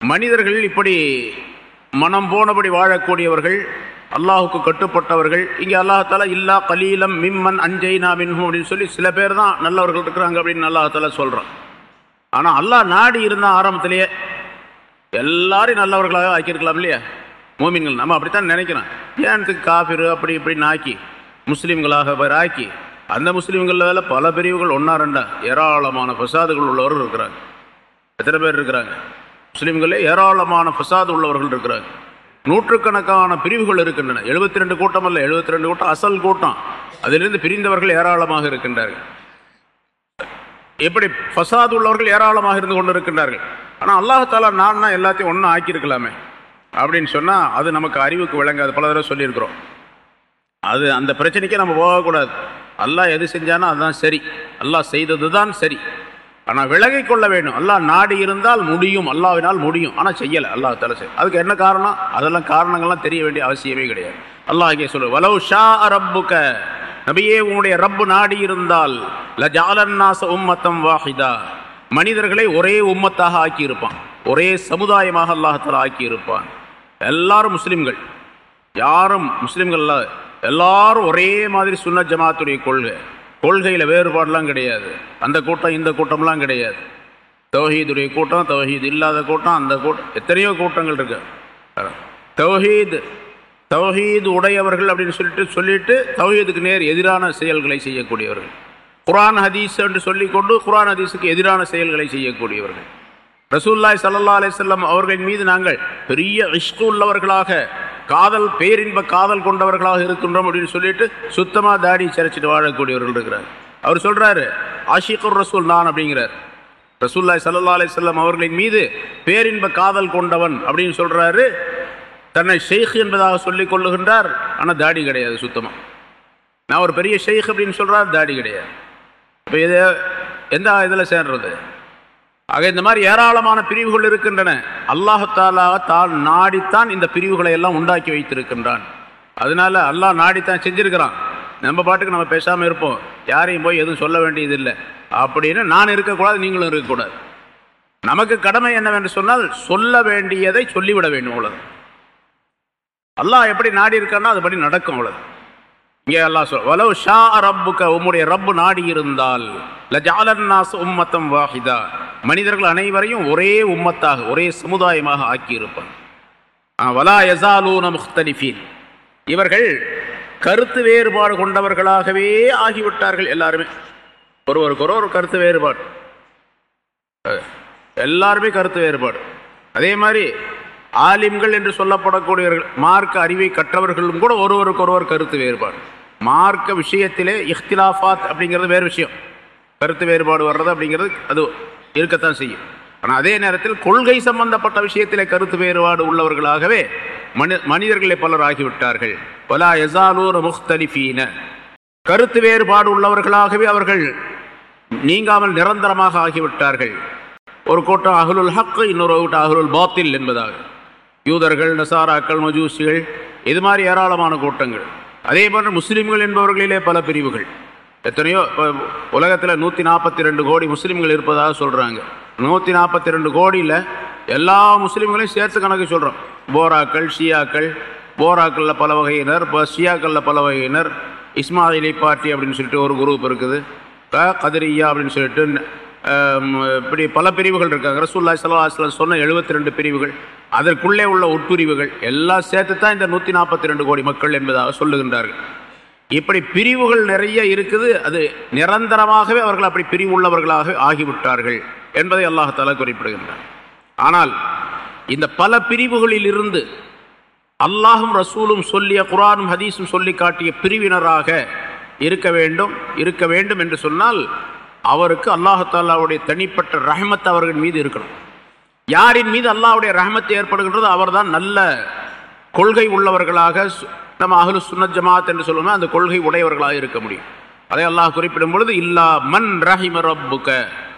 A: மனிதர்கள் இப்படி மனம் போனபடி வாழக்கூடியவர்கள் அல்லாஹுக்கு கட்டுப்பட்டவர்கள் இங்கே அல்லாஹால இல்லா கலீலம் மிம்மன் அஞ்சை மின்ஹும் அப்படின்னு சொல்லி சில பேர் தான் நல்லவர்கள் இருக்கிறாங்க அப்படின்னு அல்லாஹால சொல்கிறான் ஆனால் அல்லாஹ் நாடி இருந்தால் ஆரம்பத்திலேயே எல்லாரையும் நல்லவர்களாக ஆக்கியிருக்கலாம் இல்லையா? மோமின்கள். நம்ம அப்படித்தான் நினைக்கிறோம். ஏன்த்துக்கு காஃபிரு அப்படி இப்படின்னு ஆக்கி முஸ்லீம்களாக பேர் ஆக்கி அந்த முஸ்லீம்களில் பல பிரிவுகள் ஒன்றா ரெண்டா ஏராளமான ஃபசாதுகள் உள்ளவர்கள் இருக்கிறாங்க. எத்தனை பேர் இருக்கிறாங்க? முஸ்லீம்களே ஏராளமான ஃபசாது உள்ளவர்கள் இருக்கிறாங்க. நூற்றுக்கணக்கான பிரிவுகள் இருக்கின்றன. எழுபத்தி ரெண்டு கூட்டம் அல்ல எழுபத்தி ரெண்டு கூட்டம் அசல் கூட்டம். அதிலிருந்து பிரிந்தவர்கள் ஏராளமாக இருக்கின்றார்கள். எப்படி ஃபசாது உள்ளவர்கள் ஏராளமாக இருந்து கொண்டு இருக்கின்றார்கள் ஆனால் அல்லாஹாலா நான் எல்லாத்தையும் ஒன்றும் ஆக்கியிருக்கலாமே. அப்படின்னு சொன்னால் அது நமக்கு அறிவுக்கு விளங்காது. பல தடவை சொல்லியிருக்கிறோம். அது அந்த பிரச்சனைக்கே நம்ம போகக்கூடாது. அல்லாஹ் எது செஞ்சானோ அதுதான் சரி. அல்லாஹ் செய்தது தான் சரி. ஆனால் விலகி கொள்ள வேண்டும். அல்லாஹ் நாடி இருந்தால் முடியும். அல்லாவினால் முடியும். ஆனால் செய்யலை. அல்லாஹ் தலை செய் அதுக்கு என்ன காரணம்? அதெல்லாம் காரணங்கள்லாம் தெரிய வேண்டிய அவசியமே கிடையாது. அல்லாஹ் இங்கே சொல்லு வலவு ஷா ரப்புக்க நபியே உன்னுடைய ரப்பு நாடி இருந்தால் லஜாலன்னாச உம்மத்தம் வாஹிதா. மனிதர்களை ஒரே உம்மத்தாக ஆக்கியிருப்பான். ஒரே சமுதாயமாக அல்லாஹத்தில் ஆக்கியிருப்பான். எல்லாரும் முஸ்லீம்கள். யாரும் முஸ்லீம்கள் எல்லாரும் ஒரே மாதிரி சுன்ன ஜமாத்துடைய கொள்கை. கொள்கையில் வேறுபாடெலாம் கிடையாது. அந்த கூட்டம் இந்த கூட்டம்லாம் கிடையாது. தௌஹீதுடைய கூட்டம் தௌஹீத் இல்லாத கூட்டம் அந்த கூட்டம் எத்தனையோ கூட்டங்கள் இருக்கு. தௌஹீது தௌஹீது உடையவர்கள் அப்படின்னு சொல்லிட்டு சொல்லிட்டு தௌஹீதுக்கு நேர் எதிரான செயல்களை செய்யக்கூடியவர்கள். குரான் ஹதீஸ் என்று சொல்லிக்கொண்டு குரான் ஹதீஸுக்கு எதிரான செயல்களை செய்யக்கூடியவர்கள். ரசூல்லாய் சல்லா அலிசல்லாம் அவர்களின் மீது நாங்கள் பெரிய இஷ்கு உள்ளவர்களாக காதல் பேரின்ப காதல் கொண்டவர்களாக இருக்கின்றோம் அப்படின்னு சொல்லிட்டு சுத்தமாக தாடி சிறைச்சிட்டு வாழக்கூடியவர்கள் இருக்கிறார். அவர் சொல்றாரு ஆஷிகுர் ரசூல் நான் அப்படிங்கிறார். ரசூல்லாய் சல்லா அலிசல்லாம் அவர்களின் மீது பேரின்ப காதல் கொண்டவன் அப்படின்னு சொல்றாரு. தன்னை ஷெய்க் என்பதாக சொல்லிக் கொள்ளுகின்றார். ஆனால் தாடி கிடையாது சுத்தமாக நான் ஒரு பெரிய ஷெய்க் அப்படின்னு சொல்கிறார் தாடி கிடையாது. இப்போ இது எந்த இதில் சேர்றது? ஆக இந்த மாதிரி ஏராளமான பிரிவுகள் இருக்கின்றன. அல்லாஹாலா தான் நாடித்தான் இந்த பிரிவுகளை எல்லாம் உண்டாக்கி வைத்திருக்கின்றான். அதனால அல்லாஹ் நாடித்தான் செஞ்சிருக்கிறான். நம்ம பாட்டுக்கு நம்ம பேசாமல் இருப்போம். யாரையும் போய் எதுவும் சொல்ல வேண்டியதில்லை. அப்படின்னு நான் இருக்கக்கூடாது நீங்களும் இருக்கக்கூடாது. நமக்கு கடமை என்னவென்று சொன்னால் சொல்ல வேண்டியதை சொல்லிவிட வேண்டும் அவ்வளவு அல்லாஹ் எப்படி நாடி இருக்கான்னா அதுபடி நடக்கும் அவ்வளவு இங்கே அல்லா சொல் வலவு ஷா ரப்புக்க உம்முடைய ரப்பு நாடி இருந்தால் லஜாலன்னாஸ் உம்மத்தம் வாஹிதா. மனிதர்கள் அனைவரையும் ஒரே உம்மத்தாக ஒரே சமுதாயமாக ஆக்கியிருப்பான் வலா யசாலூன முஹ்தலிஃபீன் இவர்கள் கருத்து வேறுபாடு கொண்டவர்களாகவே ஆகிவிட்டார்கள் எல்லாருமே. ஒருவருக்கு ஒரு ஒரு கருத்து வேறுபாடு. எல்லாருமே கருத்து வேறுபாடு. அதே மாதிரி ஆலிம்கள் என்று சொல்லப்படக்கூடியவர்கள் மார்க்க அறிவை கற்றவர்களும் கூட ஒருவருக்கு ஒருவர் கருத்து வேறுபாடு. மார்க்க விஷயத்திலே இஃப்திலாஃபாத் அப்படிங்கிறது வேறு விஷயம். கருத்து வேறுபாடு வர்றது அப்படிங்கிறது அது இருக்கத்தான் செய்யும். ஆனால் அதே நேரத்தில் கொள்கை சம்பந்தப்பட்ட விஷயத்திலே கருத்து வேறுபாடு உள்ளவர்களாகவே மனி மனிதர்களை பலர் ஆகிவிட்டார்கள். பலா எசாலூர் முஹ்தலிஃபீன கருத்து வேறுபாடு உள்ளவர்களாகவே அவர்கள் நீங்காமல் நிரந்தரமாக ஆகிவிட்டார்கள். ஒரு கூட்டம் அகலுல் ஹக் இன்னொரு கூட்டம் அகலுல் பாத்தில் என்பதாக. யூதர்கள் நசாராக்கள் மஜூசிகள் இது மாதிரி ஏராளமான கூட்டங்கள். அதே போன்று முஸ்லீம்கள் என்பவர்களிலே பல பிரிவுகள். எத்தனையோ உலகத்தில் நூற்றி நாற்பத்தி ரெண்டு கோடி முஸ்லீம்கள் இருப்பதாக சொல்கிறாங்க நூற்றி நாற்பத்தி ரெண்டு கோடியில் எல்லா முஸ்லீம்களையும் சேர்த்து கணக்கு சொல்கிறோம் போராக்கள் ஷியாக்கள் போராக்களில் பல வகையினர் இப்போ ஷியாக்களில் பல வகையினர் இஸ்மாயிலி பார்ட்டி அப்படின்னு சொல்லிட்டு ஒரு குரூப் இருக்குது. கதிரியா அப்படின்னு சொல்லிட்டு இப்படி பல பிரிவுகள் இருக்காங்க. ரசூல்லா சலாஹ் சொன்ன எழுபத்தி ரெண்டு பிரிவுகள் அதற்குள்ளே உள்ள உட்பிரிவுகள் எல்லாம் சேர்த்து தான் இந்த நூற்றி நாற்பத்தி ரெண்டு கோடி மக்கள் என்பதாக சொல்லுகின்றார்கள். இப்படி பிரிவுகள் நிறைய இருக்குது அது நிரந்தரமாகவே அவர்கள் அப்படி பிரிவு உள்ளவர்களாக ஆகிவிட்டார்கள் என்பதை அல்லாஹால குறிப்பிடுகின்றார் ஆனால் இந்த பல பிரிவுகளில் இருந்து அல்லாஹும் ரசூலும் சொல்லிய குரானும் ஹதீஸும் சொல்லி காட்டிய பிரிவினராக இருக்க வேண்டும் இருக்க வேண்டும் என்று சொன்னால் அவருக்கு அல்லாஹாலாவுடைய தனிப்பட்ட ரஹமத் அவர்கள் மீது இருக்கணும். யாரின் மீது அல்லாஹுடைய ரஹமத்து ஏற்படுகின்றதோ அவர்தான் நல்ல கொள்கை உள்ளவர்களாக நம்ம அகலு சுன்னத் ஜமாத் என்று சொல்லுவோம் அந்த கொள்கை உடையவர்களாக இருக்க முடியும். அதை அல்லாஹ் குறிப்பிடும் பொழுது இல்லா மன் ரஹிம ரப்புக்க.